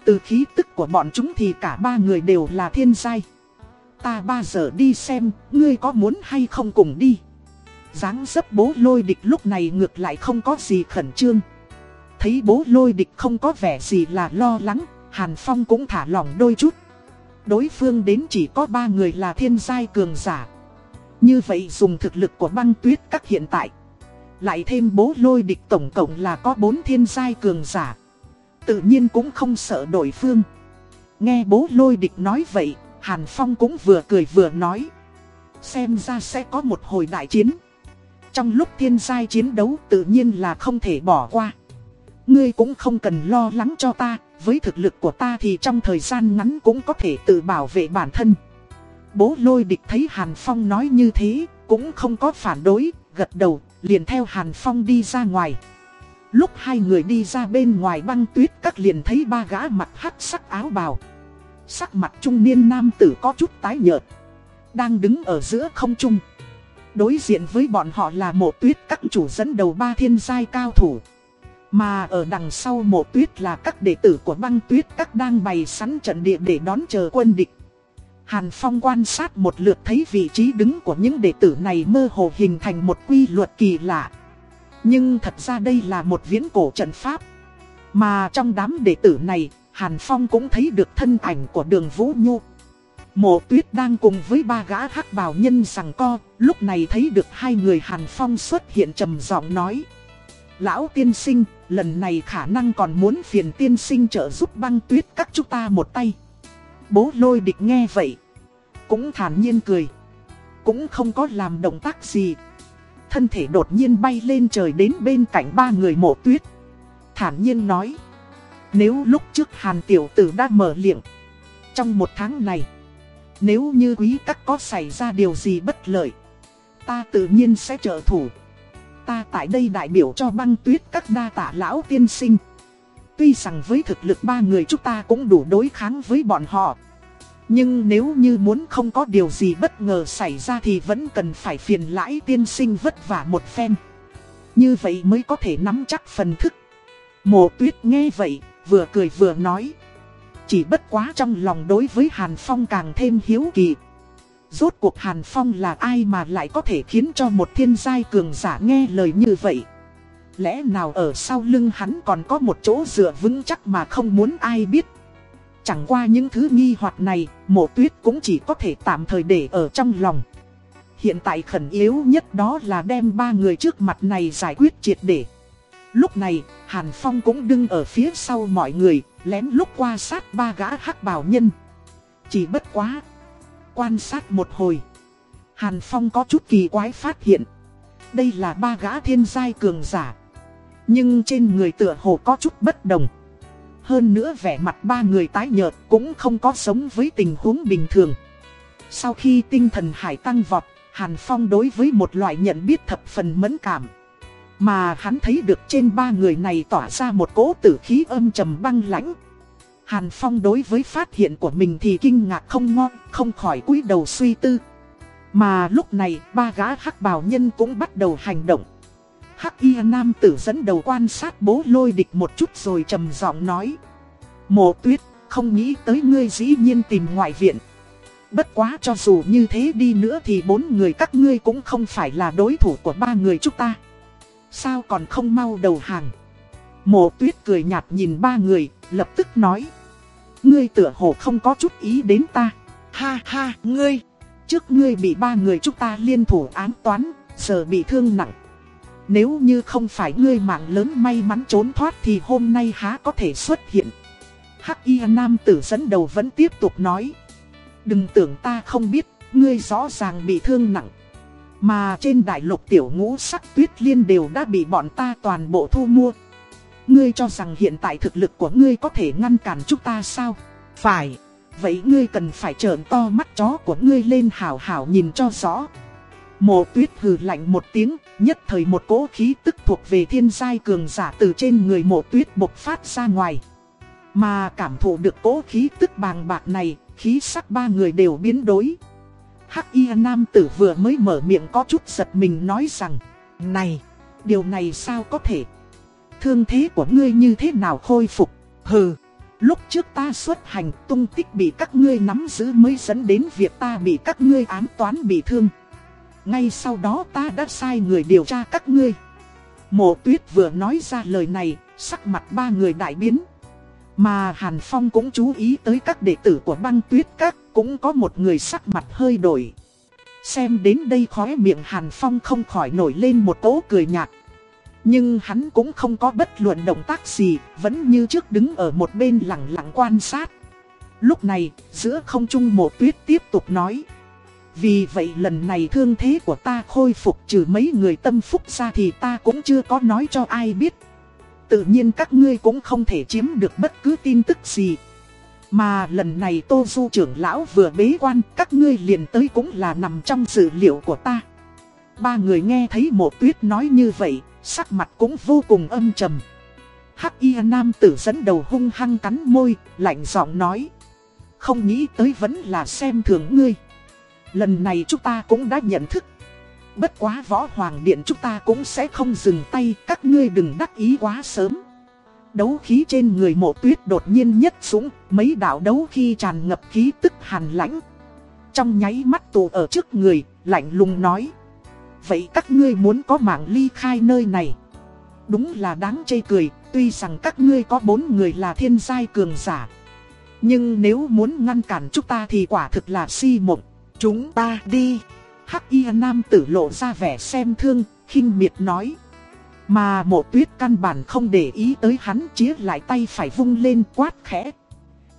Từ khí tức của bọn chúng thì cả ba người đều là thiên giai. Ta ba giờ đi xem, ngươi có muốn hay không cùng đi dáng dấp bố lôi địch lúc này ngược lại không có gì khẩn trương. Thấy bố lôi địch không có vẻ gì là lo lắng, Hàn Phong cũng thả lỏng đôi chút. Đối phương đến chỉ có ba người là thiên giai cường giả. Như vậy dùng thực lực của băng tuyết các hiện tại. Lại thêm bố lôi địch tổng cộng là có bốn thiên giai cường giả. Tự nhiên cũng không sợ đối phương. Nghe bố lôi địch nói vậy, Hàn Phong cũng vừa cười vừa nói. Xem ra sẽ có một hồi đại chiến. Trong lúc thiên giai chiến đấu tự nhiên là không thể bỏ qua. Ngươi cũng không cần lo lắng cho ta, với thực lực của ta thì trong thời gian ngắn cũng có thể tự bảo vệ bản thân. Bố lôi địch thấy Hàn Phong nói như thế, cũng không có phản đối, gật đầu, liền theo Hàn Phong đi ra ngoài. Lúc hai người đi ra bên ngoài băng tuyết các liền thấy ba gã mặt hắc sắc áo bào. Sắc mặt trung niên nam tử có chút tái nhợt. Đang đứng ở giữa không trung. Đối diện với bọn họ là Mộ tuyết các chủ dẫn đầu ba thiên giai cao thủ. Mà ở đằng sau mộ tuyết là các đệ tử của băng tuyết các đang bày sẵn trận địa để đón chờ quân địch. Hàn Phong quan sát một lượt thấy vị trí đứng của những đệ tử này mơ hồ hình thành một quy luật kỳ lạ. Nhưng thật ra đây là một viễn cổ trận pháp. Mà trong đám đệ tử này, Hàn Phong cũng thấy được thân ảnh của đường Vũ Nhu. Mộ tuyết đang cùng với ba gã hắc bào nhân rằng co, lúc này thấy được hai người Hàn Phong xuất hiện trầm giọng nói. Lão tiên sinh, lần này khả năng còn muốn phiền tiên sinh trợ giúp băng tuyết các chúng ta một tay. Bố lôi địch nghe vậy. Cũng thản nhiên cười. cũng không có làm động tác gì. Thân thể đột nhiên bay lên trời đến bên cạnh ba người mộ tuyết. Thản nhiên nói. Nếu lúc trước Hàn Tiểu Tử đã mở miệng. Trong một tháng này, nếu như quý các có xảy ra điều gì bất lợi, ta tự nhiên sẽ trợ thủ. Ta tại đây đại biểu cho băng tuyết các đa tạ lão tiên sinh. Tuy rằng với thực lực ba người chúng ta cũng đủ đối kháng với bọn họ. Nhưng nếu như muốn không có điều gì bất ngờ xảy ra thì vẫn cần phải phiền lãi tiên sinh vất vả một phen. Như vậy mới có thể nắm chắc phần thức. Mộ tuyết nghe vậy, vừa cười vừa nói. Chỉ bất quá trong lòng đối với Hàn Phong càng thêm hiếu kỳ. Rốt cuộc Hàn Phong là ai mà lại có thể khiến cho một thiên giai cường giả nghe lời như vậy. Lẽ nào ở sau lưng hắn còn có một chỗ dựa vững chắc mà không muốn ai biết. Chẳng qua những thứ nghi hoặc này, mộ tuyết cũng chỉ có thể tạm thời để ở trong lòng. Hiện tại khẩn yếu nhất đó là đem ba người trước mặt này giải quyết triệt để. Lúc này, Hàn Phong cũng đứng ở phía sau mọi người, lén lúc qua sát ba gã hắc bào nhân. Chỉ bất quá. Quan sát một hồi. Hàn Phong có chút kỳ quái phát hiện. Đây là ba gã thiên giai cường giả. Nhưng trên người tựa hồ có chút bất đồng. Hơn nữa vẻ mặt ba người tái nhợt cũng không có sống với tình huống bình thường. Sau khi tinh thần hải tăng vọt, Hàn Phong đối với một loại nhận biết thập phần mẫn cảm. Mà hắn thấy được trên ba người này tỏa ra một cỗ tử khí âm trầm băng lãnh. Hàn Phong đối với phát hiện của mình thì kinh ngạc không ngon, không khỏi cúi đầu suy tư. Mà lúc này ba gã hắc bào nhân cũng bắt đầu hành động. Hắc y nam tử dẫn đầu quan sát bố lôi địch một chút rồi trầm giọng nói. Mộ tuyết, không nghĩ tới ngươi dĩ nhiên tìm ngoại viện. Bất quá cho dù như thế đi nữa thì bốn người các ngươi cũng không phải là đối thủ của ba người chúng ta. Sao còn không mau đầu hàng? Mộ tuyết cười nhạt nhìn ba người, lập tức nói. Ngươi tựa hồ không có chút ý đến ta. Ha ha, ngươi. Trước ngươi bị ba người chúng ta liên thủ án toán, giờ bị thương nặng. Nếu như không phải ngươi mạng lớn may mắn trốn thoát thì hôm nay há có thể xuất hiện. Hắc y nam tử dẫn đầu vẫn tiếp tục nói. Đừng tưởng ta không biết, ngươi rõ ràng bị thương nặng. Mà trên đại lục tiểu ngũ sắc tuyết liên đều đã bị bọn ta toàn bộ thu mua. Ngươi cho rằng hiện tại thực lực của ngươi có thể ngăn cản chúng ta sao? Phải. Vậy ngươi cần phải trợn to mắt chó của ngươi lên hảo hảo nhìn cho rõ. Mộ tuyết hừ lạnh một tiếng, nhất thời một cỗ khí tức thuộc về thiên giai cường giả từ trên người mộ tuyết bộc phát ra ngoài. Mà cảm thụ được cỗ khí tức bàng bạc này, khí sắc ba người đều biến đổi. Hắc y nam tử vừa mới mở miệng có chút giật mình nói rằng Này, điều này sao có thể? Thương thế của ngươi như thế nào khôi phục? Hừ, lúc trước ta xuất hành tung tích bị các ngươi nắm giữ mới dẫn đến việc ta bị các ngươi ám toán bị thương. Ngay sau đó ta đã sai người điều tra các ngươi. Mộ tuyết vừa nói ra lời này, sắc mặt ba người đại biến. Mà Hàn Phong cũng chú ý tới các đệ tử của băng tuyết các, cũng có một người sắc mặt hơi đổi. Xem đến đây khóe miệng Hàn Phong không khỏi nổi lên một tố cười nhạt. Nhưng hắn cũng không có bất luận động tác gì, vẫn như trước đứng ở một bên lặng lặng quan sát. Lúc này, giữa không trung Mộ tuyết tiếp tục nói. Vì vậy lần này thương thế của ta khôi phục trừ mấy người tâm phúc ra thì ta cũng chưa có nói cho ai biết. Tự nhiên các ngươi cũng không thể chiếm được bất cứ tin tức gì. Mà lần này Tô Du trưởng lão vừa bế quan, các ngươi liền tới cũng là nằm trong dữ liệu của ta. Ba người nghe thấy mộ tuyết nói như vậy, sắc mặt cũng vô cùng âm trầm. Hắc y nam tử dẫn đầu hung hăng cắn môi, lạnh giọng nói. Không nghĩ tới vẫn là xem thường ngươi. Lần này chúng ta cũng đã nhận thức. Bất quá võ hoàng điện chúng ta cũng sẽ không dừng tay, các ngươi đừng đắc ý quá sớm. Đấu khí trên người mộ tuyết đột nhiên nhất súng, mấy đạo đấu khi tràn ngập khí tức hàn lãnh. Trong nháy mắt tù ở trước người, lạnh lùng nói. Vậy các ngươi muốn có mạng ly khai nơi này. Đúng là đáng chê cười, tuy rằng các ngươi có bốn người là thiên giai cường giả. Nhưng nếu muốn ngăn cản chúng ta thì quả thực là si mộng. Chúng ta đi. Hắc y nam tử lộ ra vẻ xem thương, khinh miệt nói. Mà mộ tuyết căn bản không để ý tới hắn chía lại tay phải vung lên quát khẽ.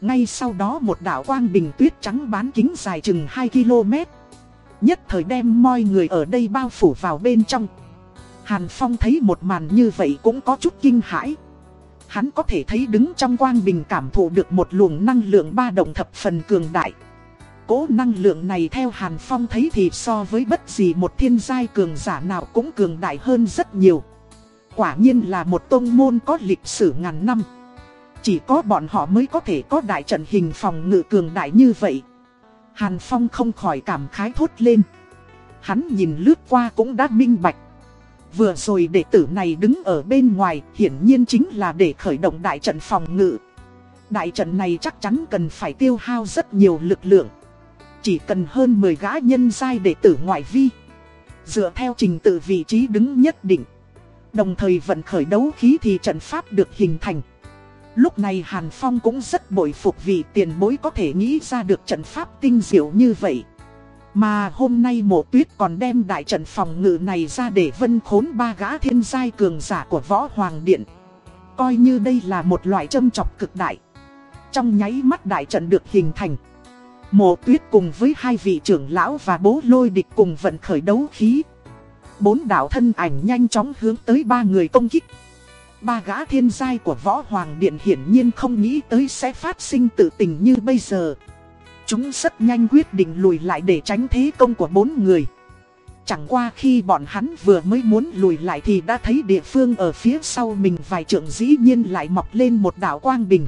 Ngay sau đó một đạo quang bình tuyết trắng bán kính dài chừng 2 km. Nhất thời đem mọi người ở đây bao phủ vào bên trong. Hàn Phong thấy một màn như vậy cũng có chút kinh hãi. Hắn có thể thấy đứng trong quang bình cảm thụ được một luồng năng lượng ba động thập phần cường đại. Cố năng lượng này theo Hàn Phong thấy thì so với bất gì một thiên giai cường giả nào cũng cường đại hơn rất nhiều. Quả nhiên là một tông môn có lịch sử ngàn năm. Chỉ có bọn họ mới có thể có đại trận hình phòng ngự cường đại như vậy. Hàn Phong không khỏi cảm khái thốt lên. Hắn nhìn lướt qua cũng đã minh bạch. Vừa rồi đệ tử này đứng ở bên ngoài hiển nhiên chính là để khởi động đại trận phòng ngự. Đại trận này chắc chắn cần phải tiêu hao rất nhiều lực lượng. Chỉ cần hơn 10 gã nhân giai đệ tử ngoại vi. Dựa theo trình tự vị trí đứng nhất định. Đồng thời vận khởi đấu khí thì trận pháp được hình thành. Lúc này Hàn Phong cũng rất bội phục vì tiền bối có thể nghĩ ra được trận pháp tinh diệu như vậy. Mà hôm nay mộ tuyết còn đem đại trận phòng ngự này ra để vân khốn ba gã thiên giai cường giả của võ hoàng điện. Coi như đây là một loại châm chọc cực đại. Trong nháy mắt đại trận được hình thành. Mộ tuyết cùng với hai vị trưởng lão và bố lôi địch cùng vận khởi đấu khí. Bốn đạo thân ảnh nhanh chóng hướng tới ba người công kích. Ba gã thiên giai của võ hoàng điện hiển nhiên không nghĩ tới sẽ phát sinh tự tình như bây giờ. Chúng rất nhanh quyết định lùi lại để tránh thế công của bốn người. Chẳng qua khi bọn hắn vừa mới muốn lùi lại thì đã thấy địa phương ở phía sau mình vài trượng dĩ nhiên lại mọc lên một đảo quang bình.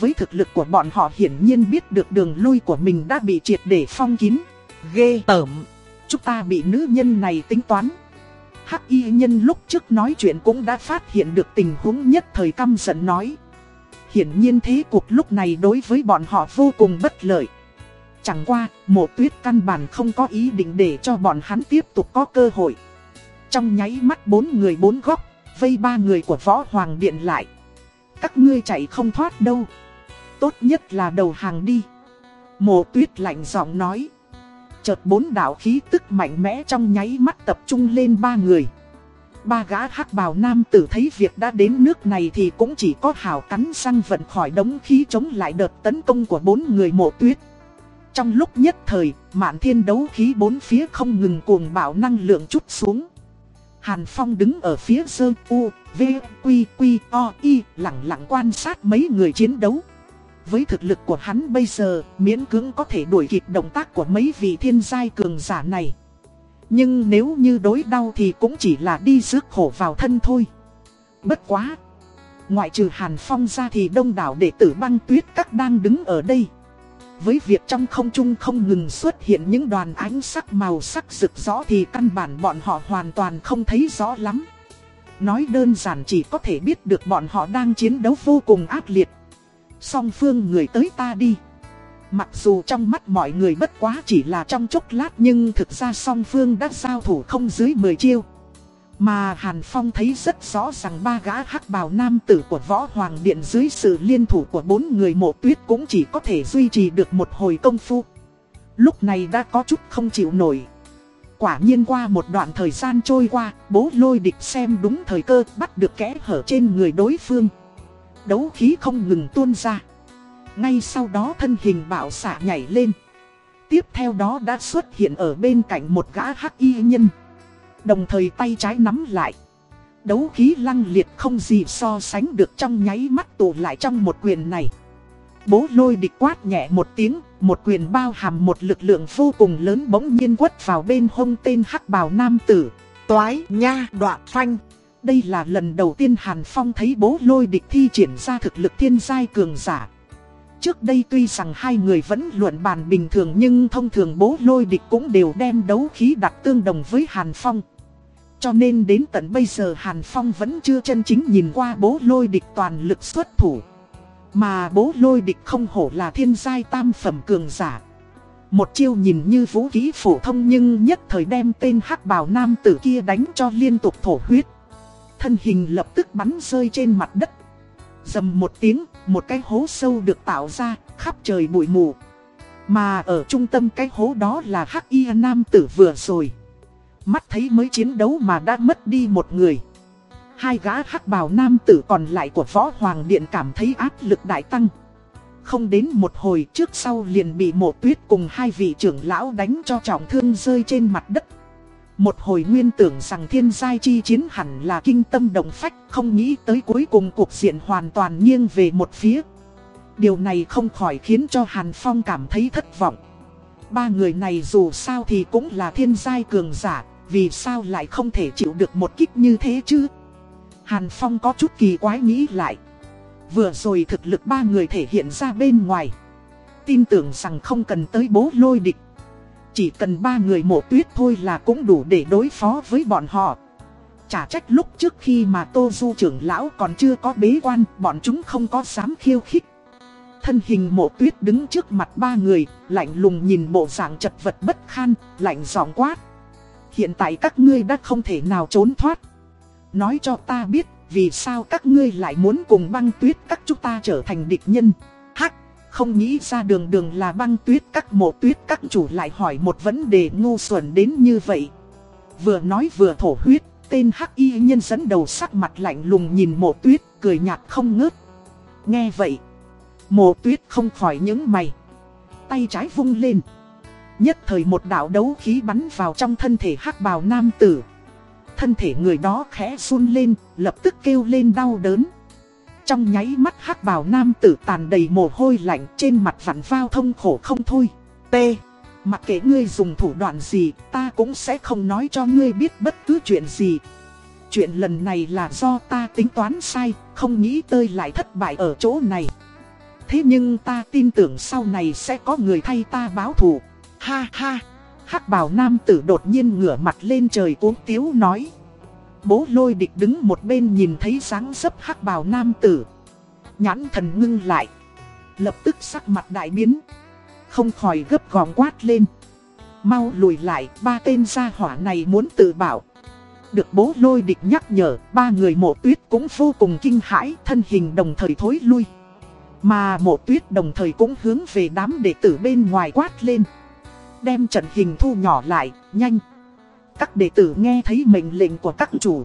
Với thực lực của bọn họ hiển nhiên biết được đường lui của mình đã bị triệt để phong kín. Ghê tởm, chúng ta bị nữ nhân này tính toán. Hắc y nhân lúc trước nói chuyện cũng đã phát hiện được tình huống nhất thời căm giận nói. Hiển nhiên thế cuộc lúc này đối với bọn họ vô cùng bất lợi. Chẳng qua, mộ tuyết căn bản không có ý định để cho bọn hắn tiếp tục có cơ hội. Trong nháy mắt bốn người bốn góc, vây ba người của võ hoàng điện lại. Các ngươi chạy không thoát đâu. Tốt nhất là đầu hàng đi. Mộ tuyết lạnh giọng nói. Chợt bốn đạo khí tức mạnh mẽ trong nháy mắt tập trung lên ba người. Ba gã hắc bào nam tử thấy việc đã đến nước này thì cũng chỉ có hào cắn răng vận khỏi đống khí chống lại đợt tấn công của bốn người mộ tuyết. Trong lúc nhất thời, mạn thiên đấu khí bốn phía không ngừng cuồng bạo năng lượng chút xuống. Hàn Phong đứng ở phía sơ U, V, Quy, Quy, O, Y, lặng lặng quan sát mấy người chiến đấu. Với thực lực của hắn bây giờ, miễn cưỡng có thể đuổi kịp động tác của mấy vị thiên giai cường giả này. Nhưng nếu như đối đau thì cũng chỉ là đi rước khổ vào thân thôi. Bất quá. Ngoại trừ Hàn Phong ra thì đông đảo đệ tử băng tuyết các đang đứng ở đây. Với việc trong không trung không ngừng xuất hiện những đoàn ánh sắc màu sắc rực rõ thì căn bản bọn họ hoàn toàn không thấy rõ lắm. Nói đơn giản chỉ có thể biết được bọn họ đang chiến đấu vô cùng ác liệt. Song phương người tới ta đi. Mặc dù trong mắt mọi người bất quá chỉ là trong chốc lát nhưng thực ra song phương đã giao thủ không dưới 10 chiêu. Mà Hàn Phong thấy rất rõ rằng ba gã hắc bào nam tử của Võ Hoàng Điện dưới sự liên thủ của bốn người mộ tuyết cũng chỉ có thể duy trì được một hồi công phu. Lúc này đã có chút không chịu nổi. Quả nhiên qua một đoạn thời gian trôi qua, bố lôi địch xem đúng thời cơ bắt được kẽ hở trên người đối phương. Đấu khí không ngừng tuôn ra. Ngay sau đó thân hình bạo xạ nhảy lên. Tiếp theo đó đã xuất hiện ở bên cạnh một gã hắc y nhân. Đồng thời tay trái nắm lại. Đấu khí lăng liệt không gì so sánh được trong nháy mắt tụ lại trong một quyền này. Bố lôi địch quát nhẹ một tiếng, một quyền bao hàm một lực lượng vô cùng lớn bỗng nhiên quất vào bên hông tên hắc bào nam tử. Toái nha đoạn phanh. Đây là lần đầu tiên Hàn Phong thấy bố lôi địch thi triển ra thực lực thiên giai cường giả. Trước đây tuy rằng hai người vẫn luận bàn bình thường nhưng thông thường bố lôi địch cũng đều đem đấu khí đặt tương đồng với Hàn Phong. Cho nên đến tận bây giờ Hàn Phong vẫn chưa chân chính nhìn qua bố lôi địch toàn lực xuất thủ. Mà bố lôi địch không hổ là thiên giai tam phẩm cường giả. Một chiêu nhìn như vũ khí phổ thông nhưng nhất thời đem tên hắc bào nam tử kia đánh cho liên tục thổ huyết. Thân hình lập tức bắn rơi trên mặt đất. Dầm một tiếng, một cái hố sâu được tạo ra, khắp trời bụi mù. Mà ở trung tâm cái hố đó là hắc y nam tử vừa rồi. Mắt thấy mới chiến đấu mà đã mất đi một người. Hai gã hắc bào nam tử còn lại của Võ Hoàng Điện cảm thấy áp lực đại tăng. Không đến một hồi trước sau liền bị mộ tuyết cùng hai vị trưởng lão đánh cho trọng thương rơi trên mặt đất. Một hồi nguyên tưởng rằng thiên giai chi chiến hẳn là kinh tâm động phách, không nghĩ tới cuối cùng cuộc diện hoàn toàn nghiêng về một phía. Điều này không khỏi khiến cho Hàn Phong cảm thấy thất vọng. Ba người này dù sao thì cũng là thiên giai cường giả, vì sao lại không thể chịu được một kích như thế chứ? Hàn Phong có chút kỳ quái nghĩ lại. Vừa rồi thực lực ba người thể hiện ra bên ngoài. Tin tưởng rằng không cần tới bố lôi địch. Chỉ cần ba người mộ tuyết thôi là cũng đủ để đối phó với bọn họ. Chả trách lúc trước khi mà Tô Du trưởng lão còn chưa có bế quan, bọn chúng không có dám khiêu khích. Thân hình mộ tuyết đứng trước mặt ba người, lạnh lùng nhìn bộ dạng chật vật bất khan, lạnh giọng quát. Hiện tại các ngươi đã không thể nào trốn thoát. Nói cho ta biết, vì sao các ngươi lại muốn cùng băng tuyết các chúng ta trở thành địch nhân. Hắc, không nghĩ ra đường đường là băng tuyết các mộ tuyết các chủ lại hỏi một vấn đề ngu xuẩn đến như vậy. Vừa nói vừa thổ huyết, tên hắc y nhân dẫn đầu sắc mặt lạnh lùng nhìn mộ tuyết, cười nhạt không ngớt. Nghe vậy, mộ tuyết không khỏi những mày. Tay trái vung lên. Nhất thời một đạo đấu khí bắn vào trong thân thể hắc bào nam tử. Thân thể người đó khẽ run lên, lập tức kêu lên đau đớn. Trong nháy mắt hắc bào nam tử tàn đầy mồ hôi lạnh trên mặt vặn vao thông khổ không thôi. T. Mặc kệ ngươi dùng thủ đoạn gì, ta cũng sẽ không nói cho ngươi biết bất cứ chuyện gì. Chuyện lần này là do ta tính toán sai, không nghĩ tơi lại thất bại ở chỗ này. Thế nhưng ta tin tưởng sau này sẽ có người thay ta báo thù. Ha ha! hắc bào nam tử đột nhiên ngửa mặt lên trời cuống tiếu nói. Bố lôi địch đứng một bên nhìn thấy dáng dấp hắc bào nam tử. Nhãn thần ngưng lại. Lập tức sắc mặt đại biến. Không khỏi gấp gòm quát lên. Mau lùi lại, ba tên gia hỏa này muốn tự bảo. Được bố lôi địch nhắc nhở, ba người mộ tuyết cũng vô cùng kinh hãi, thân hình đồng thời thối lui. Mà mộ tuyết đồng thời cũng hướng về đám đệ tử bên ngoài quát lên. Đem trận hình thu nhỏ lại, nhanh. Các đệ tử nghe thấy mệnh lệnh của các chủ.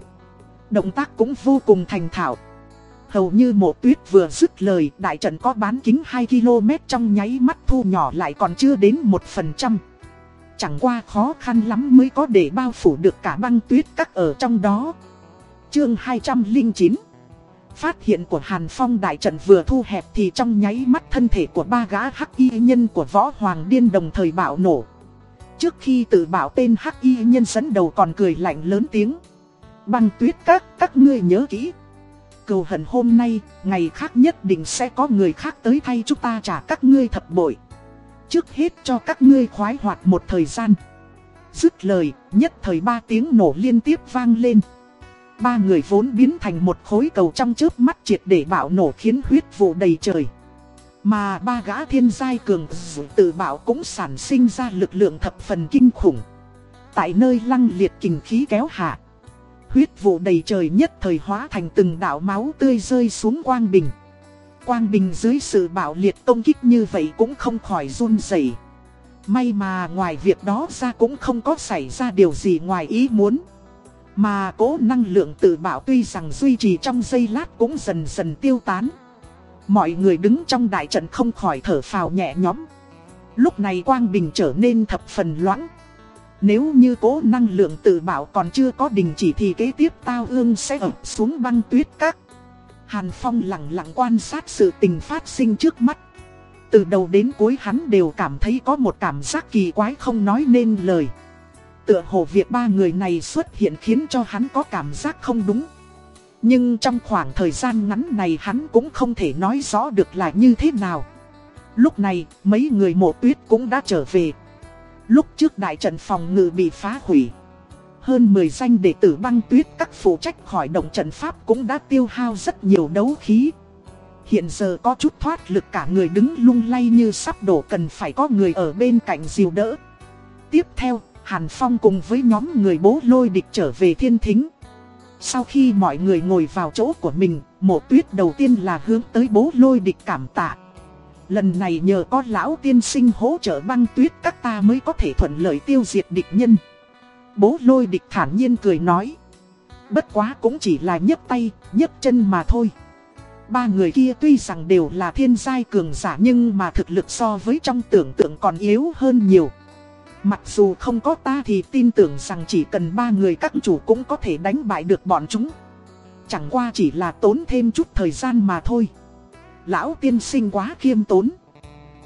Động tác cũng vô cùng thành thạo. Hầu như mộ tuyết vừa dứt lời, đại trận có bán kính 2 km trong nháy mắt thu nhỏ lại còn chưa đến 1%. Chẳng qua khó khăn lắm mới có để bao phủ được cả băng tuyết các ở trong đó. Chương 209 Phát hiện của Hàn Phong đại trận vừa thu hẹp thì trong nháy mắt thân thể của ba gã hắc y nhân của võ hoàng điên đồng thời bạo nổ. Trước khi tự bảo tên hắc y nhân dẫn đầu còn cười lạnh lớn tiếng. Băng tuyết các, các ngươi nhớ kỹ. Cầu hận hôm nay, ngày khác nhất định sẽ có người khác tới thay chúng ta trả các ngươi thập bội. Trước hết cho các ngươi khoái hoạt một thời gian. Dứt lời, nhất thời ba tiếng nổ liên tiếp vang lên. Ba người vốn biến thành một khối cầu trong chớp mắt triệt để bạo nổ khiến huyết vụ đầy trời. Mà ba gã thiên giai cường tự bảo cũng sản sinh ra lực lượng thập phần kinh khủng. Tại nơi lăng liệt kình khí kéo hạ. Huyết vụ đầy trời nhất thời hóa thành từng đạo máu tươi rơi xuống quang bình. Quang bình dưới sự bạo liệt công kích như vậy cũng không khỏi run rẩy. May mà ngoài việc đó ra cũng không có xảy ra điều gì ngoài ý muốn. Mà cố năng lượng tự bảo tuy rằng duy trì trong giây lát cũng dần dần tiêu tán. Mọi người đứng trong đại trận không khỏi thở phào nhẹ nhõm. Lúc này quang bình trở nên thập phần loãng. Nếu như cố năng lượng tự bảo còn chưa có đình chỉ thì kế tiếp tao ương sẽ ập xuống băng tuyết các. Hàn Phong lặng lặng quan sát sự tình phát sinh trước mắt. Từ đầu đến cuối hắn đều cảm thấy có một cảm giác kỳ quái không nói nên lời. Tựa hồ việc ba người này xuất hiện khiến cho hắn có cảm giác không đúng. Nhưng trong khoảng thời gian ngắn này hắn cũng không thể nói rõ được là như thế nào. Lúc này, mấy người mộ tuyết cũng đã trở về. Lúc trước đại trận phòng ngự bị phá hủy. Hơn 10 danh đệ tử băng tuyết các phụ trách khỏi động trận pháp cũng đã tiêu hao rất nhiều đấu khí. Hiện giờ có chút thoát lực cả người đứng lung lay như sắp đổ cần phải có người ở bên cạnh dìu đỡ. Tiếp theo, Hàn Phong cùng với nhóm người bố lôi địch trở về thiên thính. Sau khi mọi người ngồi vào chỗ của mình, mộ tuyết đầu tiên là hướng tới bố lôi địch cảm tạ. Lần này nhờ có lão tiên sinh hỗ trợ băng tuyết các ta mới có thể thuận lợi tiêu diệt địch nhân. Bố lôi địch thản nhiên cười nói. Bất quá cũng chỉ là nhấc tay, nhấc chân mà thôi. Ba người kia tuy rằng đều là thiên giai cường giả nhưng mà thực lực so với trong tưởng tượng còn yếu hơn nhiều. Mặc dù không có ta thì tin tưởng rằng chỉ cần ba người các chủ cũng có thể đánh bại được bọn chúng. Chẳng qua chỉ là tốn thêm chút thời gian mà thôi. Lão tiên sinh quá khiêm tốn.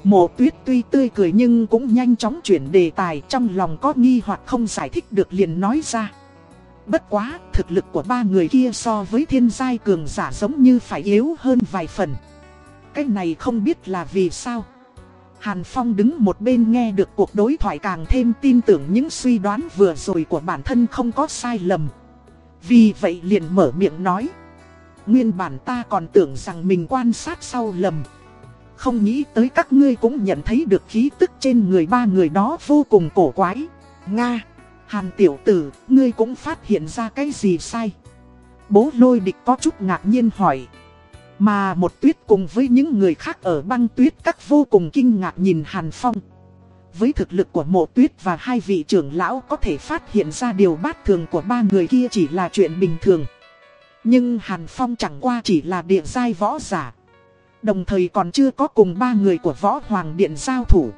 Mộ tuyết tuy tươi cười nhưng cũng nhanh chóng chuyển đề tài trong lòng có nghi hoặc không giải thích được liền nói ra. Bất quá, thực lực của ba người kia so với thiên giai cường giả giống như phải yếu hơn vài phần. Cái này không biết là vì sao. Hàn Phong đứng một bên nghe được cuộc đối thoại càng thêm tin tưởng những suy đoán vừa rồi của bản thân không có sai lầm. Vì vậy liền mở miệng nói. Nguyên bản ta còn tưởng rằng mình quan sát sau lầm. Không nghĩ tới các ngươi cũng nhận thấy được khí tức trên người ba người đó vô cùng cổ quái. Nga, Hàn tiểu tử, ngươi cũng phát hiện ra cái gì sai? Bố lôi địch có chút ngạc nhiên hỏi. Mà một tuyết cùng với những người khác ở băng tuyết các vô cùng kinh ngạc nhìn Hàn Phong. Với thực lực của mộ tuyết và hai vị trưởng lão có thể phát hiện ra điều bát thường của ba người kia chỉ là chuyện bình thường. Nhưng Hàn Phong chẳng qua chỉ là địa giai võ giả. Đồng thời còn chưa có cùng ba người của võ hoàng điện giao thủ.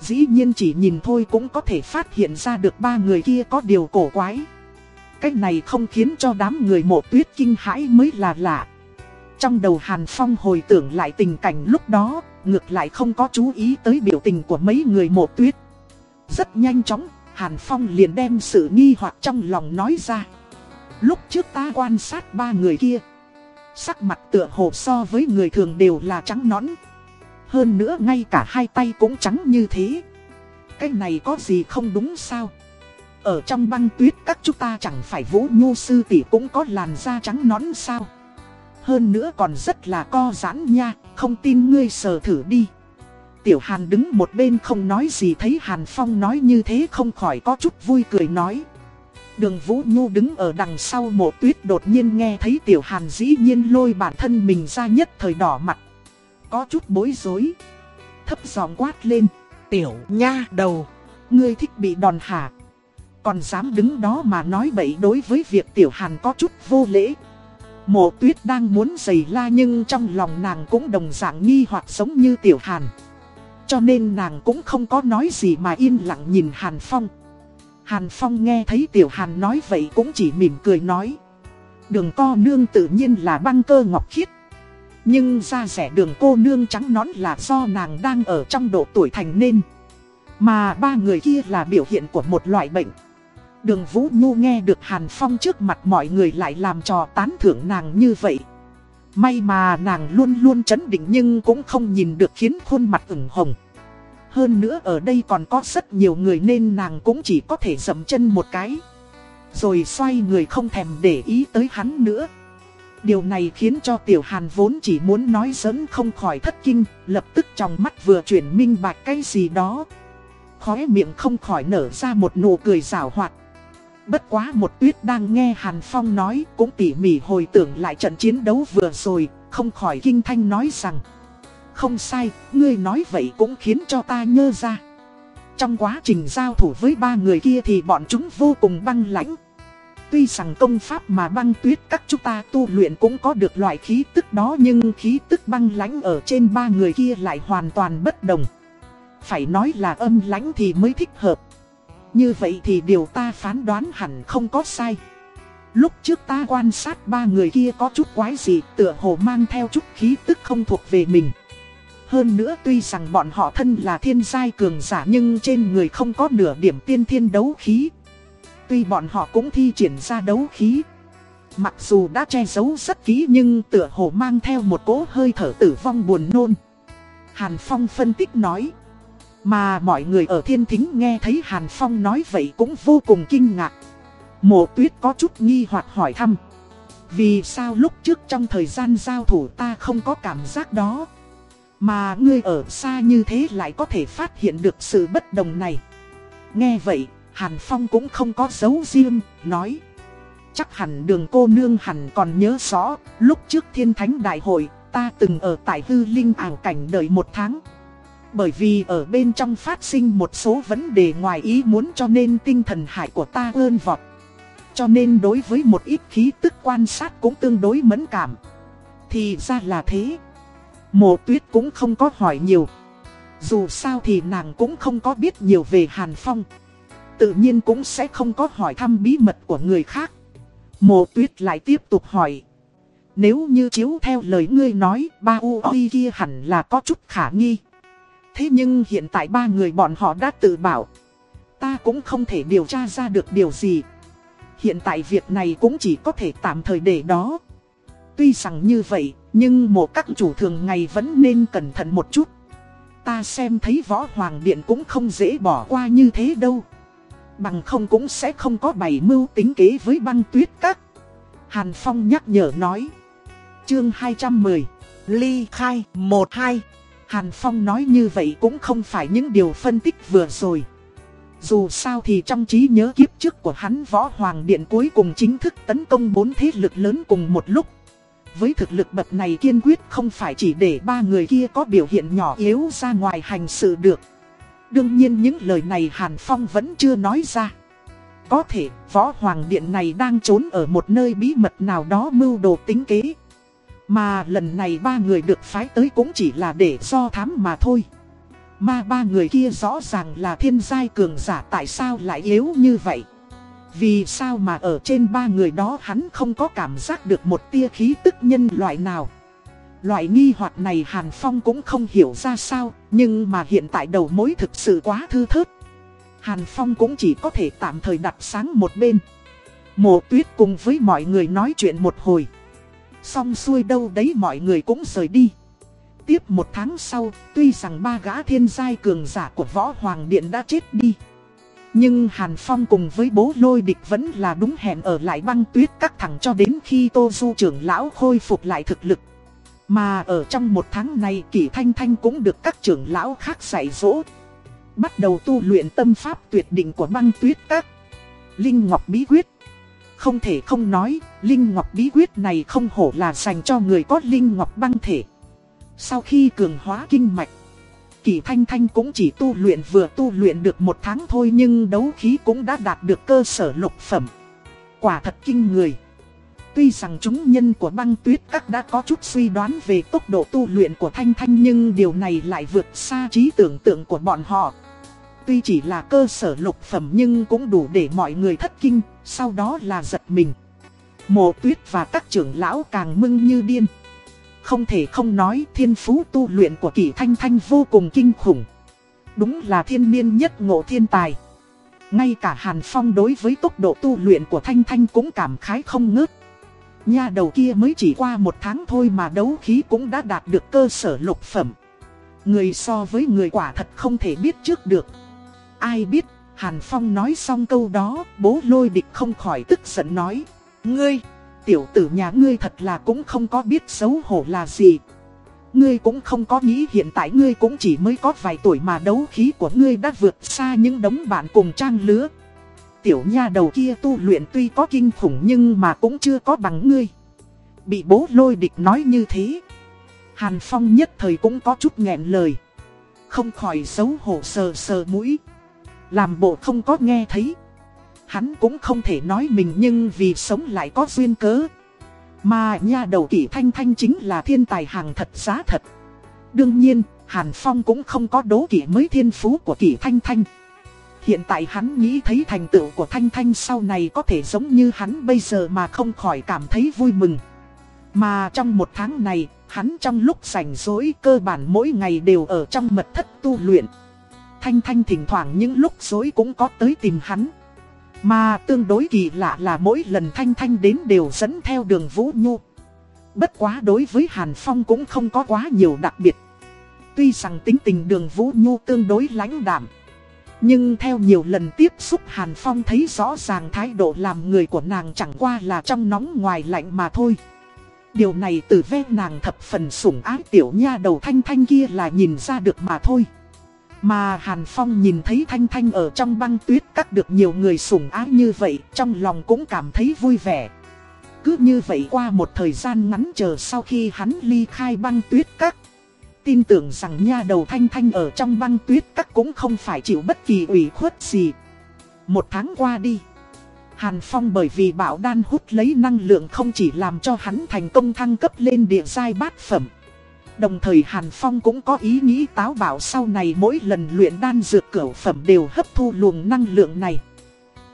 Dĩ nhiên chỉ nhìn thôi cũng có thể phát hiện ra được ba người kia có điều cổ quái. Cách này không khiến cho đám người mộ tuyết kinh hãi mới là lạ. Trong đầu Hàn Phong hồi tưởng lại tình cảnh lúc đó, ngược lại không có chú ý tới biểu tình của mấy người mộ tuyết. Rất nhanh chóng, Hàn Phong liền đem sự nghi hoặc trong lòng nói ra. Lúc trước ta quan sát ba người kia, sắc mặt tựa hồ so với người thường đều là trắng nõn. Hơn nữa ngay cả hai tay cũng trắng như thế. Cái này có gì không đúng sao? Ở trong băng tuyết các chúng ta chẳng phải vũ nhu sư tỷ cũng có làn da trắng nõn sao? Hơn nữa còn rất là co giãn nha, không tin ngươi sờ thử đi. Tiểu Hàn đứng một bên không nói gì thấy Hàn Phong nói như thế không khỏi có chút vui cười nói. Đường Vũ Nhu đứng ở đằng sau mộ tuyết đột nhiên nghe thấy Tiểu Hàn dĩ nhiên lôi bản thân mình ra nhất thời đỏ mặt. Có chút bối rối. Thấp giọng quát lên. Tiểu nha đầu. Ngươi thích bị đòn hạ. Còn dám đứng đó mà nói bậy đối với việc Tiểu Hàn có chút vô lễ. Mộ tuyết đang muốn giày la nhưng trong lòng nàng cũng đồng dạng nghi hoặc giống như tiểu hàn. Cho nên nàng cũng không có nói gì mà yên lặng nhìn Hàn Phong. Hàn Phong nghe thấy tiểu hàn nói vậy cũng chỉ mỉm cười nói. Đường co nương tự nhiên là băng cơ ngọc khiết. Nhưng da rẻ đường cô nương trắng nón là do nàng đang ở trong độ tuổi thành nên. Mà ba người kia là biểu hiện của một loại bệnh. Đường Vũ Nhu nghe được Hàn Phong trước mặt mọi người lại làm trò tán thưởng nàng như vậy. May mà nàng luôn luôn chấn định nhưng cũng không nhìn được khiến khuôn mặt ửng hồng. Hơn nữa ở đây còn có rất nhiều người nên nàng cũng chỉ có thể dậm chân một cái. Rồi xoay người không thèm để ý tới hắn nữa. Điều này khiến cho Tiểu Hàn vốn chỉ muốn nói giỡn không khỏi thất kinh, lập tức trong mắt vừa chuyển minh bạch cái gì đó. Khóe miệng không khỏi nở ra một nụ cười rào hoạt. Bất quá một tuyết đang nghe Hàn Phong nói cũng tỉ mỉ hồi tưởng lại trận chiến đấu vừa rồi, không khỏi kinh thanh nói rằng Không sai, ngươi nói vậy cũng khiến cho ta nhớ ra. Trong quá trình giao thủ với ba người kia thì bọn chúng vô cùng băng lãnh. Tuy rằng công pháp mà băng tuyết các chúng ta tu luyện cũng có được loại khí tức đó Nhưng khí tức băng lãnh ở trên ba người kia lại hoàn toàn bất đồng. Phải nói là âm lãnh thì mới thích hợp như vậy thì điều ta phán đoán hẳn không có sai. Lúc trước ta quan sát ba người kia có chút quái gì, tựa hồ mang theo chút khí tức không thuộc về mình. Hơn nữa tuy rằng bọn họ thân là thiên giai cường giả nhưng trên người không có nửa điểm tiên thiên đấu khí. Tuy bọn họ cũng thi triển ra đấu khí. Mặc dù đã che giấu rất kỹ nhưng tựa hồ mang theo một cỗ hơi thở tử vong buồn nôn. Hàn Phong phân tích nói. Mà mọi người ở thiên thính nghe thấy Hàn Phong nói vậy cũng vô cùng kinh ngạc. Mộ tuyết có chút nghi hoặc hỏi thăm. Vì sao lúc trước trong thời gian giao thủ ta không có cảm giác đó Mà ngươi ở xa như thế lại có thể phát hiện được sự bất đồng này Nghe vậy, Hàn Phong cũng không có dấu riêng, nói Chắc hẳn đường cô nương hẳn còn nhớ rõ Lúc trước thiên thánh đại hội, ta từng ở tại hư linh ảo cảnh đợi một tháng bởi vì ở bên trong phát sinh một số vấn đề ngoài ý muốn cho nên tinh thần hải của ta ơn vọt. Cho nên đối với một ít khí tức quan sát cũng tương đối mẫn cảm. Thì ra là thế. Mộ tuyết cũng không có hỏi nhiều. Dù sao thì nàng cũng không có biết nhiều về Hàn Phong. Tự nhiên cũng sẽ không có hỏi thăm bí mật của người khác. Mộ tuyết lại tiếp tục hỏi. Nếu như chiếu theo lời ngươi nói, ba u kia hẳn là có chút khả nghi. Thế nhưng hiện tại ba người bọn họ đã tự bảo. Ta cũng không thể điều tra ra được điều gì. Hiện tại việc này cũng chỉ có thể tạm thời để đó. Tuy rằng như vậy, nhưng một các chủ thường ngày vẫn nên cẩn thận một chút. Ta xem thấy võ hoàng điện cũng không dễ bỏ qua như thế đâu. Bằng không cũng sẽ không có bày mưu tính kế với băng tuyết các. Hàn Phong nhắc nhở nói. Chương 210 Ly khai 1-2 Hàn Phong nói như vậy cũng không phải những điều phân tích vừa rồi. Dù sao thì trong trí nhớ kiếp trước của hắn Võ Hoàng Điện cuối cùng chính thức tấn công bốn thế lực lớn cùng một lúc. Với thực lực bậc này kiên quyết không phải chỉ để ba người kia có biểu hiện nhỏ yếu ra ngoài hành sự được. Đương nhiên những lời này Hàn Phong vẫn chưa nói ra. Có thể Võ Hoàng Điện này đang trốn ở một nơi bí mật nào đó mưu đồ tính kế. Mà lần này ba người được phái tới cũng chỉ là để do thám mà thôi. Mà ba người kia rõ ràng là thiên giai cường giả tại sao lại yếu như vậy. Vì sao mà ở trên ba người đó hắn không có cảm giác được một tia khí tức nhân loại nào. Loại nghi hoặc này Hàn Phong cũng không hiểu ra sao, nhưng mà hiện tại đầu mối thực sự quá thư thớt. Hàn Phong cũng chỉ có thể tạm thời đặt sáng một bên. Mộ tuyết cùng với mọi người nói chuyện một hồi. Xong xuôi đâu đấy mọi người cũng rời đi. Tiếp một tháng sau, tuy rằng ba gã thiên giai cường giả của Võ Hoàng Điện đã chết đi. Nhưng Hàn Phong cùng với bố lôi địch vẫn là đúng hẹn ở lại băng tuyết các thằng cho đến khi Tô Du trưởng lão khôi phục lại thực lực. Mà ở trong một tháng này Kỷ Thanh Thanh cũng được các trưởng lão khác dạy dỗ. Bắt đầu tu luyện tâm pháp tuyệt định của băng tuyết các. Linh Ngọc Bí Quyết không thể không nói, Linh Ngọc bí quyết này không hổ là dành cho người có Linh Ngọc băng thể. Sau khi cường hóa kinh mạch, Kỳ Thanh Thanh cũng chỉ tu luyện vừa tu luyện được một tháng thôi nhưng đấu khí cũng đã đạt được cơ sở lục phẩm. Quả thật kinh người. Tuy rằng chúng nhân của băng tuyết các đã có chút suy đoán về tốc độ tu luyện của Thanh Thanh nhưng điều này lại vượt xa trí tưởng tượng của bọn họ. Tuy chỉ là cơ sở lục phẩm nhưng cũng đủ để mọi người thất kinh, sau đó là giật mình. Mộ tuyết và các trưởng lão càng mưng như điên. Không thể không nói thiên phú tu luyện của kỷ thanh thanh vô cùng kinh khủng. Đúng là thiên niên nhất ngộ thiên tài. Ngay cả Hàn Phong đối với tốc độ tu luyện của Thanh Thanh cũng cảm khái không ngớt. nha đầu kia mới chỉ qua một tháng thôi mà đấu khí cũng đã đạt được cơ sở lục phẩm. Người so với người quả thật không thể biết trước được. Ai biết, Hàn Phong nói xong câu đó, bố lôi địch không khỏi tức giận nói. Ngươi, tiểu tử nhà ngươi thật là cũng không có biết xấu hổ là gì. Ngươi cũng không có nghĩ hiện tại ngươi cũng chỉ mới có vài tuổi mà đấu khí của ngươi đã vượt xa những đống bạn cùng trang lứa. Tiểu nha đầu kia tu luyện tuy có kinh khủng nhưng mà cũng chưa có bằng ngươi. Bị bố lôi địch nói như thế. Hàn Phong nhất thời cũng có chút nghẹn lời. Không khỏi xấu hổ sờ sờ mũi. Làm bộ không có nghe thấy Hắn cũng không thể nói mình nhưng vì sống lại có duyên cớ Mà nha đầu kỷ thanh thanh chính là thiên tài hàng thật giá thật Đương nhiên, Hàn Phong cũng không có đố kỷ mới thiên phú của kỷ thanh thanh Hiện tại hắn nghĩ thấy thành tựu của Thanh Thanh sau này có thể giống như hắn bây giờ mà không khỏi cảm thấy vui mừng. Mà trong một tháng này, hắn trong lúc rảnh rỗi cơ bản mỗi ngày đều ở trong mật thất tu luyện. Thanh Thanh thỉnh thoảng những lúc dối cũng có tới tìm hắn. Mà tương đối kỳ lạ là mỗi lần Thanh Thanh đến đều dẫn theo đường Vũ Nhu. Bất quá đối với Hàn Phong cũng không có quá nhiều đặc biệt. Tuy rằng tính tình đường Vũ Nhu tương đối lãnh đạm. Nhưng theo nhiều lần tiếp xúc Hàn Phong thấy rõ ràng thái độ làm người của nàng chẳng qua là trong nóng ngoài lạnh mà thôi. Điều này từ ve nàng thập phần sủng ái tiểu nha đầu thanh thanh kia là nhìn ra được mà thôi. Mà Hàn Phong nhìn thấy Thanh Thanh ở trong băng tuyết các được nhiều người sủng ái như vậy, trong lòng cũng cảm thấy vui vẻ. Cứ như vậy qua một thời gian ngắn chờ sau khi hắn ly khai băng tuyết các. Tin tưởng rằng nha đầu Thanh Thanh ở trong băng tuyết các cũng không phải chịu bất kỳ ủy khuất gì. Một tháng qua đi. Hàn Phong bởi vì bảo đan hút lấy năng lượng không chỉ làm cho hắn thành công thăng cấp lên địa giai bát phẩm. Đồng thời Hàn Phong cũng có ý nghĩ táo bảo sau này mỗi lần luyện đan dược cửu phẩm đều hấp thu luồng năng lượng này.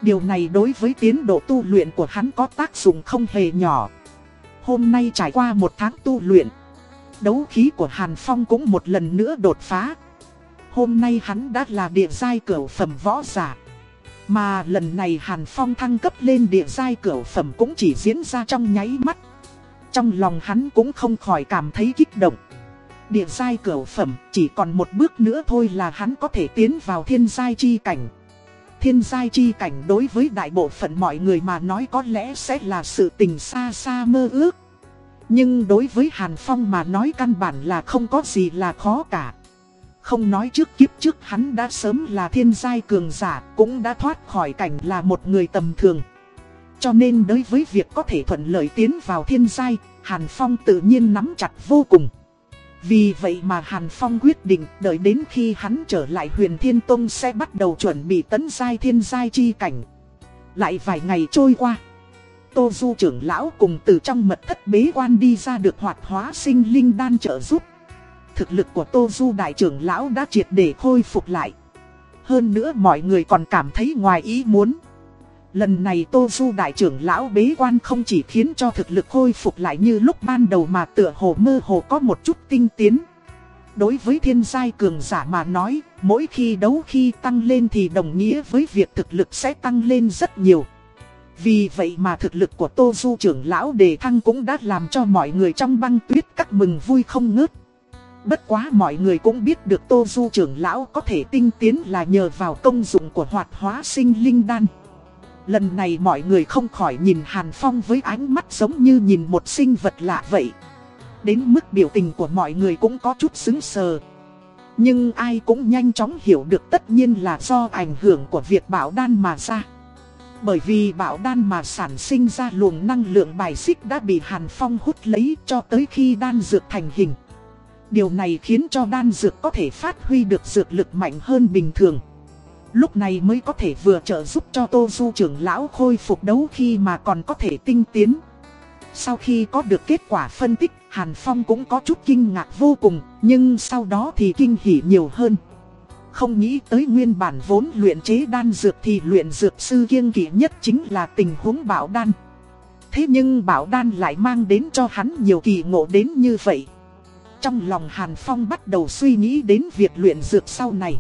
Điều này đối với tiến độ tu luyện của hắn có tác dụng không hề nhỏ. Hôm nay trải qua một tháng tu luyện, đấu khí của Hàn Phong cũng một lần nữa đột phá. Hôm nay hắn đã là địa giai cửu phẩm võ giả. Mà lần này Hàn Phong thăng cấp lên địa giai cửu phẩm cũng chỉ diễn ra trong nháy mắt. Trong lòng hắn cũng không khỏi cảm thấy kích động. Địa giai cửu phẩm chỉ còn một bước nữa thôi là hắn có thể tiến vào thiên giai chi cảnh. Thiên giai chi cảnh đối với đại bộ phận mọi người mà nói có lẽ sẽ là sự tình xa xa mơ ước. Nhưng đối với Hàn Phong mà nói căn bản là không có gì là khó cả. Không nói trước kiếp trước hắn đã sớm là thiên giai cường giả, cũng đã thoát khỏi cảnh là một người tầm thường. Cho nên đối với việc có thể thuận lợi tiến vào thiên giai, Hàn Phong tự nhiên nắm chặt vô cùng. Vì vậy mà Hàn Phong quyết định đợi đến khi hắn trở lại huyền Thiên Tông sẽ bắt đầu chuẩn bị tấn giai thiên giai chi cảnh. Lại vài ngày trôi qua. Tô Du trưởng lão cùng từ trong mật thất bế quan đi ra được hoạt hóa sinh linh đan trợ giúp. Thực lực của Tô Du đại trưởng lão đã triệt để khôi phục lại. Hơn nữa mọi người còn cảm thấy ngoài ý muốn. Lần này Tô Du đại trưởng lão bế quan không chỉ khiến cho thực lực khôi phục lại như lúc ban đầu mà tựa hồ mơ hồ có một chút tinh tiến. Đối với thiên giai cường giả mà nói, mỗi khi đấu khi tăng lên thì đồng nghĩa với việc thực lực sẽ tăng lên rất nhiều. Vì vậy mà thực lực của Tô Du trưởng lão đề thăng cũng đã làm cho mọi người trong băng tuyết các mừng vui không ngớt. Bất quá mọi người cũng biết được Tô Du trưởng lão có thể tinh tiến là nhờ vào công dụng của hoạt hóa sinh linh đan. Lần này mọi người không khỏi nhìn Hàn Phong với ánh mắt giống như nhìn một sinh vật lạ vậy. Đến mức biểu tình của mọi người cũng có chút xứng sờ. Nhưng ai cũng nhanh chóng hiểu được tất nhiên là do ảnh hưởng của việc bảo đan mà ra. Bởi vì bảo đan mà sản sinh ra luồng năng lượng bài xích đã bị Hàn Phong hút lấy cho tới khi đan dược thành hình. Điều này khiến cho đan dược có thể phát huy được dược lực mạnh hơn bình thường. Lúc này mới có thể vừa trợ giúp cho Tô Du trưởng lão khôi phục đấu khi mà còn có thể tinh tiến. Sau khi có được kết quả phân tích, Hàn Phong cũng có chút kinh ngạc vô cùng, nhưng sau đó thì kinh hỉ nhiều hơn. Không nghĩ tới nguyên bản vốn luyện chế đan dược thì luyện dược sư kiêng kỵ nhất chính là tình huống bảo đan. Thế nhưng bảo đan lại mang đến cho hắn nhiều kỳ ngộ đến như vậy. Trong lòng Hàn Phong bắt đầu suy nghĩ đến việc luyện dược sau này.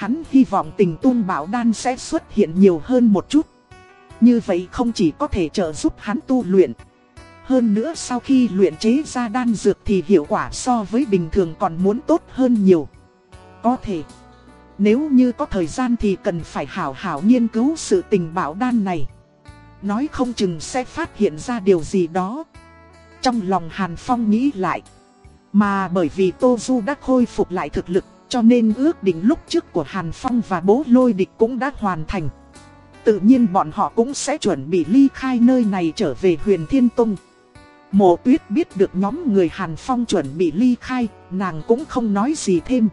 Hắn hy vọng tình tuôn bảo đan sẽ xuất hiện nhiều hơn một chút. Như vậy không chỉ có thể trợ giúp hắn tu luyện. Hơn nữa sau khi luyện chế ra đan dược thì hiệu quả so với bình thường còn muốn tốt hơn nhiều. Có thể. Nếu như có thời gian thì cần phải hảo hảo nghiên cứu sự tình bảo đan này. Nói không chừng sẽ phát hiện ra điều gì đó. Trong lòng Hàn Phong nghĩ lại. Mà bởi vì Tô Du đã khôi phục lại thực lực cho nên ước định lúc trước của Hàn Phong và bố lôi địch cũng đã hoàn thành. Tự nhiên bọn họ cũng sẽ chuẩn bị ly khai nơi này trở về huyền Thiên Tông. Mộ tuyết biết được nhóm người Hàn Phong chuẩn bị ly khai, nàng cũng không nói gì thêm.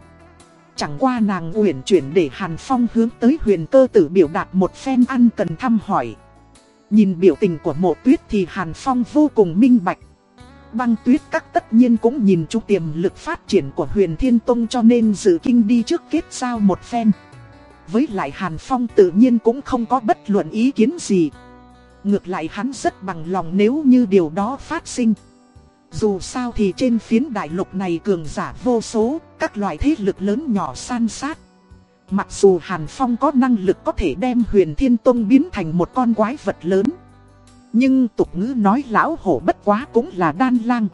Chẳng qua nàng uyển chuyển để Hàn Phong hướng tới huyền cơ tử biểu đạt một phen ăn cần thăm hỏi. Nhìn biểu tình của mộ tuyết thì Hàn Phong vô cùng minh bạch. Băng tuyết các tất nhiên cũng nhìn chú tiềm lực phát triển của huyền thiên tông cho nên dự kinh đi trước kết giao một phen. Với lại Hàn Phong tự nhiên cũng không có bất luận ý kiến gì. Ngược lại hắn rất bằng lòng nếu như điều đó phát sinh. Dù sao thì trên phiến đại lục này cường giả vô số, các loại thế lực lớn nhỏ san sát. Mặc dù Hàn Phong có năng lực có thể đem huyền thiên tông biến thành một con quái vật lớn. Nhưng tục ngữ nói lão hổ bất quá cũng là đan lang.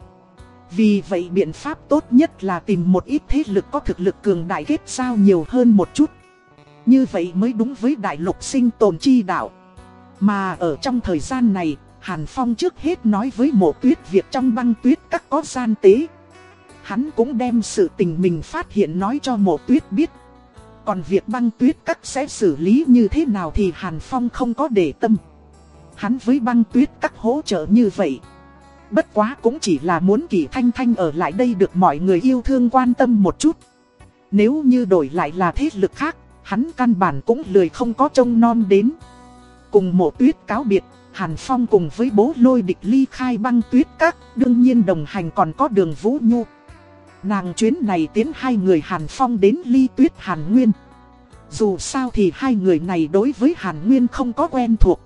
Vì vậy biện pháp tốt nhất là tìm một ít thế lực có thực lực cường đại kết giao nhiều hơn một chút. Như vậy mới đúng với đại lục sinh tồn chi đạo. Mà ở trong thời gian này, Hàn Phong trước hết nói với mộ tuyết việc trong băng tuyết các có gian tế. Hắn cũng đem sự tình mình phát hiện nói cho mộ tuyết biết. Còn việc băng tuyết các sẽ xử lý như thế nào thì Hàn Phong không có để tâm. Hắn với băng tuyết các hỗ trợ như vậy. Bất quá cũng chỉ là muốn Kỳ Thanh Thanh ở lại đây được mọi người yêu thương quan tâm một chút. Nếu như đổi lại là thế lực khác, hắn căn bản cũng lười không có trông non đến. Cùng mộ tuyết cáo biệt, Hàn Phong cùng với bố lôi địch ly khai băng tuyết các, đương nhiên đồng hành còn có đường Vũ Nhu. Nàng chuyến này tiến hai người Hàn Phong đến ly tuyết Hàn Nguyên. Dù sao thì hai người này đối với Hàn Nguyên không có quen thuộc.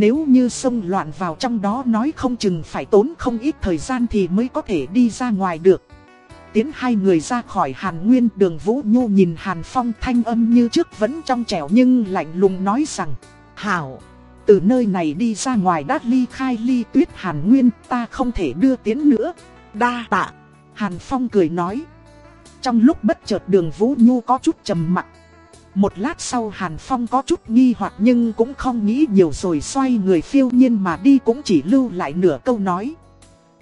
Nếu như xông loạn vào trong đó nói không chừng phải tốn không ít thời gian thì mới có thể đi ra ngoài được. Tiến hai người ra khỏi Hàn Nguyên đường Vũ Nhu nhìn Hàn Phong thanh âm như trước vẫn trong trẻo nhưng lạnh lùng nói rằng Hảo, từ nơi này đi ra ngoài đã ly khai ly tuyết Hàn Nguyên ta không thể đưa tiến nữa. Đa tạ. Hàn Phong cười nói. Trong lúc bất chợt đường Vũ Nhu có chút trầm mặc. Một lát sau Hàn Phong có chút nghi hoặc nhưng cũng không nghĩ nhiều rồi xoay người phiêu nhiên mà đi cũng chỉ lưu lại nửa câu nói.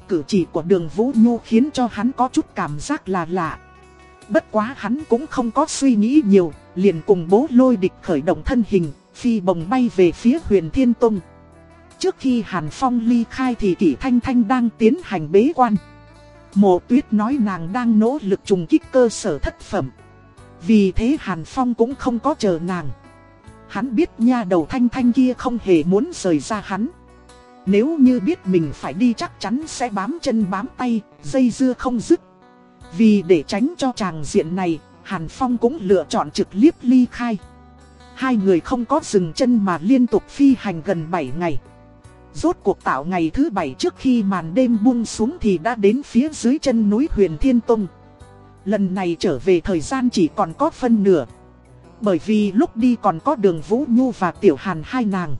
Cử chỉ của đường Vũ Nhu khiến cho hắn có chút cảm giác là lạ. Bất quá hắn cũng không có suy nghĩ nhiều, liền cùng bố lôi địch khởi động thân hình, phi bồng bay về phía huyền Thiên Tông. Trước khi Hàn Phong ly khai thì Kỷ Thanh Thanh đang tiến hành bế quan. Mộ tuyết nói nàng đang nỗ lực trùng kích cơ sở thất phẩm. Vì thế Hàn Phong cũng không có chờ nàng. Hắn biết nha đầu thanh thanh kia không hề muốn rời ra hắn. Nếu như biết mình phải đi chắc chắn sẽ bám chân bám tay, dây dưa không dứt. Vì để tránh cho chàng diện này, Hàn Phong cũng lựa chọn trực liếp ly khai. Hai người không có dừng chân mà liên tục phi hành gần 7 ngày. Rốt cuộc tạo ngày thứ bảy trước khi màn đêm buông xuống thì đã đến phía dưới chân núi huyền Thiên Tông. Lần này trở về thời gian chỉ còn có phân nửa. Bởi vì lúc đi còn có đường Vũ Nhu và Tiểu Hàn hai nàng.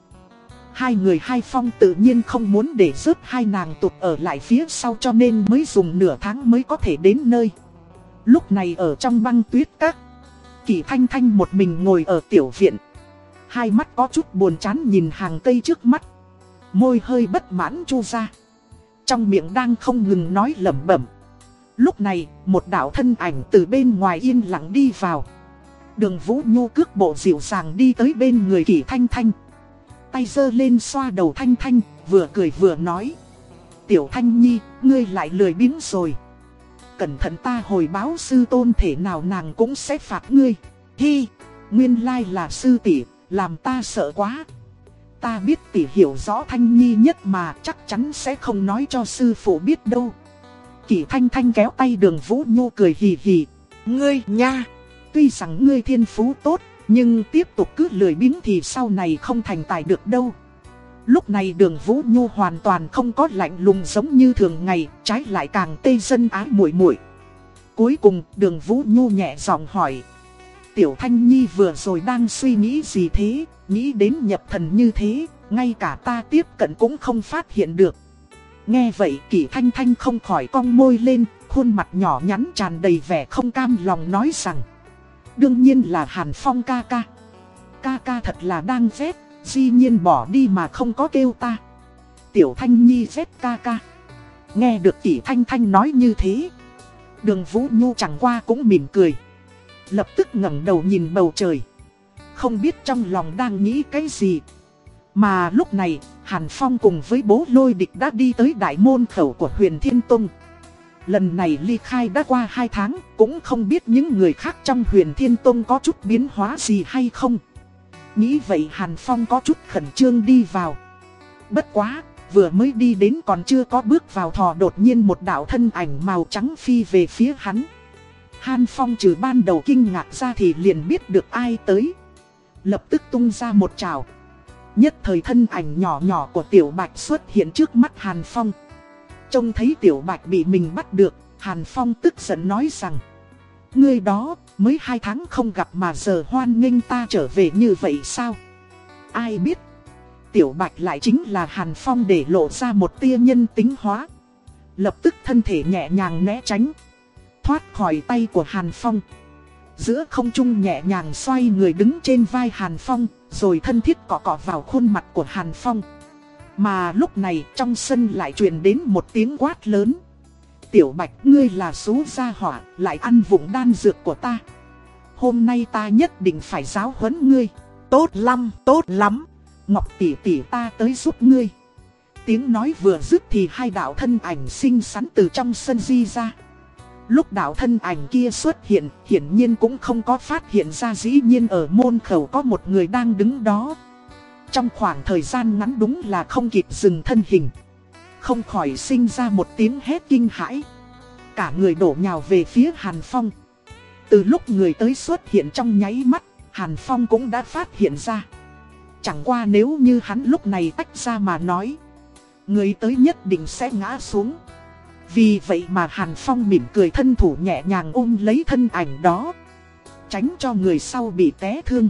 Hai người hai phong tự nhiên không muốn để rớt hai nàng tụt ở lại phía sau cho nên mới dùng nửa tháng mới có thể đến nơi. Lúc này ở trong băng tuyết các, Kỳ Thanh Thanh một mình ngồi ở tiểu viện. Hai mắt có chút buồn chán nhìn hàng cây trước mắt. Môi hơi bất mãn chu ra. Trong miệng đang không ngừng nói lẩm bẩm. Lúc này, một đạo thân ảnh từ bên ngoài yên lặng đi vào. Đường Vũ Nhu cước bộ dịu dàng đi tới bên người Kỳ Thanh Thanh. Tay giơ lên xoa đầu Thanh Thanh, vừa cười vừa nói. Tiểu Thanh Nhi, ngươi lại lười biếng rồi. Cẩn thận ta hồi báo sư tôn thể nào nàng cũng sẽ phạt ngươi. Hi, nguyên lai là sư tỷ, làm ta sợ quá. Ta biết tỷ hiểu rõ Thanh Nhi nhất mà chắc chắn sẽ không nói cho sư phụ biết đâu. Kỳ Thanh Thanh kéo tay đường Vũ Nhu cười hì hì. Ngươi nha, tuy rằng ngươi thiên phú tốt, nhưng tiếp tục cứ lười biếng thì sau này không thành tài được đâu. Lúc này đường Vũ Nhu hoàn toàn không có lạnh lùng giống như thường ngày, trái lại càng tê dân ái muội muội. Cuối cùng đường Vũ Nhu nhẹ giọng hỏi. Tiểu Thanh Nhi vừa rồi đang suy nghĩ gì thế, nghĩ đến nhập thần như thế, ngay cả ta tiếp cận cũng không phát hiện được. Nghe vậy Kỷ Thanh Thanh không khỏi cong môi lên, khuôn mặt nhỏ nhắn tràn đầy vẻ không cam lòng nói rằng Đương nhiên là Hàn Phong ca ca. Ca ca thật là đang ghét, di nhiên bỏ đi mà không có kêu ta. Tiểu Thanh Nhi ghét ca ca. Nghe được Kỷ Thanh Thanh nói như thế Đường Vũ Nhu chẳng qua cũng mỉm cười. Lập tức ngẩng đầu nhìn bầu trời. Không biết trong lòng đang nghĩ cái gì. Mà lúc này Hàn Phong cùng với bố lôi địch đã đi tới đại môn khẩu của huyền Thiên Tông. Lần này ly khai đã qua 2 tháng Cũng không biết những người khác trong huyền Thiên Tông có chút biến hóa gì hay không. Nghĩ vậy Hàn Phong có chút khẩn trương đi vào. Bất quá, vừa mới đi đến còn chưa có bước vào thò đột nhiên một đạo thân ảnh màu trắng phi về phía hắn. Hàn Phong trừ ban đầu kinh ngạc ra thì liền biết được ai tới. Lập tức tung ra một trào Nhất thời thân ảnh nhỏ nhỏ của Tiểu Bạch xuất hiện trước mắt Hàn Phong Trông thấy Tiểu Bạch bị mình bắt được, Hàn Phong tức giận nói rằng Ngươi đó, mới hai tháng không gặp mà giờ hoan nghênh ta trở về như vậy sao? Ai biết? Tiểu Bạch lại chính là Hàn Phong để lộ ra một tia nhân tính hóa. Lập tức thân thể nhẹ nhàng né tránh. Thoát khỏi tay của Hàn Phong. Giữa không trung nhẹ nhàng xoay người đứng trên vai Hàn Phong, rồi thân thiết cọ cọ vào khuôn mặt của Hàn Phong. Mà lúc này trong sân lại truyền đến một tiếng quát lớn. Tiểu Bạch ngươi là số gia hỏa, lại ăn vụng đan dược của ta. Hôm nay ta nhất định phải giáo huấn ngươi. Tốt lắm, tốt lắm. Ngọc tỷ tỷ ta tới giúp ngươi. Tiếng nói vừa dứt thì hai đạo thân ảnh xinh xắn từ trong sân di ra. Lúc đạo thân ảnh kia xuất hiện, hiển nhiên cũng không có phát hiện ra dĩ nhiên ở môn khẩu có một người đang đứng đó. Trong khoảng thời gian ngắn đúng là không kịp dừng thân hình. Không khỏi sinh ra một tiếng hét kinh hãi. Cả người đổ nhào về phía Hàn Phong. Từ lúc người tới xuất hiện trong nháy mắt, Hàn Phong cũng đã phát hiện ra. Chẳng qua nếu như hắn lúc này tách ra mà nói, người tới nhất định sẽ ngã xuống. Vì vậy mà Hàn Phong mỉm cười thân thủ nhẹ nhàng ôm lấy thân ảnh đó. Tránh cho người sau bị té thương.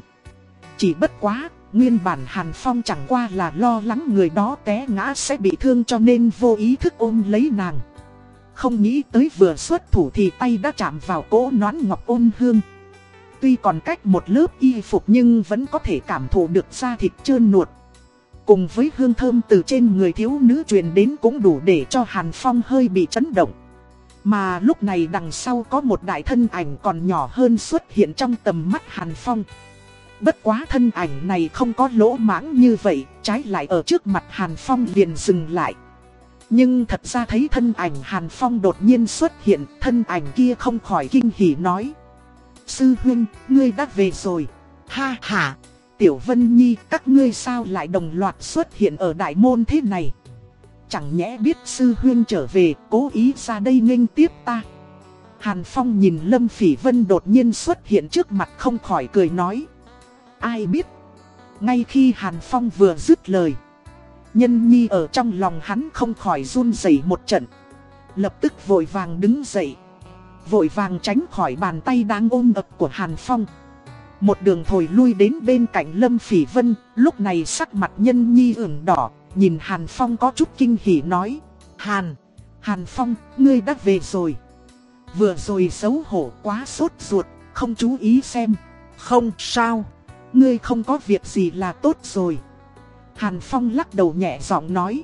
Chỉ bất quá, nguyên bản Hàn Phong chẳng qua là lo lắng người đó té ngã sẽ bị thương cho nên vô ý thức ôm lấy nàng. Không nghĩ tới vừa xuất thủ thì tay đã chạm vào cỗ nón ngọc ôn hương. Tuy còn cách một lớp y phục nhưng vẫn có thể cảm thụ được da thịt trơn nuột. Cùng với hương thơm từ trên người thiếu nữ truyền đến cũng đủ để cho Hàn Phong hơi bị chấn động. Mà lúc này đằng sau có một đại thân ảnh còn nhỏ hơn xuất hiện trong tầm mắt Hàn Phong. Bất quá thân ảnh này không có lỗ mãng như vậy, trái lại ở trước mặt Hàn Phong liền dừng lại. Nhưng thật ra thấy thân ảnh Hàn Phong đột nhiên xuất hiện, thân ảnh kia không khỏi kinh hỉ nói. Sư huynh, ngươi đã về rồi. Ha ha, Tiểu Vân Nhi, các ngươi sao lại đồng loạt xuất hiện ở đại môn thế này? Chẳng nhẽ biết sư huyên trở về, cố ý ra đây nghênh tiếp ta. Hàn Phong nhìn Lâm Phỉ Vân đột nhiên xuất hiện trước mặt không khỏi cười nói. Ai biết? Ngay khi Hàn Phong vừa dứt lời. Nhân Nhi ở trong lòng hắn không khỏi run rẩy một trận. Lập tức vội vàng đứng dậy. Vội vàng tránh khỏi bàn tay đang ôm ập của Hàn Phong. Một đường thổi lui đến bên cạnh Lâm Phỉ Vân, lúc này sắc mặt nhân nhi ửng đỏ, nhìn Hàn Phong có chút kinh hỉ nói. Hàn, Hàn Phong, ngươi đã về rồi. Vừa rồi xấu hổ quá sốt ruột, không chú ý xem. Không sao, ngươi không có việc gì là tốt rồi. Hàn Phong lắc đầu nhẹ giọng nói.